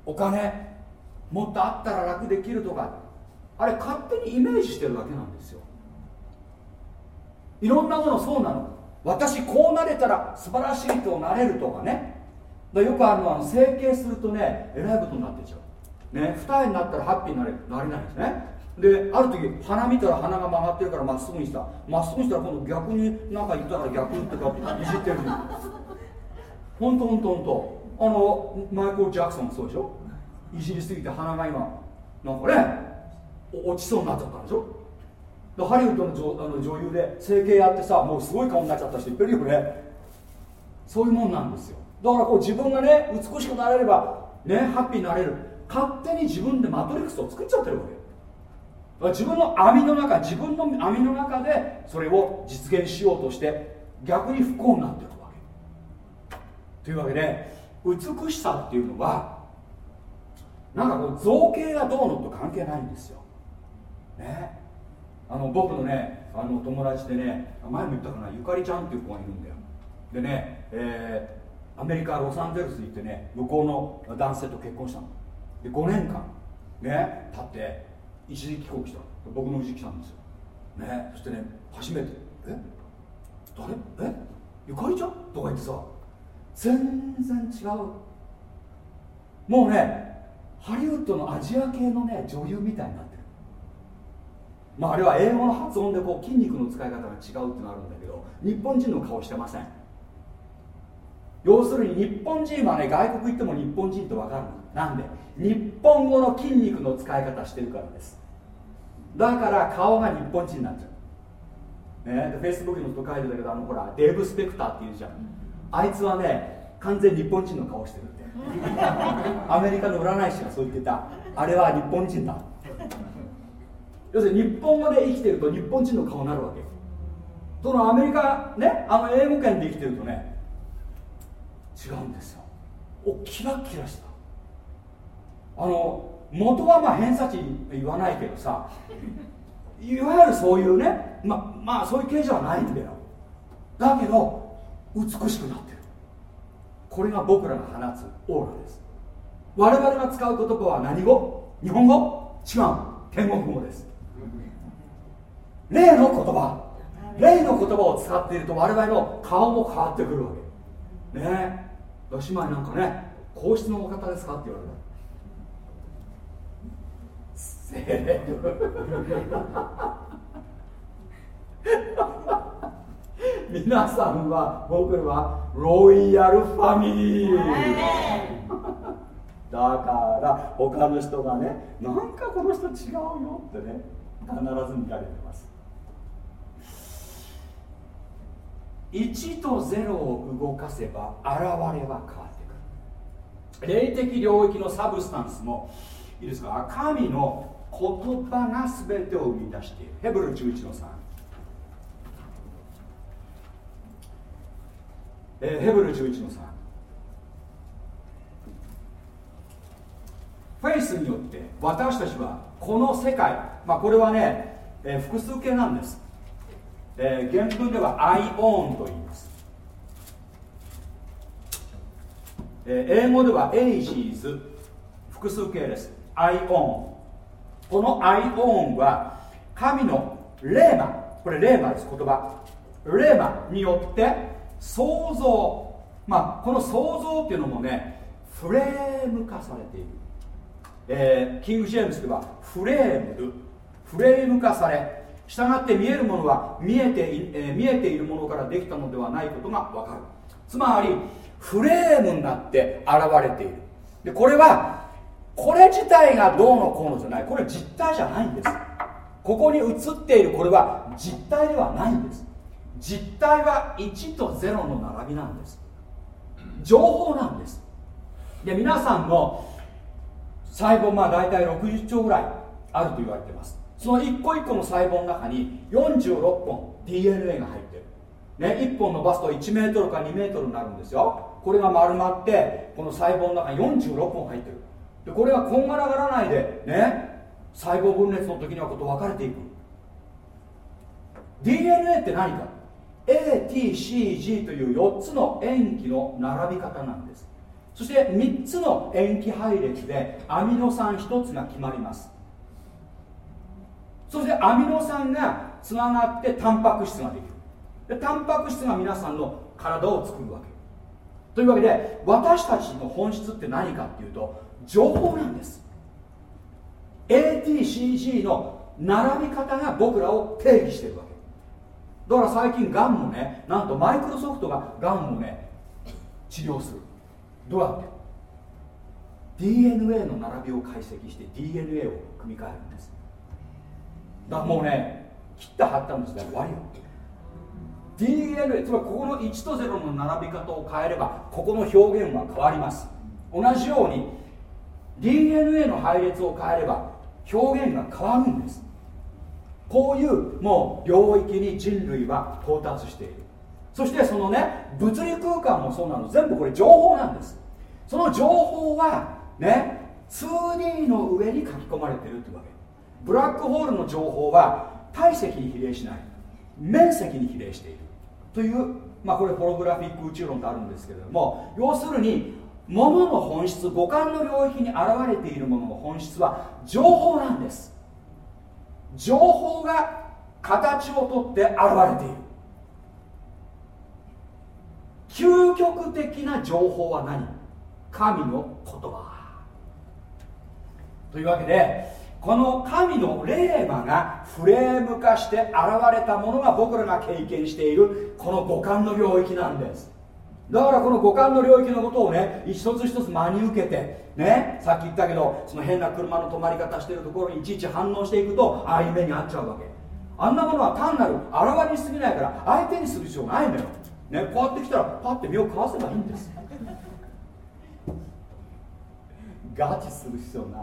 お金。もっとあったら楽できるとか。あれ勝手にイメージしてるだけなんですよ。いろんなものそうなの。私こうなれたら素晴らしいとなれるとかね。だよくあるのは整形するとねえらいことになってちゃう。ね。二重になったらハッピーになれなれないんですね。である時鼻見たら鼻が曲がってるからまっすぐにした。まっすぐにしたら今度逆になんか言ったら逆ってかいじってるほんとほんとほんとあのマイケル・ジャクソンもそうでしょ？いじりすぎて鼻が今なんかね落ちそうになっちゃったんでしょ？ハリウッドの女あの女優で整形やってさもうすごい顔になっちゃった人いっぱいいるよね。そういうもんなんですよ。だからこう自分がね美しくなれればねハッピーになれる。勝手に自分でマトリックスを作っちゃってるわけ。自分の網の中自分の網の中でそれを実現しようとして逆に不幸になってる。というわけで美しさっていうのはなんかこう造形がどうのと関係ないんですよ。ね。あの僕のねあの友達でね前も言ったかなゆかりちゃんっていう子がいるんだよ。でね、えー、アメリカロサンゼルス行ってね向こうの男性と結婚したの。で5年間ね経って一時帰国した。僕のうち来たんですよ。ね。そしてね初めて「え？誰？え？ゆかりちゃん?」とか言ってさ全然違う。もうねハリウッドのアジア系のね女優みたいになってる。まああれは英語の発音でこう筋肉の使い方が違うってのあるんだけど日本人の顔してません。要するに日本人はね外国行っても日本人って分かるの。なんで日本語の筋肉の使い方してるからです。だから顔が日本人になっちゃう。ねでフェイスブックの人書いてたけどあのほらデーブ・スペクターっていうじゃん。あいつはね完全日本人の顔してるって。アメリカの占い師がそう言ってた。あれは日本人だ。要するに日本語で生きてると日本人の顔になるわけ。そのアメリカねあの英語圏で生きてるとね違うんですよ。おキラキラした。あの元はまあ偏差値言わないけどさいわゆるそういうねままあそういう系じゃないんだよ。だけど美しくなってる。これが僕らが放つオーラです。我々が使う言葉は何語？日本語？違う。天国語です。例の言葉。例の言葉を使っていると我々の顔も変わってくるわけ。ね。え姉妹なんかね皇室のお方ですかって言われた。皆さんは僕らはロイヤルファミリーだから他の人がねなんかこの人違うよってね必ず見られてます。1と0を動かせば現れは変わってくる。霊的領域の substance もいいですか？神の言葉が全てを生み出している。ヘブル11の3、えー、ヘブル11の3フェイスによって私たちはこの世界、まあ、これはね、えー、複数形なんです、えー、原文では I own と言います、えー、英語では ages 複数形です。I own このアイオーンは神のレーマ。これレーマです言葉。レーマによって創造まあこの創造っていうのもねフレーム化されている、えー、キング・ジェームスではフレーム。フレーム化され従って見えるものは見えてい,、えー、見えているものからできたのではないことが分かる。つまりフレームになって現れている。でこれはこれ自体がどうのこうのじゃない。これ実体じゃないんです。ここに映っているこれは実体ではないんです。実体は1と0の並びなんです。情報なんです。で皆さんの細胞まあ大体60兆ぐらいあると言われてます。その一個一個の細胞の中に46本 DNA が入ってる。ね、1本伸ばすと1メートルか2メートルになるんですよ。これが丸まってこの細胞の中に46本入ってる。でこれがこんがらがらないでね細胞分裂の時にはこと分かれていく。DNA って何か？ATCG という4つの塩基の並び方なんです。そして3つの塩基配列でアミノ酸1つが決まります。そしてアミノ酸がつながってタンパク質ができる。でタンパク質が皆さんの体を作るわけ。というわけで私たちの本質って何かっていうと情報なんです。ATCG の並び方が僕らを定義してるわけ。だから最近ガンもねなんとマイクロソフトがガンもね治療する。どうやって？DNA の並びを解析して DNA を組み替えるんです。だからもうね切った貼ったんですね終わりよ。DNA つまりここの1と0の並び方を変えればここの表現は変わります。同じように DNA の配列を変えれば表現が変わるんです。こういうもう領域に人類は到達している。そしてそのね物理空間もそうなの。全部これ情報なんです。その情報はね 2D の上に書き込まれてるってわけ。ブラックホールの情報は体積に比例しない。面積に比例している。というまあこれホログラフィック宇宙論ってあるんですけれども要するに物の本質五感の領域に現れているものの本質は情報なんです。情報が形をとって現れている。究極的な情報は何？神の言葉。というわけでこの神の霊魔がフレーム化して現れたものが僕らが経験しているこの五感の領域なんです。だからこの五感の領域のことをね一つ一つ真に受けてねさっき言ったけどその変な車の止まり方してるところにいちいち反応していくとああいう目に遭っちゃうわけ。あんなものは単なる現れにすぎないから相手にする必要ないのよ、ね、こうやってきたらパッて身をかわせばいいんです。ガチする必要ない。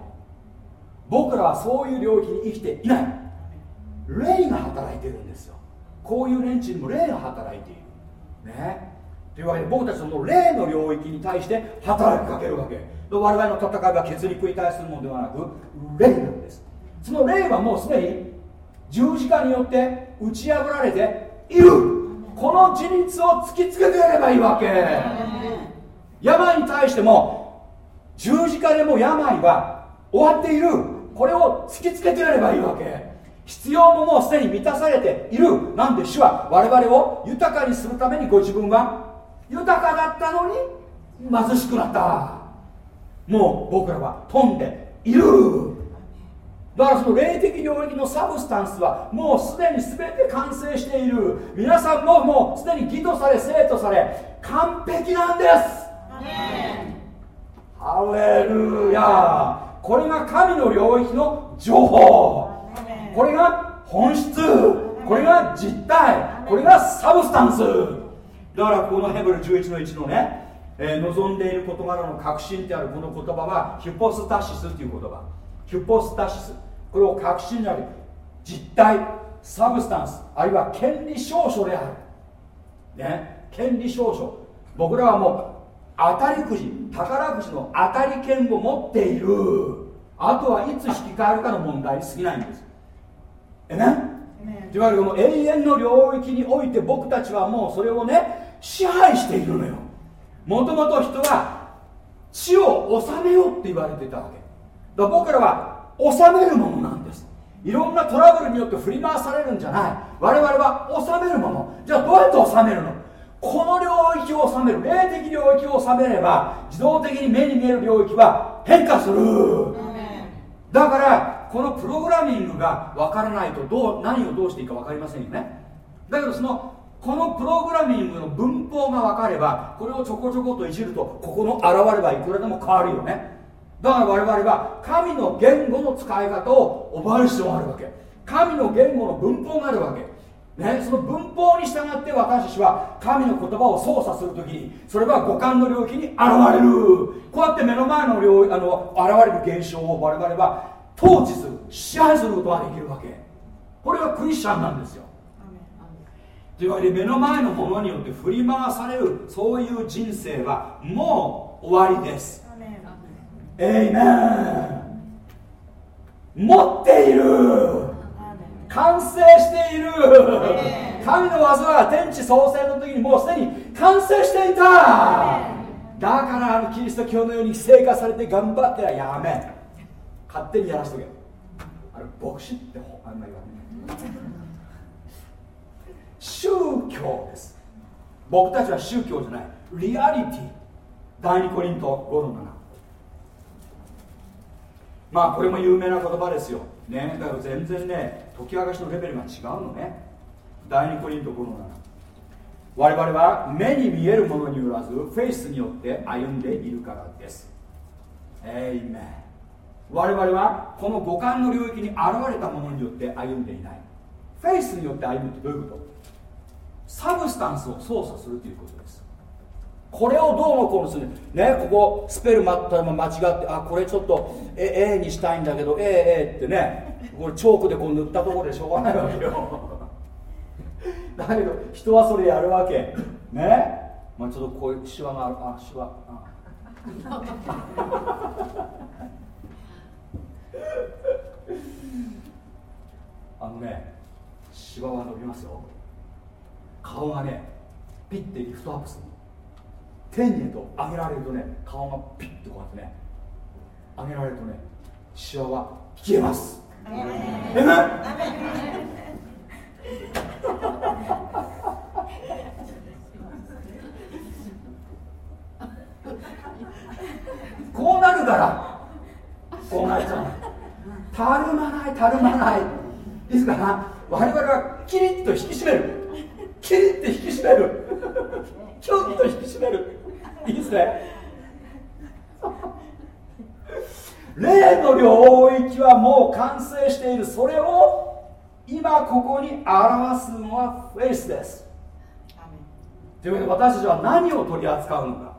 僕らはそういう領域に生きていない。霊が働いてるんですよ。こういう連中にも霊が働いている。ね。というわけで僕たちの霊の領域に対して働きかけるわけ。我々の戦いは血肉に対するものではなく霊なんです。その霊はもうすでに十字架によって打ち破られている。この事実を突きつけてやればいいわけ。病に対しても十字架でも病は終わっている。これを突きつけてやればいいわけ。必要ももうすでに満たされている。なんで主は我々を豊かにするためにご自分は豊かだったのに貧しくなった。もう僕らは富んでいる。だからその霊的領域の substance はもうすでに全て完成している。皆さんももうすでに義とされ聖とされ完璧なんです。ハレルヤ。これが神の領域の情報。これが本質。これが実体これが substanceだからこのヘブル11の1のね、えー、望んでいる事柄の確信であるこの言葉はヒュポスタシスっていう言葉。ヒュポスタシス。これを確信である実体サブスタンスあるいは権利証書である。ね。権利証書。僕らはもう当たりくじ宝くじの当たり券を持っている。あとはいつ引き換えるかの問題に過ぎないんです。えね？いわゆるこの永遠の領域において僕たちはもうそれをね支配しているのよ。もともと人は地を治めようって言われてたわけ。だから僕らは治めるものなんです。いろんなトラブルによって振り回されるんじゃない。我々は治めるもの。じゃあどうやって治めるの？この領域を治める。霊的領域を治めれば自動的に目に見える領域は変化する。だからこのプログラミングが分からないとどう何をどうしていいか分かりませんよね。だけどそのこのプログラミングの文法が分かればこれをちょこちょこといじるとここの現ればいくらでも変わるよね。だから我々は神の言語の使い方を覚える必要があるわけ。神の言語の文法があるわけ。ね、その文法に従って私たちは神の言葉を操作するときにそれは五感の領域に現れる。こうやって目の前の領あの現れる現象を我々は統治する支配することができるわけ。これがクリスチャンなんですよ。というわけで目の前のものによって振り回されるそういう人生はもう終わりです。エイメン。持っている。完成している。神の技は天地創生の時にもうすでに完成していた。だからあのキリスト教のように成果されて頑張ってはやめ。勝手にやらしとけ。あれ牧師ってあんまり言わない宗教です。僕たちは宗教じゃない。リアリティ。第2コリント5の7まあこれも有名な言葉ですよ。ね。だから全然ね解き明かしのレベルが違うのね。第2コリント5の7我々は目に見えるものによらず faith によって歩んでいるからです。エイメン我々はこの五感の領域に現れたものによって歩んでいない。フェイスによって歩むってどういうこと？ substance を操作するということです。これをどうのこうのする。ねここスペル間違ってあこれちょっとえ A にしたいんだけど A A ってね。これチョークでこう塗ったところでしょうがないわけよ。だけど人はそれやるわけ。ね。まあちょっとこういうシワがある。あシワ。あ。あのねシワは伸びますよ。顔がねピッてリフトアップする天にと上げられるとね顔がピッてこうやってね上げられるとねシワは消えます。えこうなるからこうなっちゃうたるまないたるまない。ですか我々はキリッと引き締めるキリッと引き締める。ちょっと引き締める。いいですね。霊の領域はもう完成している。それを今ここに表すのはフェイスです。というわけで私たちは何を取り扱うのか。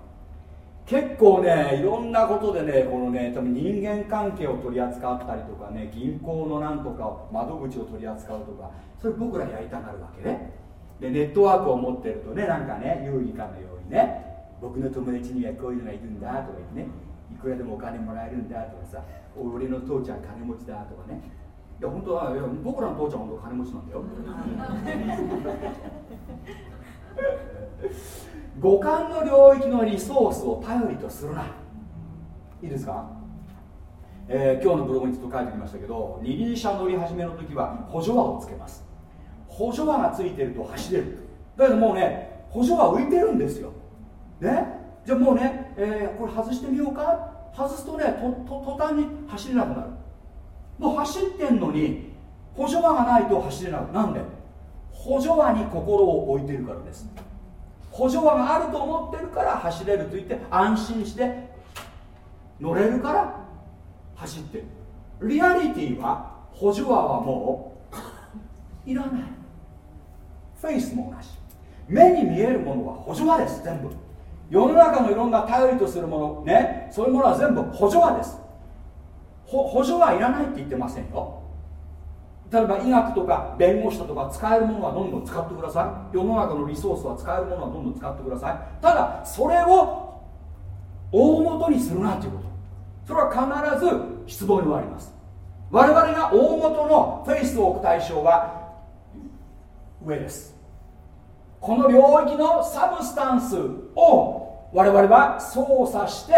結構ねいろんなことでねこのね多分人間関係を取り扱ったりとかね銀行のなんとか窓口を取り扱うとかそれ僕らやりたがるわけね。でネットワークを持ってるとねなんかね有利かのようにね僕の友達にはこういうのがいるんだとか言ってねいくらでもお金もらえるんだとかさ俺の父ちゃん金持ちだとかね。いや本当はいや僕らの父ちゃんは本当金持ちなんだよ。五感の領域のリソースを頼りとするな。いいですか、えー、今日のブログにちょっと書いてきましたけど二輪車乗り始めの時は補助輪をつけます。補助輪がついてると走れる。だけどもうね補助輪浮いてるんですよ。ね？じゃあもうね、えー、これ外してみようか？外すとね途端に走れなくなる。もう走ってんのに補助輪がないと走れなくなんで？補助輪に心を置いてるからです。補助輪があると思ってるから走れると言って安心して乗れるから走ってる。リアリティは補助輪はもういらない。フェイスも同じ。目に見えるものは補助輪です全部。世の中のいろんな頼りとするものねそういうものは全部補助輪です。補助はいらないって言ってませんよ。例えば医学とか弁護士だとか使えるものはどんどん使ってください。世の中のリソースは使えるものはどんどん使ってください。ただそれを大元にするなということ。それは必ず失望に終わります。我々が大元のフェイスを置く対象は上です。この領域のサブスタンスを我々は操作して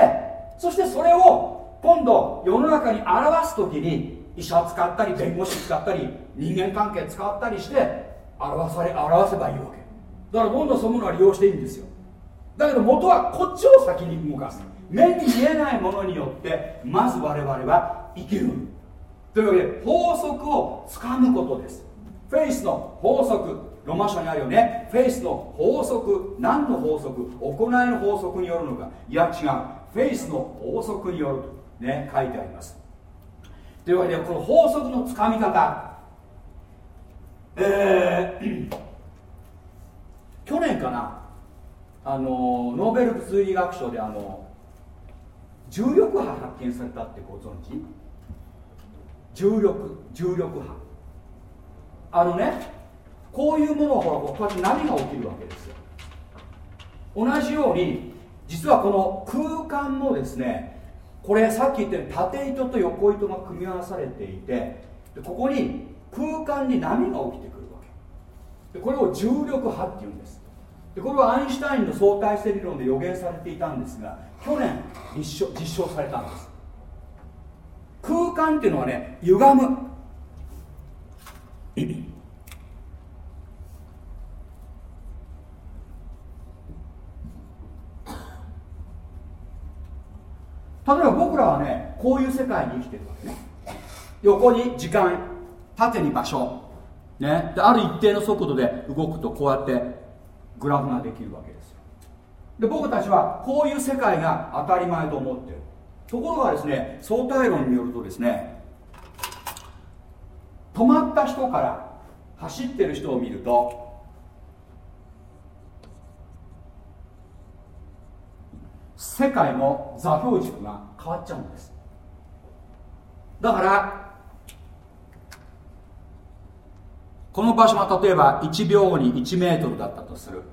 そしてそれを今度世の中に表す時に医者使ったり弁護士使ったり人間関係使ったりして表され表せばいいわけ。だからどんどんそういうものは利用していいんですよ。だけど元はこっちを先に動かす。目に見えないものによってまず我々は生きる。というわけで法則をつかむことです。フェイスの法則ロマ書にあるよね。フェイスの法則何の法則行いの法則によるのか。いや違う。フェイスの法則によるとね書いてあります。というわけでこの法則のつかみ方。えー、去年かな。あのノーベル物理学賞であの重力波発見されたってご存知？重力重力波。あのねこういうものはほらこうやって波が起きるわけですよ。同じように実はこの空間もですねこれさっき言ったように縦糸と横糸が組み合わされていてここに空間に波が起きてくるわけ。でこれを重力波っていうんです。でこれはアインシュタインの相対性理論で予言されていたんですが去年実証実証されたんです。空間っていうのはね歪む。例えば僕らはねこういう世界に生きてるわけね。横に時間縦に場所。ね。である一定の速度で動くとこうやってグラフができるわけですよ。で僕たちはこういう世界が当たり前と思ってる。ところがですね相対論によるとですね止まった人から走ってる人を見ると世界の座標軸が変わっちゃうんです。だからこの場所が例えば1秒に1メートルだったとする。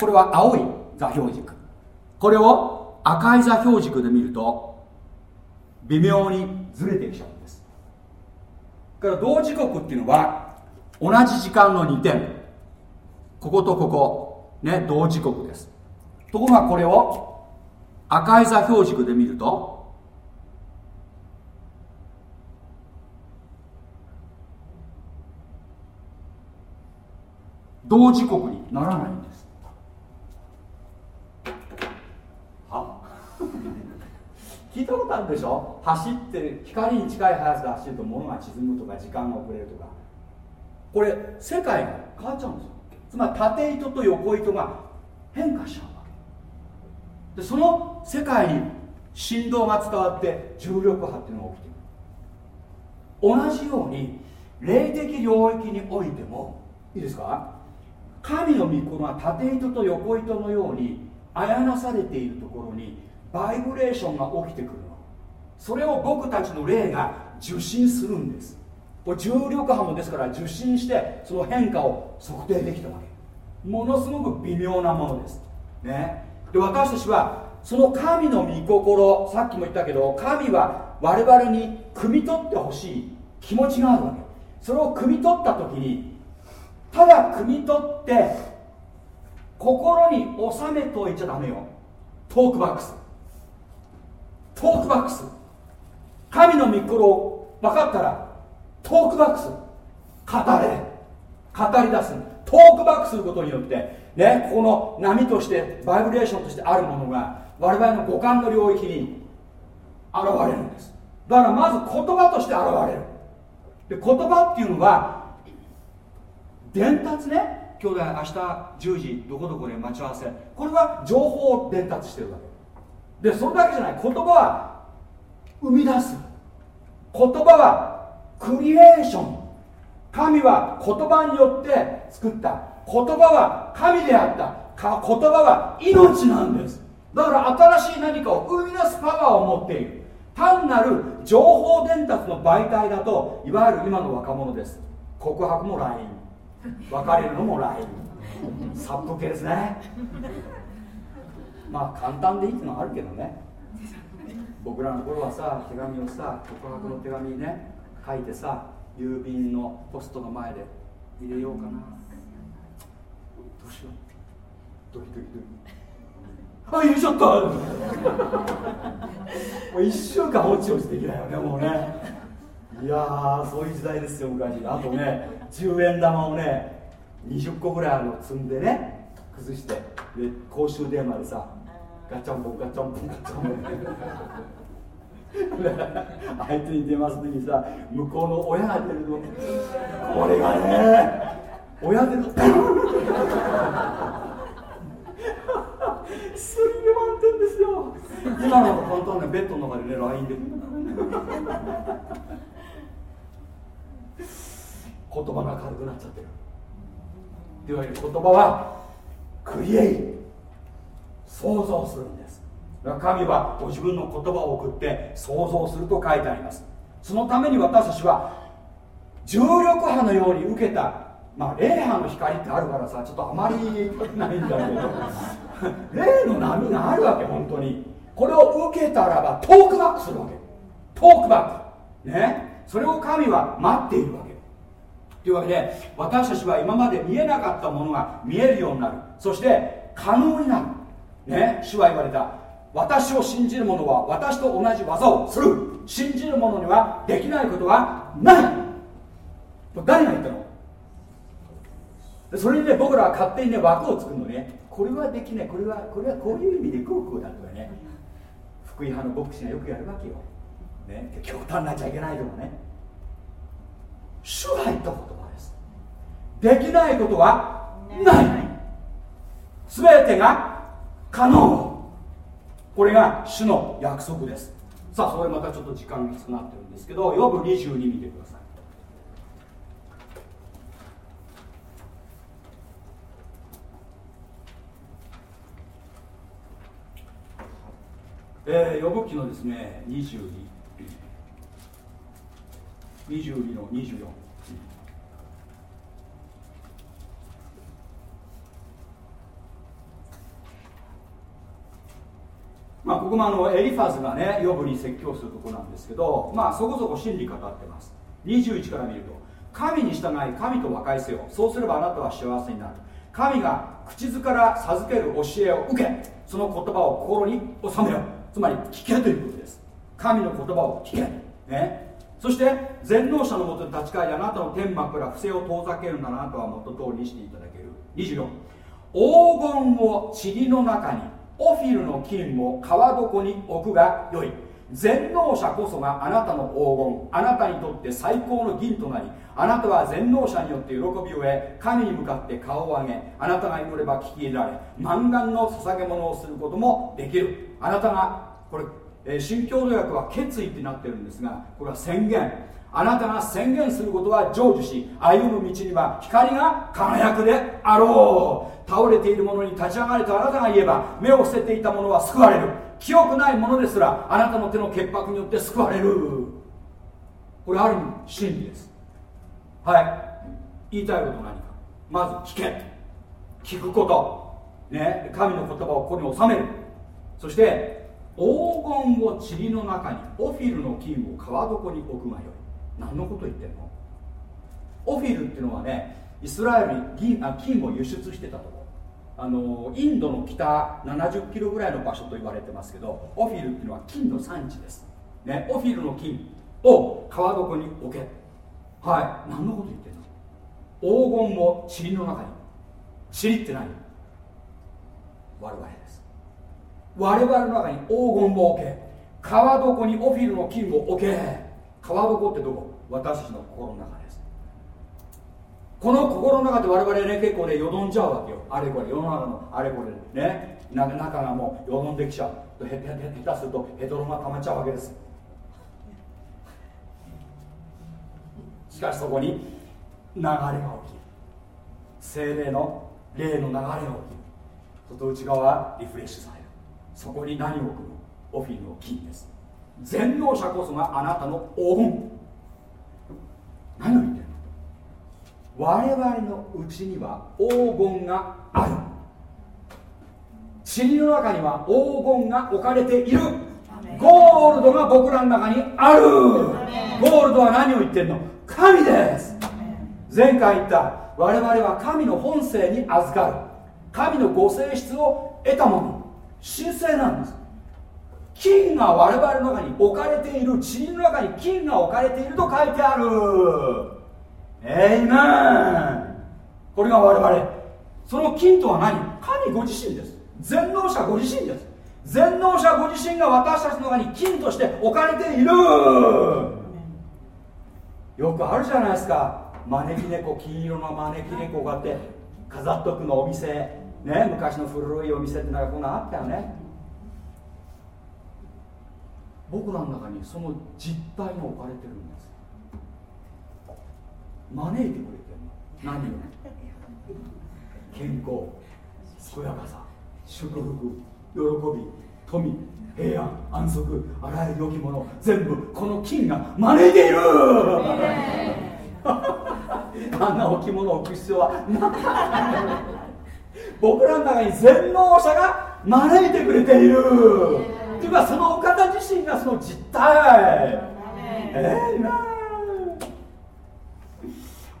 これは青い座標軸。これを赤い座標軸で見ると微妙にずれてきちゃう。んから同時刻っていうのは同じ時間の2点。こことここ。ね同時刻です。ところがこれを赤い座標軸で見ると同時刻にならないんですは聞いたことあるでしょ？走ってる光に近い速さで走ると物が沈むとか時間が遅れるとか。これ世界が変わっちゃうんですよ。つまり縦糸と横糸が変化しちゃうわけ。でその世界に振動が伝わって重力波っていうのが起きてる。同じように霊的領域においてもいいですか？神の御心は縦糸と横糸のようにあやなされているところにバイブレーションが起きてくるの。それを僕たちの霊が受信するんです。これ重力波もですから受信してその変化を測定できたわけ。ものすごく微妙なものです。ね。で私たちはその神の御心さっきも言ったけど神は我々に汲み取ってほしい気持ちがあるわけ。それを汲み取った時にただ汲み取って心に収めておいちゃダメよ。トークバックス。トークバックス。神の御心を分かったらトークバックス語れ。語り出す。トークバックすることによってねここの波としてバイブレーションとしてあるものが我々の五感の領域に現れるんです。だからまず言葉として現れる。で言葉っていうのは伝達ね。兄弟明日10時どこどこで待ち合わせ。これは情報を伝達してるわけ。でそれだけじゃない。言葉は生み出す。言葉はクリエーション。神は言葉によって作った。言葉は神であった。か言葉は命なんです。だから新しい何かを生み出すパワーを持っている。単なる情報伝達の媒体だといわゆる今の若者です。告白も LINE 別れるのも LINE 殺風景ですねまあ簡単でいいっていうのはあるけどね。僕らの頃はさ手紙をさ告白の手紙ね書いてさ郵便のポストの前で入れようかな。どうしよう。ドキドキドキ。あ入れちゃった。もう1週間落ち落ちできないよねもうね。いやーそういう時代ですよ昔。あとね10円玉をね20個ぐらいあの積んでね崩してで公衆電話でさガチャンポンガチャンポンガチャンポン相手に電話するにさ向こうの親が出るの。これがね親出る。とスリル満点ですよ。今の本当はねベッドの中でね LINE で。言葉が軽くなっちゃってる。というわけで言葉はクリエイ想像するんです。神はご自分の言葉を送って想像すると書いてあります。そのために私たちは重力波のように受けたまあ霊波の光ってあるからさちょっとあまりないんだけど 霊の波があるわけ本当に。これを受けたらばトークバックするわけ。トークバック。ね。それを神は待っているわけ。というわけで私たちは今まで見えなかったものが見えるようになる。そして可能になる。ね主は言われた。私を信じる者は私と同じ技をする。信じる者にはできないことはない。誰が言ったの？それにね僕らは勝手にね枠を作るのね。これはできない。これはこれはこういう意味でこうこうだとかね。福音派の牧師がよくやるわけよ、ね、極端になっちゃいけないとかね。主が言った言葉です。できないことはない。全てが可能。これが主の約束です。さあそれまたちょっと時間がきつくなってるんですけどヨブ22見てください。えー、予部記のですね22 22の24まあ、ここもあのエリファズがねヨブに説教するとこなんですけどまあそこそこ真理語ってます。21から見ると神に従い神と和解せよ。そうすればあなたは幸せになる。神が口づから授ける教えを受けその言葉を心に収めよつまり聞けということです。神の言葉を聞け、ね、そして全能者のもとに立ち返りあなたの天幕から不正を遠ざけるならあなたは元通りにしていただける。24黄金を塵の中にオフィルの金も川床に置くがよい。全能者こそがあなたの黄金。あなたにとって最高の銀となりあなたは全能者によって喜びを得神に向かって顔を上げあなたが祈れば聞き入れられ満願の捧げ物をすることもできる。あなたがこれ、えー、新共同訳は決意ってなってるんですがこれは宣言。あなたが宣言することは成就し歩む道には光が輝くであろう。倒れている者に立ち上がれとあなたが言えば目を伏せていた者は救われる。清くないものですらあなたの手の潔白によって救われる。これある意味真理です。はい。言いたいこと何か。まず聞け。聞くこと。ね。神の言葉をここに収める。そして黄金を塵の中にオフィルの金を川床に置くがよい。何のこと言ってんの？オフィルっていうのはねイスラエルに銀あ金を輸出してたとこ。あのインドの北70キロぐらいの場所と言われてますけどオフィルっていうのは金の産地です、ね、オフィルの金を川床に置け。はい。何のこと言ってんの？黄金も塵の中に。塵って何？我々です。我々の中に黄金も置け。川床にオフィルの金を置け。川床ってどこ？私たちの心の中です。この心の中で我々ね結構ねよどんじゃうわけよ。あれこれ世の中のあれこれね。中がもうよどんできちゃう。へへへ下手するとヘドロが溜まっちゃうわけですしかしそこに流れが起きる精霊の霊の流れが起きる外内側リフレッシュされるそこに何を置くのオフィルの金です全能者こそがあなたの黄金何を言ってるの？我々のうちには黄金がある。塵の中には黄金が置かれている。ゴールドが僕らの中にある。ゴールドは何を言ってるの？神です。前回言った我々は神の本性に預かる。神のご性質を得たもの。神聖なんです金が我々の中に置かれている塵の中に金が置かれていると書いてある。えいめんこれが我々。その金とは何？神ご自身です。全能者ご自身です。全能者ご自身が私たちの中に金として置かれている。よくあるじゃないですか。招き猫金色の招き猫があって飾っとくのお店。ね昔の古いお店ってなんかこんなあったよね。僕らの中にその実体が置かれてるんです。招いてくれてるの。何を健康健やかさ祝福喜び富平安安息あらゆる良きもの全部この金が招いている。あんな置物を置く必要は僕らの中に全能者が招いてくれているっていうかそのお方自身がその実体えー、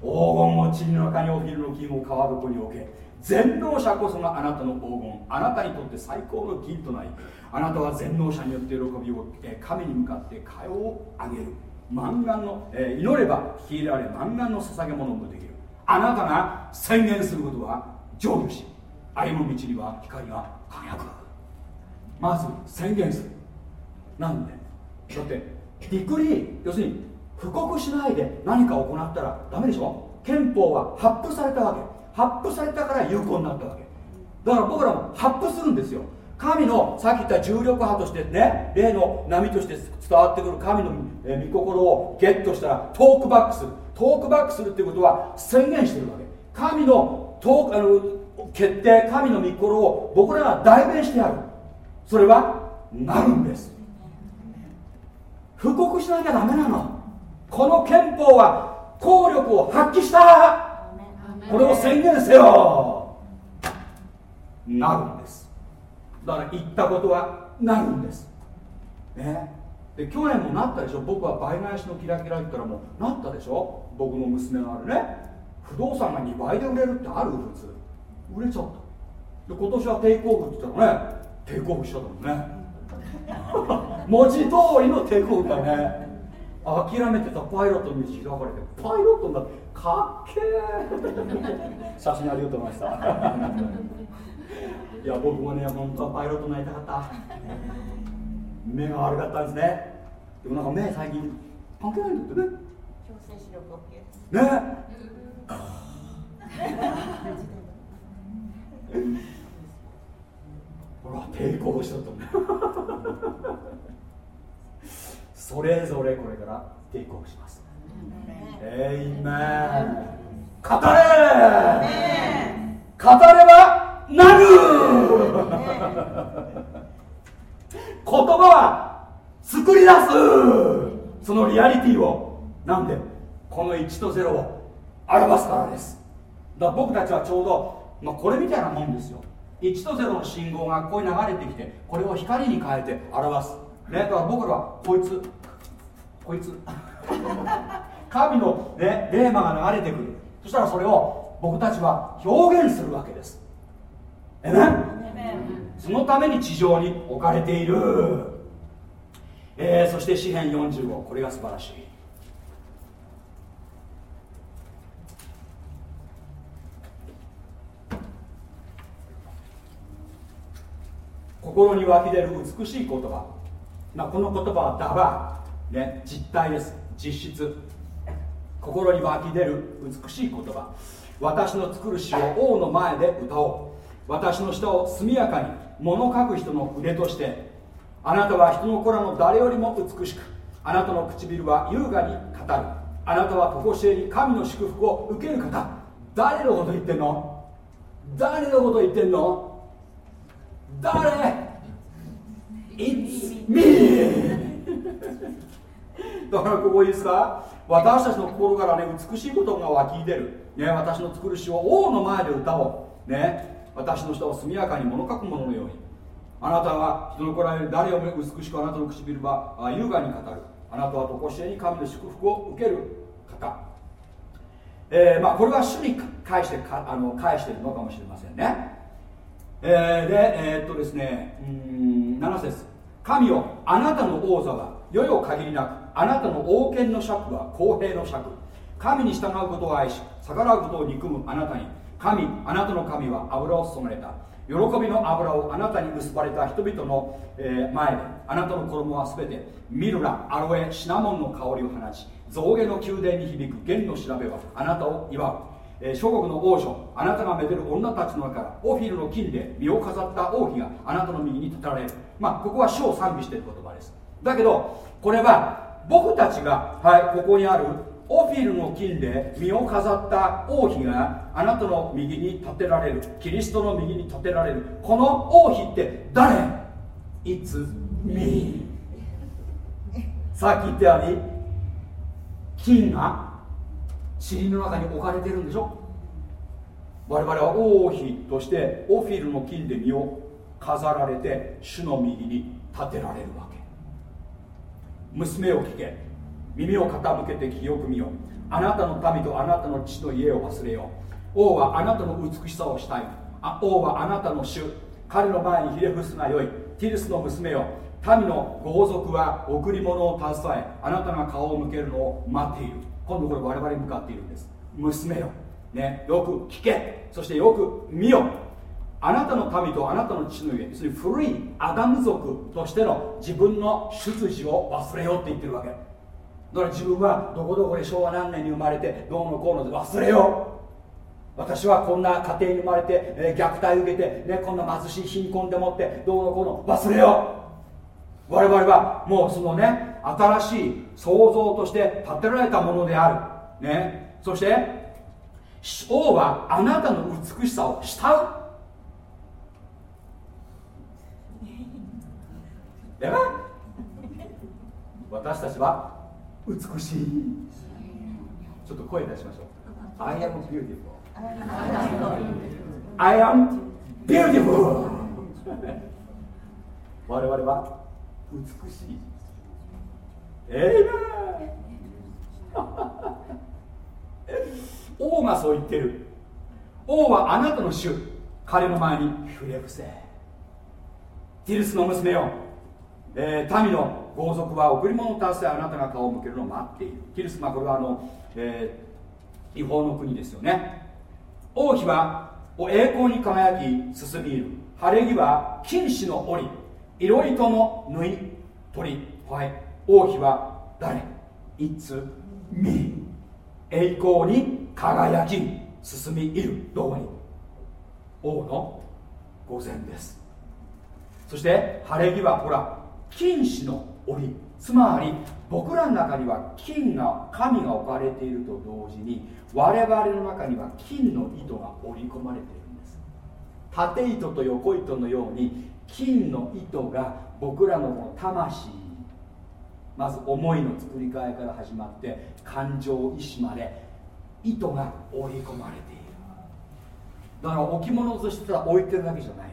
黄金を塵の中にお昼の金を川床に置け。全能者こそがあなたの黄金。あなたにとって最高の銀となりあなたは全能者によって喜びを神に向かって顔を上げる。満願の、えー、祈れば聞き入れられ満願の捧げ物もできる。あなたが宣言することは成就し歩む道には光が輝くまず宣言する。なんで？だってディクリ要するに布告しないで何か行ったらダメでしょ？憲法は発布されたわけ。発布されたから有効になったわけ。だから僕らも発布するんですよ。神のさっき言った重力波としてね霊の波として伝わってくる神の御心をゲットしたらトークバックする。トークバックするっていうことは宣言してるわけ。神のトークあの決定神の御心を僕らが代弁してやる。それはなるんです？布告しなきゃダメなの。この憲法は効力を発揮した。これを宣言せよ。なるんです？だから言ったことはなるんです？ねで去年もなったでしょ？僕は倍返しのキラキラ言ったらもうなったでしょ？僕の娘があるね。不動産が2倍で売れるってある？普通。売れちゃった。で今年はテイクオフって言ったらね。テイクオフしちゃったもんね。文字通りのテイクオフだね。諦めてたパイロットの道開かれてパイロットになってかっけー。写真ありがとうございました。いや僕もね本当はパイロットになりたかった。目が悪かったんですね。でもなんか目最近関係ないんだってね。強制視力 OK ですね。ねほら抵抗したね それぞれこれから抵抗します。えいめん語れ!語ればなる!言葉は作り出す!そのリアリティをなんでこの1と0を表すからです。だから僕たちはちょうど、まあ、これみたいなもんですよ1と0の信号がここに流れてきてこれを光に変えて表す。ねだから僕らはこいつ。こいつ。神の、ね、霊魔が流れてくる。そしたらそれを僕たちは表現するわけです。えねそのために地上に置かれている、えー、そして詩篇45これが素晴らしい心に湧き出る美しい言葉、まあ、この言葉はダバー、ね、実体です。実質。心に湧き出る美しい言葉。私の作る詩を王の前で歌おう。私の舌を速やかに物書く人の腕としてあなたは人の子らの誰よりも美しくあなたの唇は優雅に語る。あなたは常しえに神の祝福を受ける方。誰のこと言ってんの？誰のこと言ってんの？誰？It's me. だからここいいですか？私たちの心からね美しいことが湧き出る、ね、私の作る詩を王の前で歌おう、ね、私の舌を速やかに物書くもののように。あなたは人の子らより誰を美しくあなたの唇は優雅に語る。あなたは常しえに神の祝福を受ける方、えーまあ、これは主に返してかあの返しているのかもしれませんね。えー、でえー、っとですねうん7節。神よあなたの王座は世よ限りなくあなたの王権の尺は公平の尺。神に従うことを愛し逆らうことを憎むあなたに。神あなたの神は油を注がれた。喜びの油をあなたに結ばれた人々の、え、前であなたの衣は全てミルラアロエシナモンの香りを放ち象牙の宮殿に響く弦の調べはあなたを祝う。えー、諸国の王女あなたがめでる女たちの中からオフィルの金で身を飾った王妃があなたの右に立たれる。まあここは主を賛美している言葉です。だけどこれは僕たちがはいここにあるオフィルの金で身を飾った王妃があなたの右に立てられるキリストの右に立てられるこの王妃って誰 ?It's me さっき言ったように金が？塵の中に置かれてるんでしょ？我々は王妃としてオフィルの金で身を飾られて主の右に立てられるわけ。娘を聞け。耳を傾けて清く見よ。あなたの民とあなたの父の家を忘れよ王はあなたの美しさをしたい。あ王はあなたの主。彼の前にひれ伏すがよい。ティルスの娘よ。民の豪族は贈り物を携えあなたが顔を向けるのを待っている。今度これ我々に向かっているんです。娘よ、ね、よく聞け。そしてよく見よ。あなたの民とあなたの父の家要するに古いアダム族としての自分の出自を忘れようって言ってるわけ。だから自分はどこどこで昭和何年に生まれてどうのこうので忘れよう。私はこんな家庭に生まれて、えー、虐待受けて、ね、こんな貧しい貧困でもってどうのこうの忘れよう。我々はもうそのね新しい創造として建てられたものである、ね、そして王はあなたの美しさを慕う。え私たちは美しい。ちょっと声出しましょう。I am beautiful I am beautiful 我々は美しい。えい王がそう言ってる。王はあなたの主。彼の前に触れ伏せ。ティルスの娘よ、えー、民の豪族は贈り物を達成あなたが顔を向けるのを待っている。ティルスまあこれはあの、えー、違法の国ですよね。王妃は栄光に輝き進みいる。晴れ着は金糸の織。色糸の縫い取り。はい。王妃は誰？いつみ栄光に輝き進みいるどこに王の御前ですそして晴れ着はほら金糸の織つまり僕らの中には金が神が置かれていると同時に我々の中には金の糸が織り込まれているんです。縦糸と横糸のように金の糸が僕らの魂まず思いの作り変えから始まって感情意志まで糸が織り込まれている。だから置物としてた置いてるだけじゃない。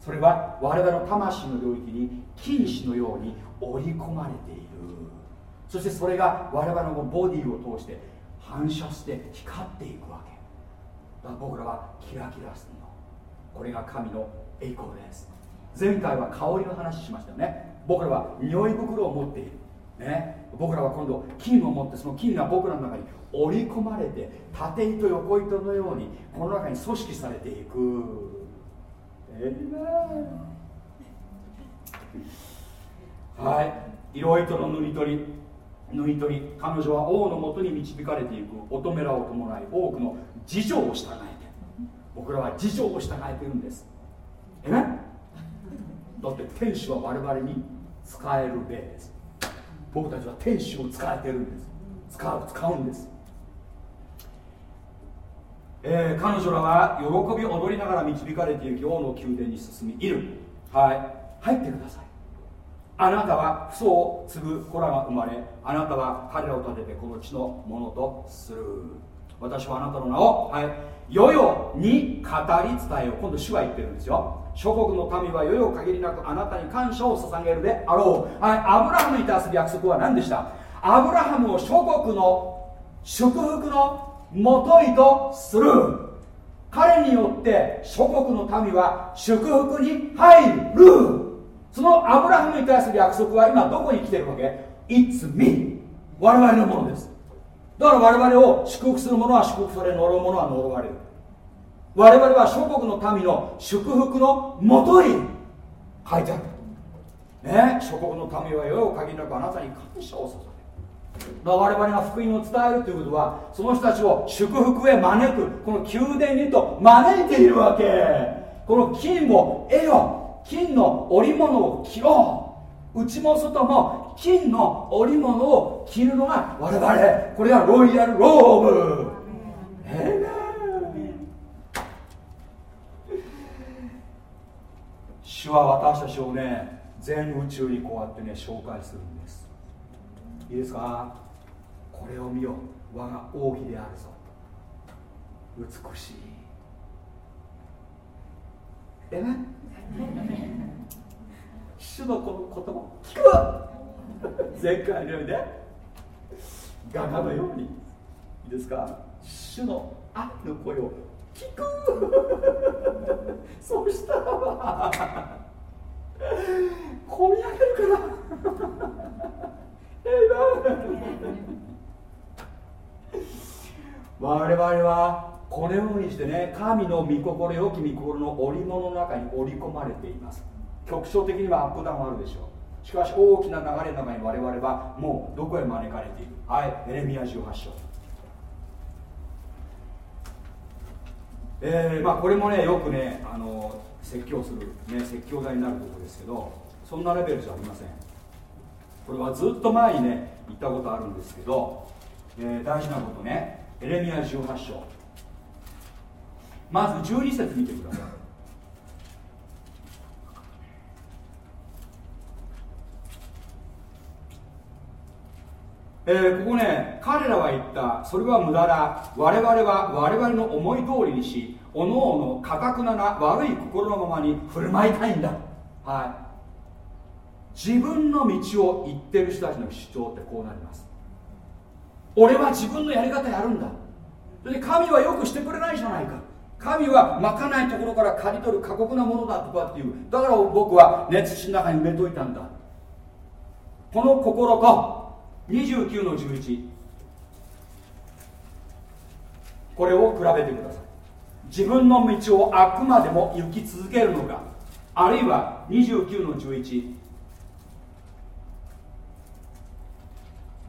それは我々の魂の領域に金糸のように織り込まれている。そしてそれが我々のボディを通して反射して光っていくわけ。だから僕らはキラキラするの。これが神の栄光です。前回は香りの話しましたよね。僕らは匂い袋を持っている。ね、僕らは今度金を持ってその金が僕らの中に織り込まれて縦糸横糸のようにこの中に組織されていく。えはい。色糸の縫い取り。縫い取り。彼女は王のもとに導かれていく。乙女らを伴い多くの事情を従えて。僕らは事情を従えてるんです。えだって天使は我々に使える例です。僕たちは天使を使えてるんです。使う使うんです、えー、彼女らは喜び踊りながら導かれていき王の宮殿に進みいる。はい。入ってください。あなたは父祖を継ぐ子らが生まれあなたは彼らを立ててこの地のものとする。私はあなたの名を、はい、世々に語り伝えよう。今度主は言ってるんですよ。諸国の民は世々限りなくあなたに感謝を捧げるであろう、はい、アブラハムに対する約束は何でした？アブラハムを諸国の祝福のもといとする。彼によって諸国の民は祝福に入る。そのアブラハムに対する約束は今どこに来てるわけ ?It's me 我々のものです。だから我々を祝福する者は祝福され呪う者は呪われる。我々は諸国の民の祝福のもとに書いてある。ね諸国の民は世を限りなくあなたに感謝を捧げる。我々が福音を伝えるということはその人たちを祝福へ招くこの宮殿にと招いているわけ。この金を得よ金の織物を着ろ。う内も外も金の織物を着るのが我々。これがロイヤルローブ。えー主は私たちをね全宇宙にこうやってね紹介するんです。いいですか？これを見よ。我が王妃であるぞ。美しい。えね主のこの言葉？聞く前回のようにね。画家のように。いいですか？主の愛の声を聞く そしたらば込み上げるから 我々はこのようにしてね神の御心よき御心の織物の中に織り込まれています。局所的にはアップダウンあるでしょう。しかし大きな流れの中に我々はもうどこへ招かれている。はいエレミア18章。えー、まあこれもねよくねあの説教する、ね、説教台になるところですけどそんなレベルじゃありません。これはずっと前にね言ったことあるんですけど、えー、大事なことねエレミア18章。まず12節見てください。えー、ここね彼らは言ったそれは無駄だ。我々は我々の思い通りにしおのおのかたくなな悪い心のままに振る舞いたいんだ。はい。自分の道を行ってる人たちの主張ってこうなります。俺は自分のやり方やるんだ。それで神はよくしてくれないじゃないか。神はまかないところから刈り取る過酷なものだとかっていう。だから僕は熱土の中に埋めといたんだ。この心と29の11これを比べてください。自分の道をあくまでも行き続けるのかあるいは29の11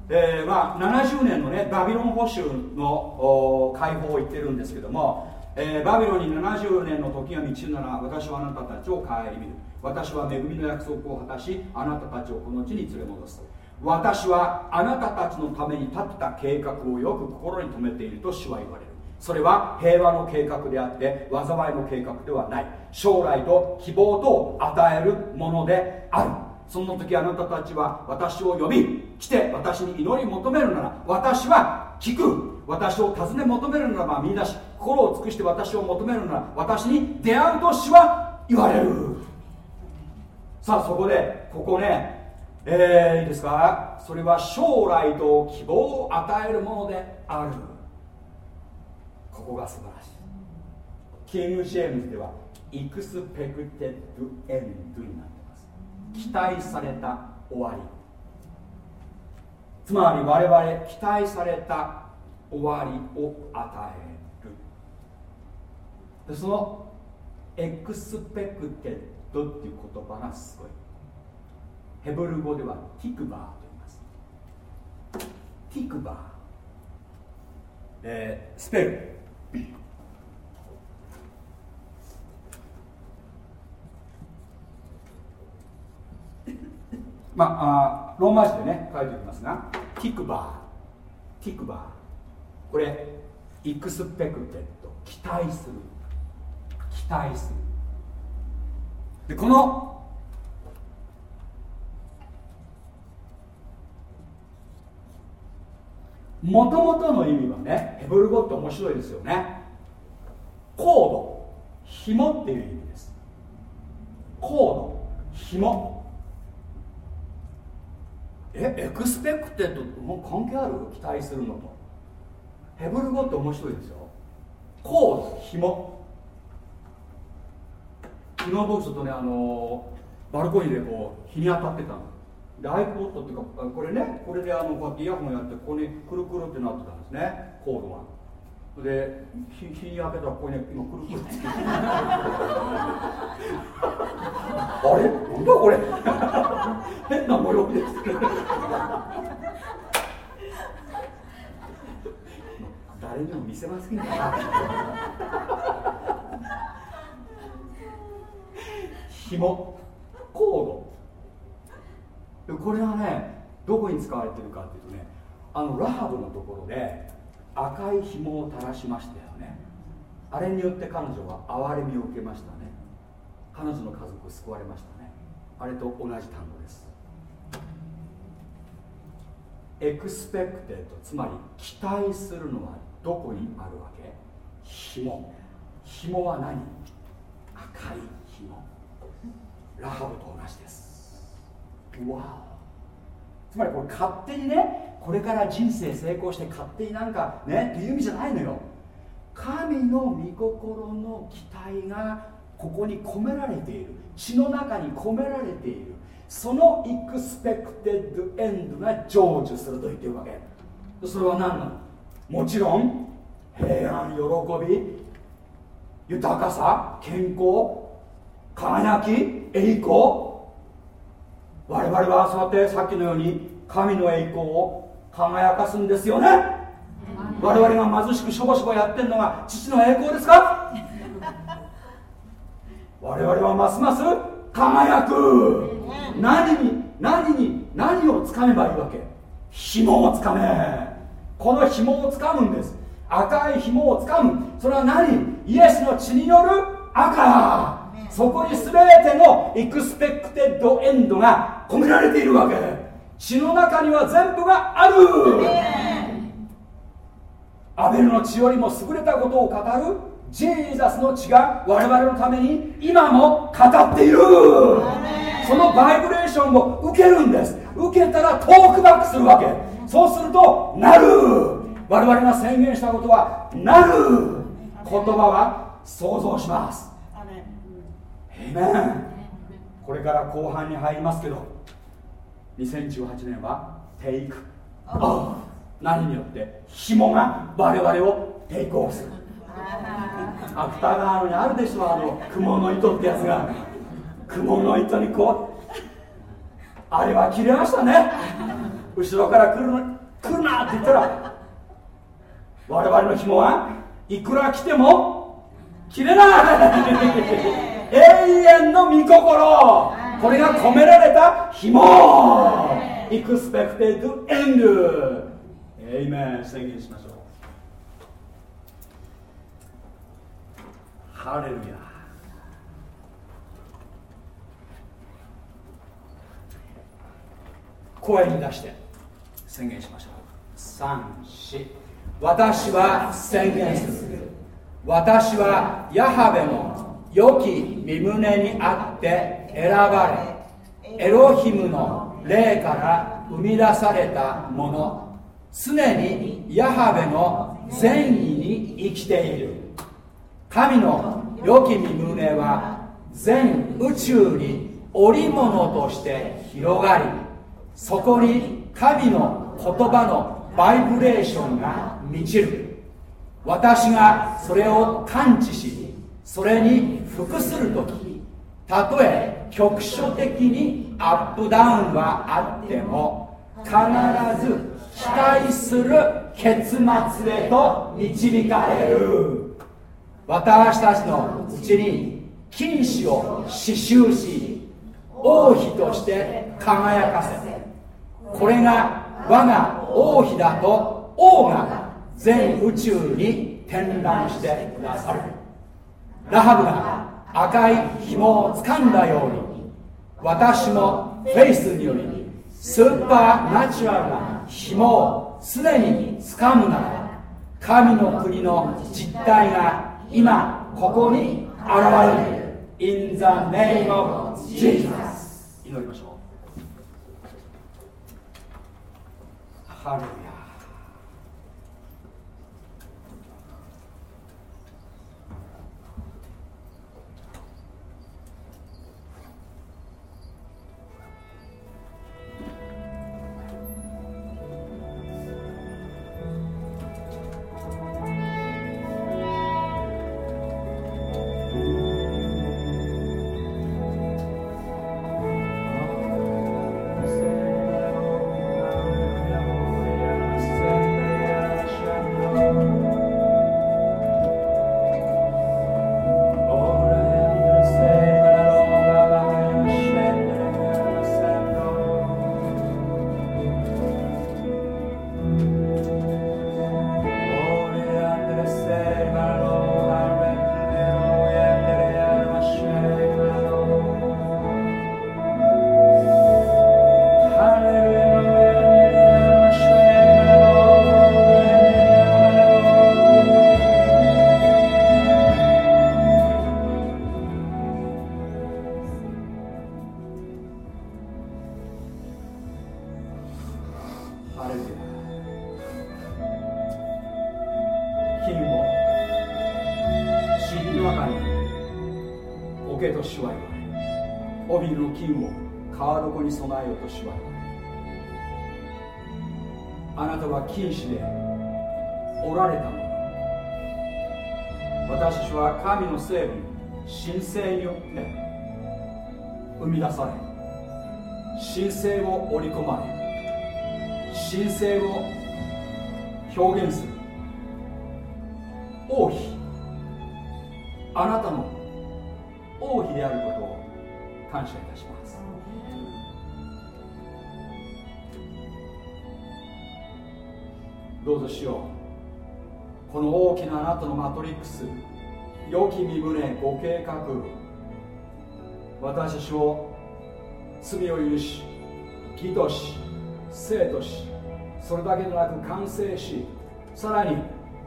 えまあ、70年の、ね、バビロン保守の解放を言ってるんですけども、えー、バビロンに70年の時が満ちるなら私はあなたたちを顧みる。私は恵みの約束を果たしあなたたちをこの地に連れ戻す私はあなたたちのために立てた計画をよく心に留めていると主は言われる。それは平和の計画であって災いの計画ではない。将来と希望とを与えるものである。その時あなたたちは私を呼び来て私に祈り求めるなら私は聞く。私を尋ね求めるならば見出し心を尽くして私を求めるなら私に出会うと主は言われる。さあそこでここねえー、いいですか？それは将来と希望を与えるものである。ここが素晴らしい。キング・ジェームズでは expected end になってます。期待された終わり。つまり我々期待された終わりを与える。でその expected っていう言葉がすごい。ヘブル語ではתקווה と言います。תקווה、えー、スペル。まあ、あローマ字でね書いておきますがתקווה。תקווה。これ expected。期待する。期待する。でこのもともとの意味はねヘブル語って面白いですよね。コード紐っていう意味です。コード紐。えエクスペクテッドともう関係ある？期待するのと。ヘブル語って面白いですよ。コード紐。昨日僕ちょっとねあのバルコニーでこう日に当たってたので iPod っていうかこれねこれであのこうやってイヤホンやってここにくるくるってなってたんですねコードが。で日に当てたらここに今くるくるって。あれ？なんだこれ？変な模様です。誰にも見せませんから紐。 cord。これはねどこに使われてるかっていうとねあのラハブのところで赤い紐を垂らしましたよね。あれによって彼女は憐れみを受けましたね。彼女の家族救われましたね。あれと同じ単語です。 expected つまり期待するのはどこにあるわけ？紐。紐は何？赤い紐。ラハブと同じです。わつまりこれ勝手にねこれから人生成功して勝手になんかねっていう意味じゃないのよ。神の御心の期待がここに込められている。血の中に込められている。その expected end が成就すると言ってるわけ。それは何なの？もちろん平安喜び。豊かさ健康。輝き栄光。我々はそうやってさっきのように神の栄光を輝かすんですよね。我々が貧しくしょぼしょぼやってんのが父の栄光ですか？我々はますます輝く。何に何に何をつかめばいいわけ？紐をつかめ。この紐をつかむんです。赤い紐をつかむ。それは何？イエスの血による赤そこに全ての expected end が込められているわけ。血の中には全部がある。アベルの血よりも優れたことを語る。 Jesus の血が我々のために今も語っている。そのバイブレーションを受けるんです。受けたらトークバックするわけ。そうするとなる。我々が宣言したことはなる。言葉は想像します。これから後半に入りますけど2018年はテイクオフ何によって紐が我々をテイクオフする。芥川のにあるでしょあの蜘蛛の糸ってやつが。蜘蛛の糸にこうあれは切れましたね。後ろから来る来るなって言ったら我々の紐はいくら来ても切れない。永遠の御心。これが込められた紐。 expected end。エイメン宣言しましょう。ハレルヤ。声に出して。宣言しましょう。34私は宣言する。私はヤハベの良き身胸にあって選ばれエロヒムの霊から生み出されたもの。常にヤハベの善意に生きている。神の良き身胸は全宇宙に織物として広がりそこに神の言葉のバイブレーションが満ちる。私がそれを感知しそれに服する時たとえ局所的にアップダウンはあっても必ず期待する結末へと導かれる。私たちのうちに金糸を刺繍し王妃として輝かせこれが我が王妃だと王が全宇宙に展覧してくださる。ラハブが赤い紐を掴んだように私もフェイスによりスーパーナチュラルな紐を常に掴むなら神の国の実態が今ここに現れる。In the name of Jesus 祈りましょう。神聖を織り込まれ神聖を表現する。王妃あなたの王妃であることを感謝いたします。どうぞしよう。この大きなあなたのマトリックス良き身胸ご計画私たちを罪を許し義とし生としそれだけでなく完成しさらに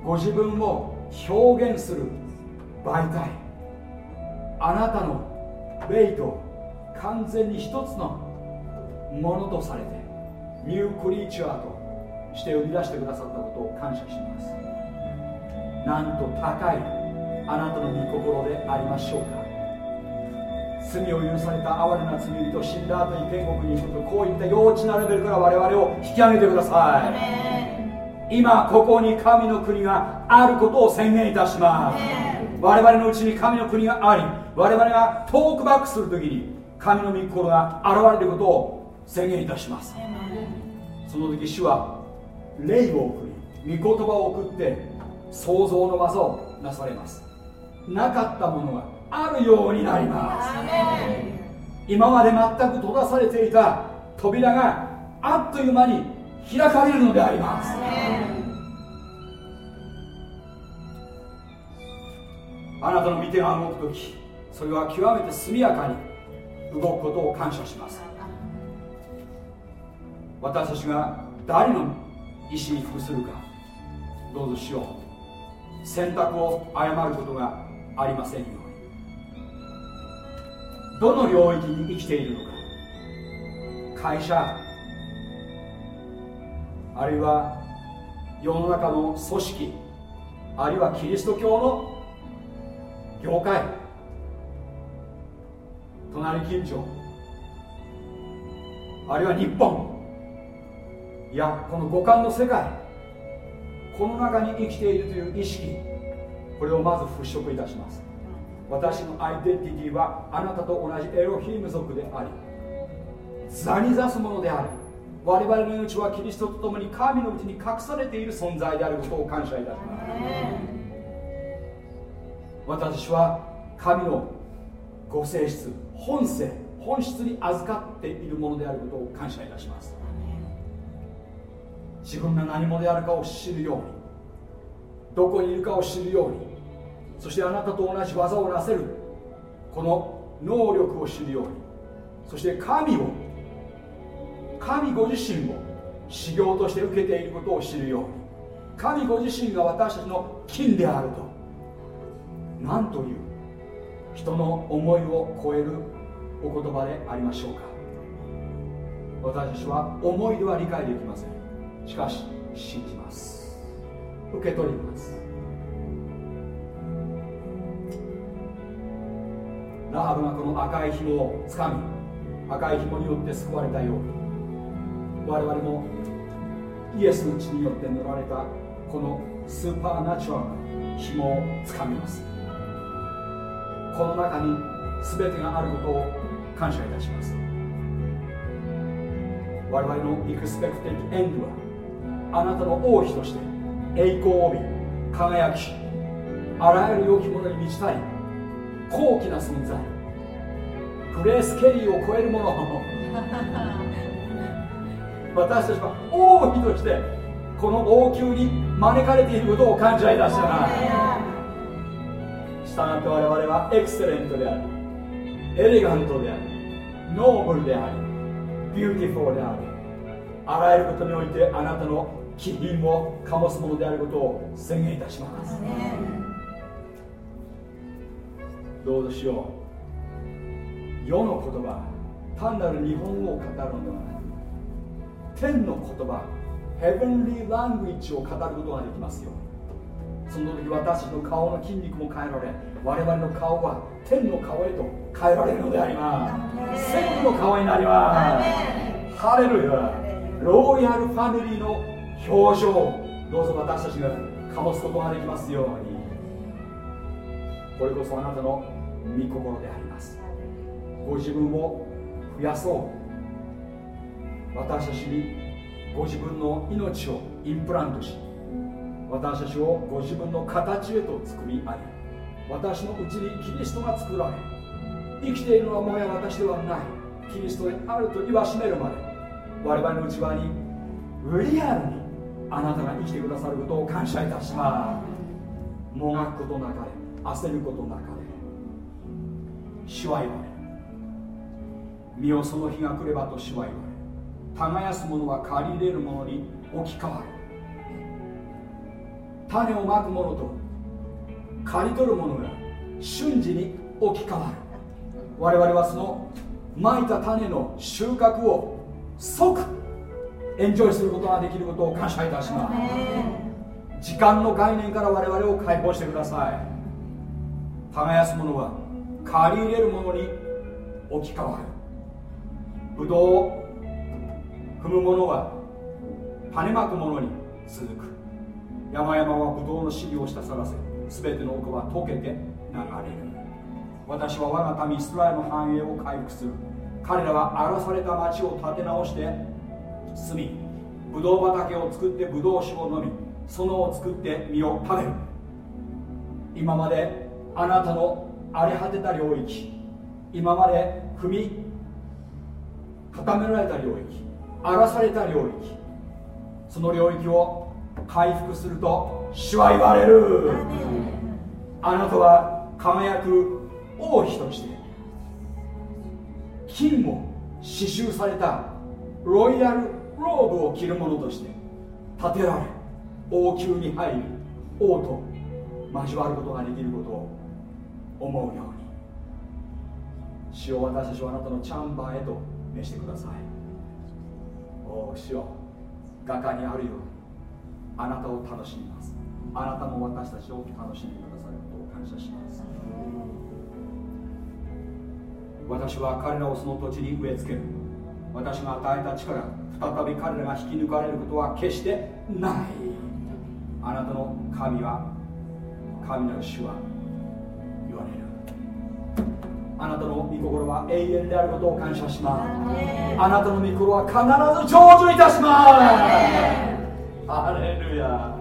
ご自分を表現する媒体あなたの霊と完全に一つのものとされてニュークリーチャーとして生み出してくださったことを感謝します。なんと高いあなたの御心でありましょうか。罪を許された哀れな罪人死んだ後に天国に行くとこういった幼稚なレベルから我々を引き上げてください。今ここに神の国があることを宣言いたします。我々のうちに神の国があり我々がトークバックするときに神の御心が現れることを宣言いたします。その時主は霊を送り御言葉を送って創造の技をなされます。なかったものがあるようになります。今まで全く閉ざされていた扉があっという間に開かれるのであります。あなたの御手が動く時それは極めて速やかに動くことを感謝します。私たちが誰の意思に服するかどうぞしよう。選択を誤ることがありませんよどの領域に生きているのか。会社あるいは世の中の組織あるいはキリスト教の業界隣近所あるいは日本。いやこの五感の世界この中に生きているという意識これをまず払拭いたします。私のアイデンティティはあなたと同じエロヒーム族であり座に座すものである我々の命はキリストと共に神のうちに隠されている存在であることを感謝いたします。私は神のご性質本性本質に預かっているものであることを感謝いたします。自分が何者であるかを知るようにどこにいるかを知るようにそしてあなたと同じ技をなせる。この能力を知るように。そして神を神ご自身を修行として受けていることを知るように。神ご自身が私たちの金であると。何という人の思いを超えるお言葉でありましょうか。私たちは思いでは理解できません。しかし信じます。受け取ります。ラハブがこの赤い紐をつかみ赤い紐によって救われたよう。に我々もイエスの血によって塗られたこのスーパーナチュラルな紐をつかみます。この中に全てがあることを感謝いたします。我々のエクスペクティブエンドはあなたの王妃として栄光を帯び輝きあらゆる良きものに満ちたり高貴な存在。グレース・ケリーを超えるもの。私たちは王妃としてこの王宮に招かれていることを感謝いたします。したがって我々は excellent であり elegant であり noble であり beautiful でありあらゆることにおいてあなたの気品を醸すものであることを宣言いたしますどうぞしよう？世の言葉単なる日本語を語るのではない天の言葉ヘブンリーラングイッジを語ることができますよ。その時私の顔の筋肉も変えられ我々の顔は天の顔へと変えられるのであります。天の顔になります。ハレルヤロイヤルファミリーの表情。どうぞ私たちが醸すことができますようにこれこそあなたの御心であります。ご自分を増やそう。私たちにご自分の命をインプラントし私たちをご自分の形へと作り上げ私のうちにキリストが作られ生きているのはもはや私ではないキリストであると言わしめるまで我々の内側にリアルにあなたが生きてくださることを感謝いたします。もがくことなかれ。焦ることなかれ。主は言われ身をその日が来ればと主は言われ耕す者は借り入れる者に置き換わる。種をまく者と刈り取る者が瞬時に置き換わる。我々はそのまいた種の収穫を即エンジョイすることができることを感謝いたします。時間の概念から我々を解放してください耕す者は借り入れる者に置き換わる。ブドウを踏む者は種まく者に続く。山々はブドウの尻を下さらせ全ての奥は溶けて流れる。私は我が民イスラエルの繁栄を回復する。彼らは荒らされた町を建て直して住みブドウ畑を作ってブドウ酒を飲み園を作って実を食べる。今まであなたの荒れ果てた領域今まで踏み固められた領域荒らされた領域その領域を回復すると主は言われる。あなたは輝く王妃として金も刺繍されたロイヤルローブを着る者として建てられ王宮に入り王と交わることができることを思うように。主を私たちはあなたのチャンバーへと召してください。おお主よ画家にあるようにあなたを楽しみます。あなたも私たちを楽しんでくださることを感謝します。私は彼らをその土地に植え付ける。私が与えた力再び彼らが引き抜かれることは決してない。あなたの神は神なる主はあなたの御心は永遠であることを感謝します。あなたの御心は必ず成就いたします。ハレルヤ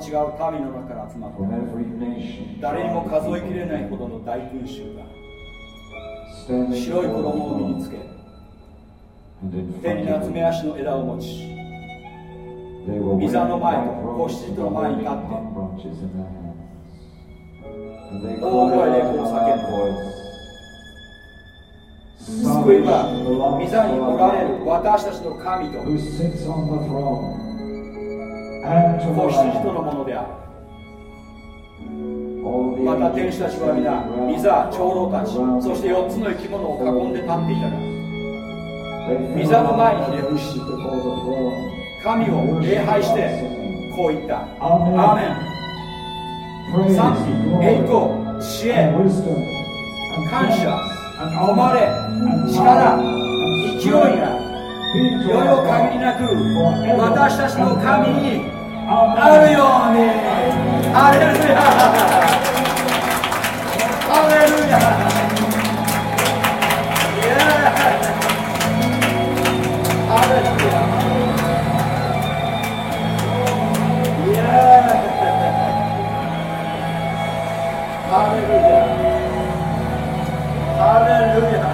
違う民の中から集まった。誰にも数えきれないほどの大群衆が白い子供を身につけ天に集め足の枝を持ち膝の前と子人の前に立って大声でこう叫ぶ救いは膝におられる私たちの神と。子羊とのものである。また天使たちは皆いざ長老たちそして4つの生き物を囲んで立っていたが御の前にひれ伏し神を礼拝してこう言った。アーメン,賛否栄光支援感謝誉れ力勢いが our よ限り.なく私たちの神に.あるようにハレルヤハレルヤハレルヤハレルヤハレルヤ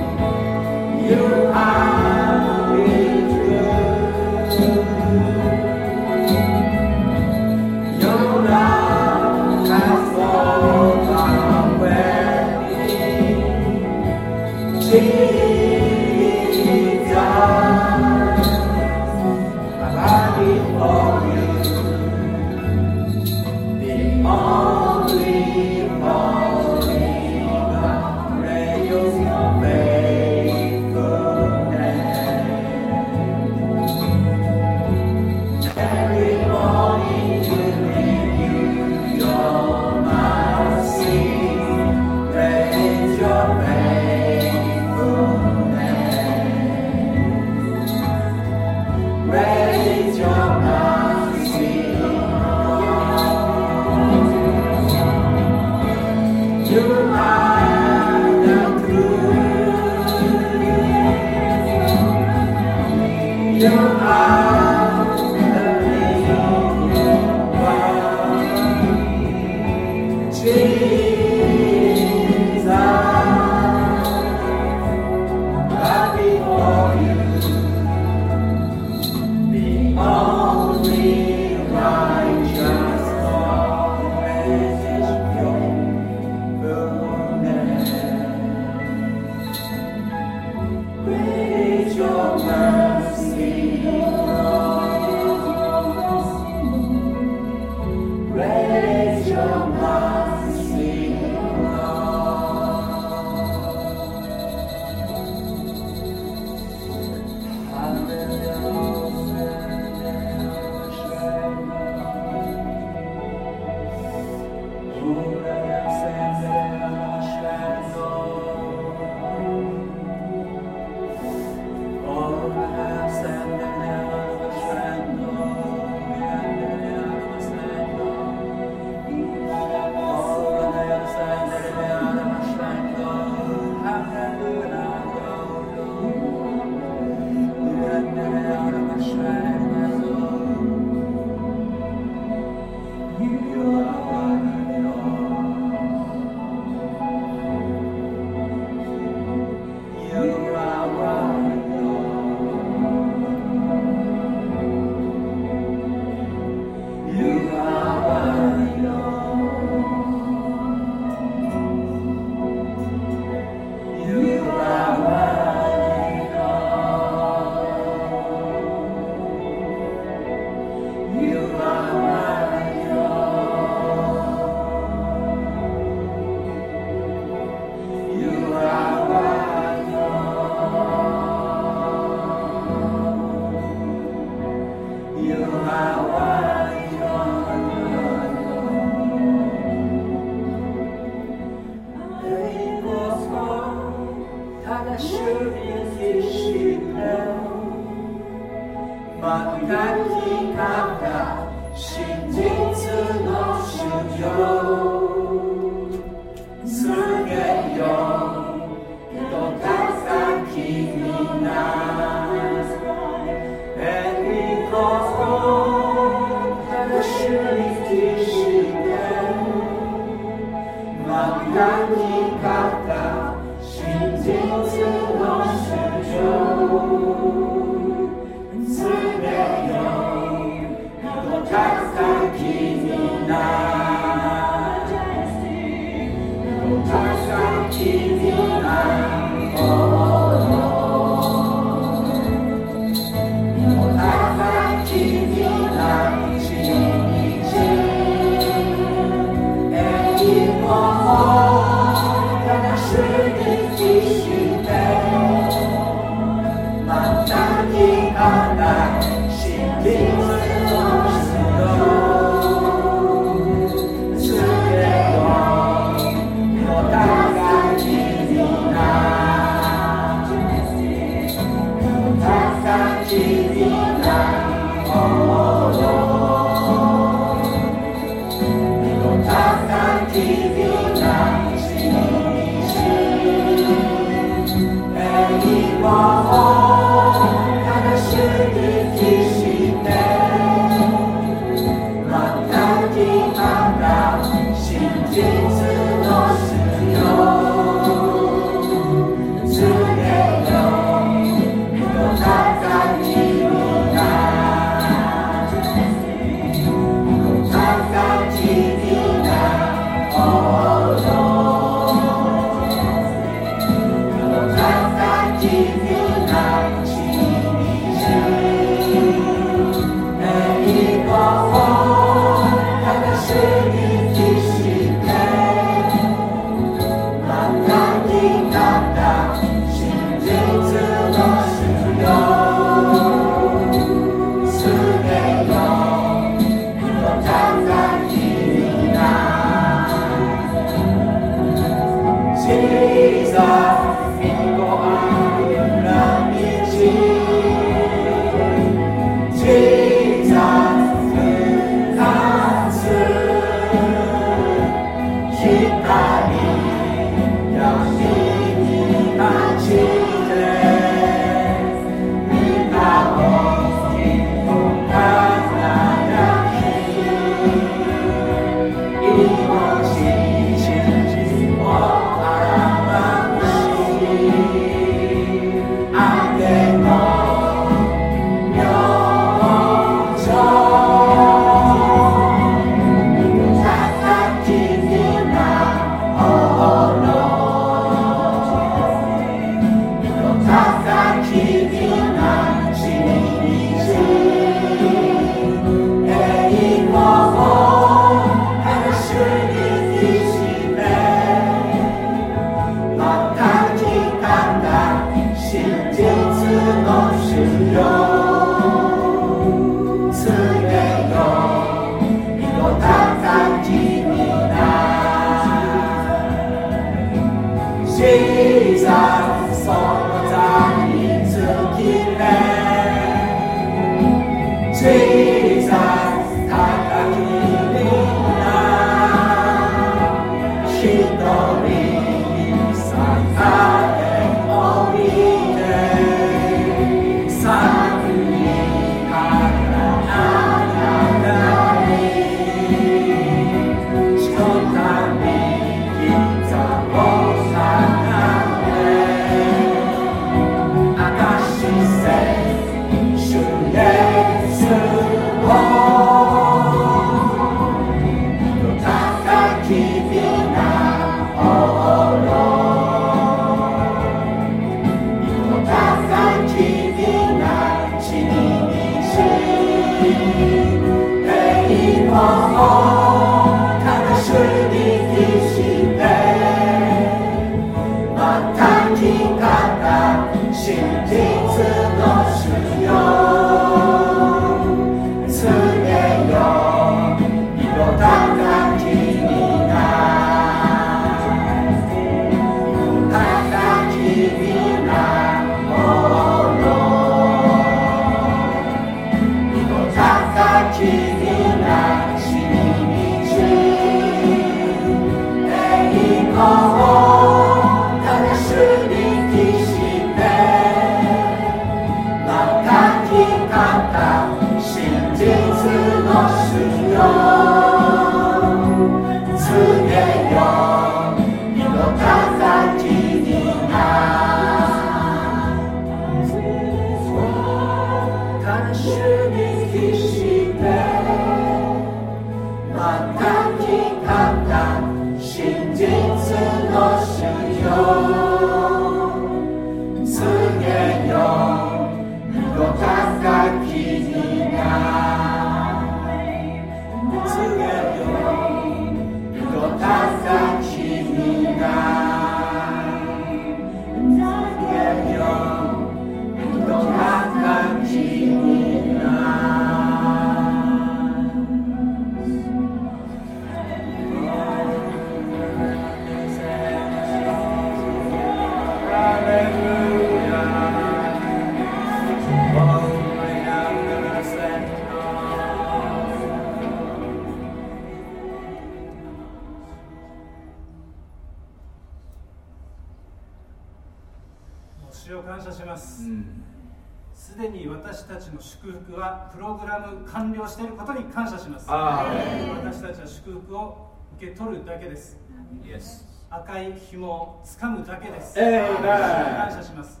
赤い紐を掴むだけです、えー、感謝します。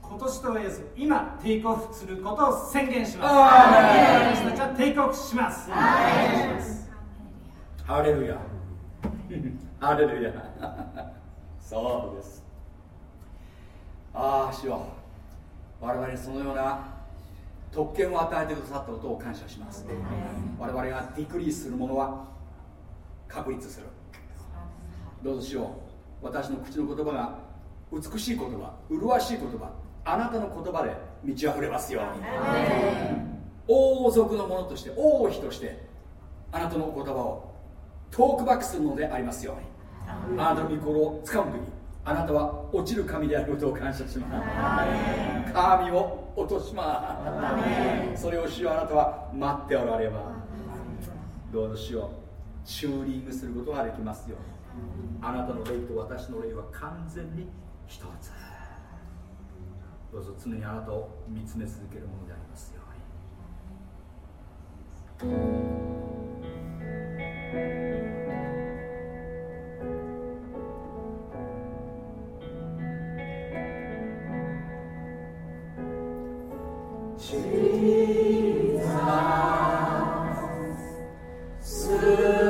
今年とりあえず今テイクオフすることを宣言します。私たちはテイクオフします。ハレルヤハレルヤそうです。ああしよ。う我々にそのような特権を与えてくださったことを感謝します。我々がディクリースするものは確立するどうぞしよう。私の口の言葉が美しい言葉麗しい言葉あなたの言葉で満ち溢れますように。王族のものとして王妃としてあなたの言葉をトークバックするのでありますように。あなたの御心をつかむ時あなたは落ちる神であることを感謝します。神を落とします。それをしようあなたは待っておらればどうぞしよう。チューリングすることができますようにあなたの霊と私の霊は完全に一つどうぞ常にあなたを見つめ続けるものでありますよ。うに Jesus,「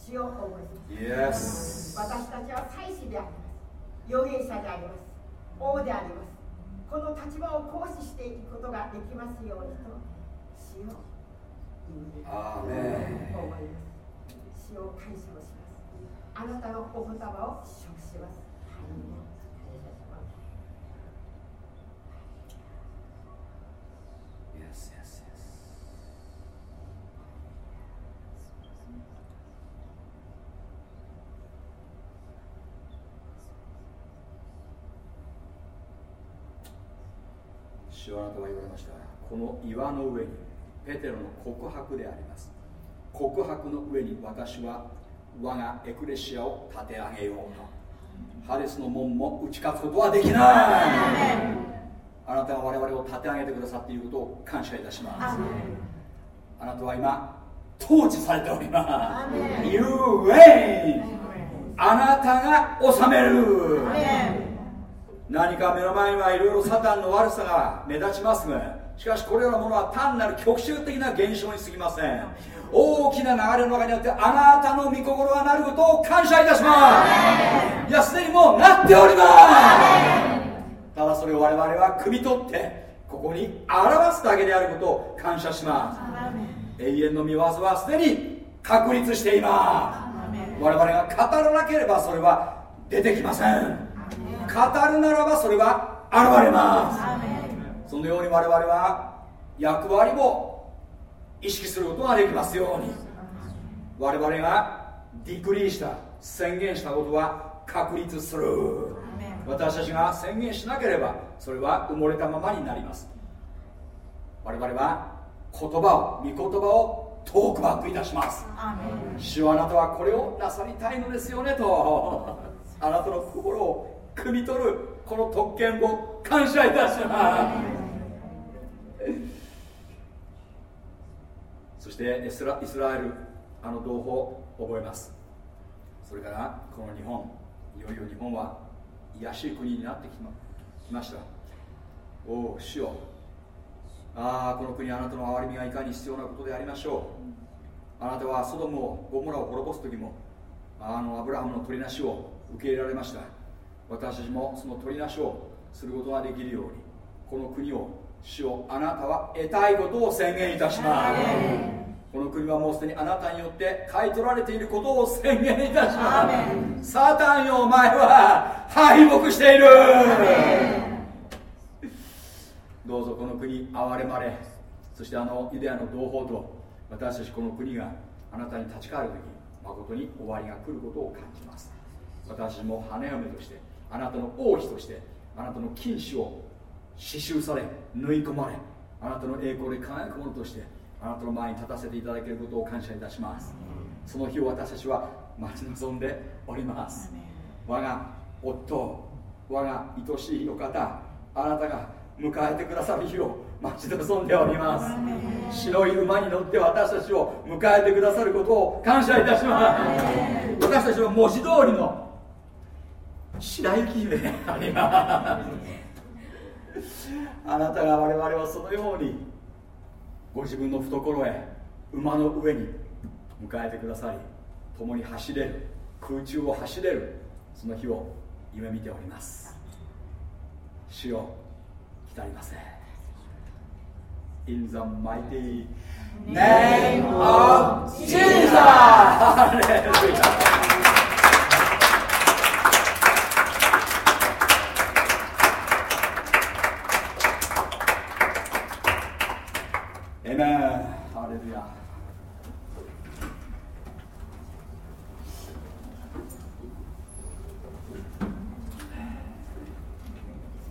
主を思います、yes. 私たちは祭司であります。預言者であります。王であります。この立場を行使していくことができますようにと主を思います。主を感謝をします。あなたのお言葉を祝します。主はあなたは言われました。この岩の上にペテロの告白であります。告白の上に私は我がエクレシアを立て上げようと。ハデスの門も打ち勝つことはできない。あなたが我々を立て上げてくださっていることを感謝いたします。あなたは今統治されております。You reign あなたが治める何か目の前にはいろいろサタンの悪さが目立ちますがしかしこれらのものは単なる局所的な現象にすぎません。大きな流れの中にあってあなたの御心がなることを感謝いたします。いやすでにもうなっております。ただそれを我々は汲み取ってここに表すだけであることを感謝します。永遠の見業はすでに確立しています。我々が語らなければそれは出てきません語るならばそれは現れます。そのように我々は役割を意識することができますように。我々がディクリーした宣言したことは確立する。私たちが宣言しなければそれは埋もれたままになります。我々は言葉を御言葉をトークバックいたします。主はあなたはこれをなさりたいのですよねと。あなたの心を汲み取るこの特権を感謝いたします。そしてイスライスラエルあの同胞を覚えます。それからこの日本いよいよ日本は癒しい国になってきました。おお主よ。ああこの国あなたの憐れみがいかに必要なことでありましょう。あなたはソドムをゴモラを滅ぼす時もあのアブラハムの取りなしを受け入れられました。私たちもその取りなしをすることができるようにこの国を主をあなたは得たいことを宣言いたします。この国はもうすでにあなたによって買い取られていることを宣言いたします。サタンよお前は敗北している。どうぞこの国憐れまれそしてあのユダヤの同胞と私たちこの国があなたに立ち返る時誠に終わりが来ることを感じます。私も花嫁としてあなたの王妃としてあなたの金子を刺繍され縫い込まれあなたの栄光で輝くものとしてあなたの前に立たせていただけることを感謝いたします。その日を私たちは待ち望んでおります。我が夫我が愛しいお方あなたが迎えてくださる日を待ち望んでおります。白い馬に乗って私たちを迎えてくださることを感謝いたします。私たちは文字通りの白雪姫ありますあなたが我々はそのようにご自分の懐へ馬の上に迎えてくださり共に走れる空中を走れるその日を夢見ております主よ来たりません In the mighty name of Jesus!